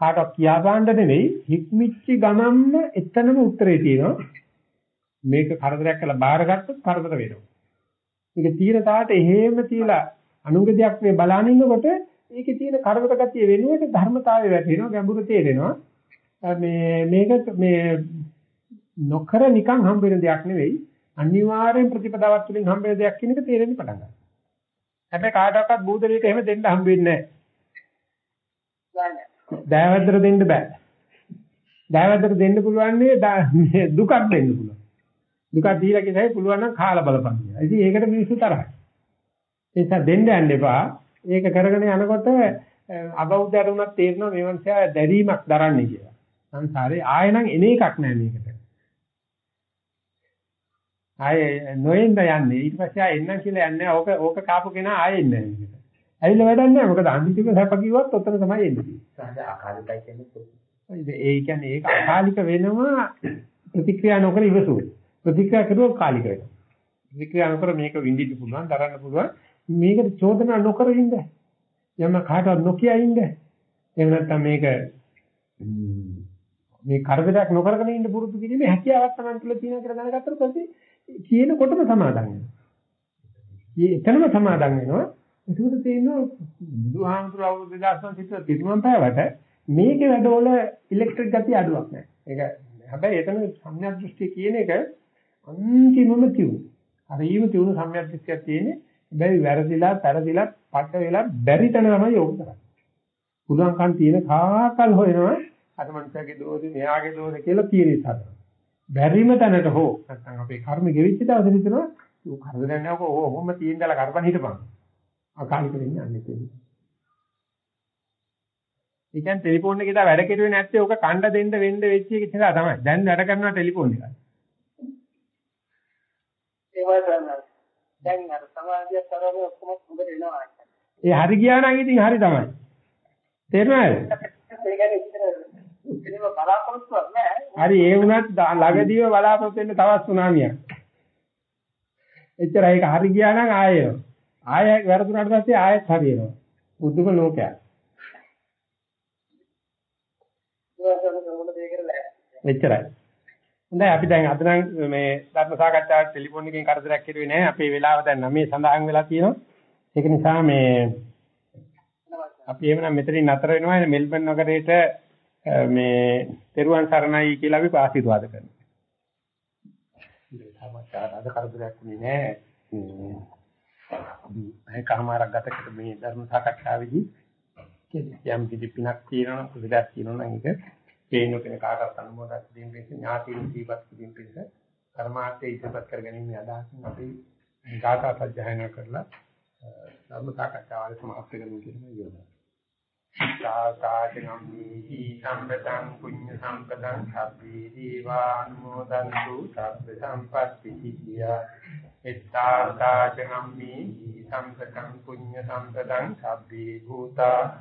කාටවත් කියා ගන්න නෙවෙයි හික්මිච්ච ගමන්ම එතනම උත්තරේ තියෙනවා. මේක කරදරයක් කියලා බාරගත්තොත් කරදර වෙනවා. මේක තීර තාට එහෙම තියලා අනුග දෙයක් මේ බලන ඉන්නකොට ඒකේ තියෙන කරදර ගතිය වෙනුවට ධර්මතාවය වැටෙනවා ගැඹුරු තේරෙනවා. මේ මේක මේ නොකර නිකන් හම්බ වෙන දෙයක් නෙවෙයි අනිවාර්යෙන් ප්‍රතිපදාවක් තුළින් හම්බ වෙන දෙයක් කියන එක තේරෙන්න පටන් ගන්නවා. හැබැයි කාටවත් බූදලයට එහෙම දෙන්න හම්බ වෙන්නේ නැහැ. දයාවැද්දට දෙන්න බෑ. දයාවැද්දට දෙන්න පුළුවන් නේ දුකක් දෙන්න පුළුවන්. දුකක් දීලා කියසයි පුළුවන් නම් කාලා බලපන් කියලා. ඉතින් ඒකට මිනිස්සු තරහයි. ඒ නිසා දෙන්න යන්න එපා. ඒක කරගෙන යනකොට අබෞද්ධයට උනත් තේරෙනවා මේ මනුස්සයා දැරීමක් දරන්නේ කියලා. සංසාරේ ආයෙ නම් එන එකක් නෑ මේකට. ආයෙ නොඑන්න යන්නේ ඊට පස්සේ ආයෙ එන්නම් කියලා යන්නේ ඕක ඕක කාපු කෙනා ආයෙ එන්නේ නෑ මේකට. ඇවිල්ලා වැඩක් නෑ මොකද අන්තිම සැප කිව්වත් ඔතන තමයි එන්නේ. සාද අකාලිකයි කියන්නේ ඒ කියන්නේ ඒක අකාලික වෙනවා ප්‍රතික්‍රියා නොකර ඉවසුවේ. ප්‍රතික්‍රියා කරුවොත් කාලික වෙනවා. ප්‍රතික්‍රියා නොකර මේක විඳින්න පුළුවන්, දරන්න පුළුවන්. මේකට චෝදනා නොකර ඉන්න. යම කාටවත් නොකිය ඉන්න. එහෙම නැත්නම් මේක මේ කරදරයක් නොකරගෙන ඉන්න පුරුදු කිරීමේ හැකියාවක් තමයි තුල තියෙනවා කියලා දැනගත්තට පස්සේ කියනකොටම සමාදම් වෙනවා. එතනම සමාදම් වෙනවා. ඒකට තියෙනවා බුදුහාමුදුරුවෝ අවුරුදු 2000 සිට තිරුවන් පෑවට මේකේ වැඩවල ඉලෙක්ට්‍රික් ගතිය අඩුවක් නැහැ. ඒක හැබැයි එතන සම්‍යක් දෘෂ්ටි කියන එක අන්තිමම තියුණු. හරිම තියුණු සම්‍යක් දෘෂ්ටියක් තියෙන්නේ. හැබැයි වැරදිලා, පෙරදිලා, පට වෙලා බැරි තැන තමයි යොමු කරන්නේ. පුළුවන්කම් තියෙන කාකල් හොයනවා අර මනුස්සයාගේ දෝෂේ මෙයාගේ දෝෂේ කියලා තීරේ හදනවා. බැරිම තැනට හෝ නැත්නම් අපේ කර්ම ගෙවිච්ච දවසේ හිතනවා ඌ කරදරයක් නෑ ඔක ඔහොම තියෙන දල කරපන් හිටපන්. අකාලික වෙන්නේ අන්නේ තේරෙන්නේ. ඒ කියන්නේ ටෙලිෆෝන් එකේ දා වැඩ කෙරුවේ නැත්තේ ඔක කණ්ඩ දෙන්න වෙන්න වෙච්ච එක කියලා තමයි. දැන් වැඩ කරනවා ටෙලිෆෝන් එකයි. ඒ වගේ දැන් අර සමාජය තරම ඔක්කොම හොඳ වෙනවා. ඒ හරි ගියා නම් ඉතින් හරි තමයි. තේරුණාද? ඒ කියන්නේ එහෙම බලාපොරොත්තුවක් නැහැ. හරි ඒ වුණත් ළඟදීම බලාපොරොත්තු වෙන්න තවත් සුනාමියක්. එච්චරයි ඒක හරි ගියා නම් ආයෙ එනවා. ආයෙ වැරදුනාට පස්සේ ආයෙත් හරියනවා. බුදුම ලෝකයක්. එච්චරයි. හොඳයි අපි දැන් අද නම් මේ ධර්ම සාකච්ඡාවට ටෙලිෆෝන් එකකින් කරදරයක් කෙරුවේ නැහැ. අපේ වෙලාව දැන් 9 සඳහන් වෙලා තියෙනවා. ඒක නිසා මේ අපි එහෙමනම් මෙතනින් නතර වෙනවා. මෙල්බන් නගරේට මේ තෙරුවන් සරණයි කියලා අපි ආශිර්වාද කරනවා. සමාචාර අද කරදරයක් වුණේ නැහැ. මේ කමාරක් ගතකට මේ ධර්ම සාකච්ඡාවේදී යම් කිසි පිනක් තියෙනවා නම් කුසලයක් තියෙනවා නම් ඒක පේන කෙන කාටවත් අනුමෝදන් කිරීම පිණිස ඥාතින් දීපත් කිරීම පිණිස කර්මාර්ථය ඉදිරිපත් කරගැනීම අදහසින් අපි ගාථා සජ්ජායනා කරලා ධර්ම සාකච්ඡාව සමාප්ත කරමු කියන යෝජනා. සාකාචනම්මේහි සම්පතං පුඤ්ඤ සම්පතං සබ්බේ දීවානුමෝදන්තු සබ්බ සම්පත්ති සිද්ධියා. එත්තාකාචනම්මේහි සම්පතං පුඤ්ඤ සම්පතං සබ්බේ භූතා.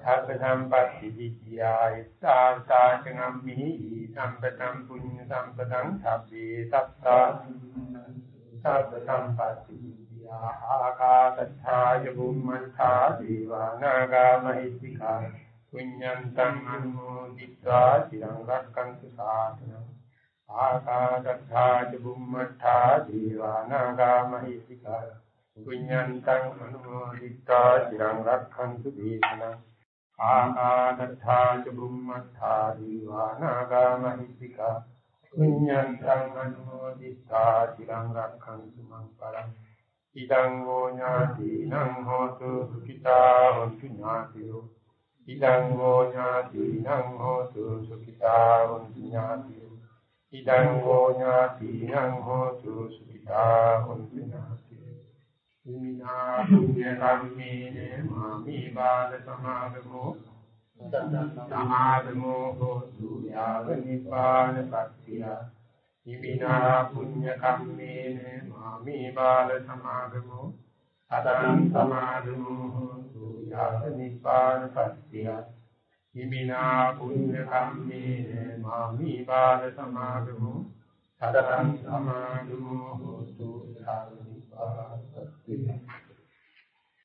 සබ්බ සම්පත්ති සිද්ධියා. එත්තාකාචනම්මේහි සම්පතං පුඤ්ඤ සම්පතං සබ්බේ සත්තා. සබ්බ සම්පත්ති ආකාශත්ථාය බුම්මත්ථා දීවානාගාමහිත්‍තිකා පුඤ්ඤන්තං අනුමෝදිत्वा চিරං රක්කන්තු සාසනං ආකාශත්ථාය බුම්මත්ථා දීවානාගාමහිත්‍තිකා පුඤ්ඤන්තං අනුමෝදිत्वा চিරං රක්කන්තු දේශනං ආකාශත්ථාය බුම්මත්ථා දීවානාගාමහිත්‍තිකා පුඤ්ඤන්තං අනුමෝදිत्वा চিරං රක්කන්තු මං පරං ඉදං ෝ ඥාතිනං හෝතු සුඛිතා හොන්තු ඥාතියෝ ඉදං ෝ ඥාතිනං හෝතු සුඛිතා හොන්තු ඥාතියෝ ඉදං ෝ ඥාතිනං හෝතු සුඛිතා හොන්තු ඥාතියෝ ඉමිනා පුඤ්ඤ කම්මේන මාමි බාල සමාගමෝ සමාගමෝ හෝතු යාව නිපාන පත්තියා ඉමිනා පුඤ්ඤ කම්මේන මාමි බාල සමාගමෝ අදං සමාදමෝ සූයාස නිපාන පත්තිය ඉමිනා පුඤ්ඤ කම්මේන මාමි බාල සමාගමෝ අදං සමාදමෝ සූයාස නිපාන පත්තිය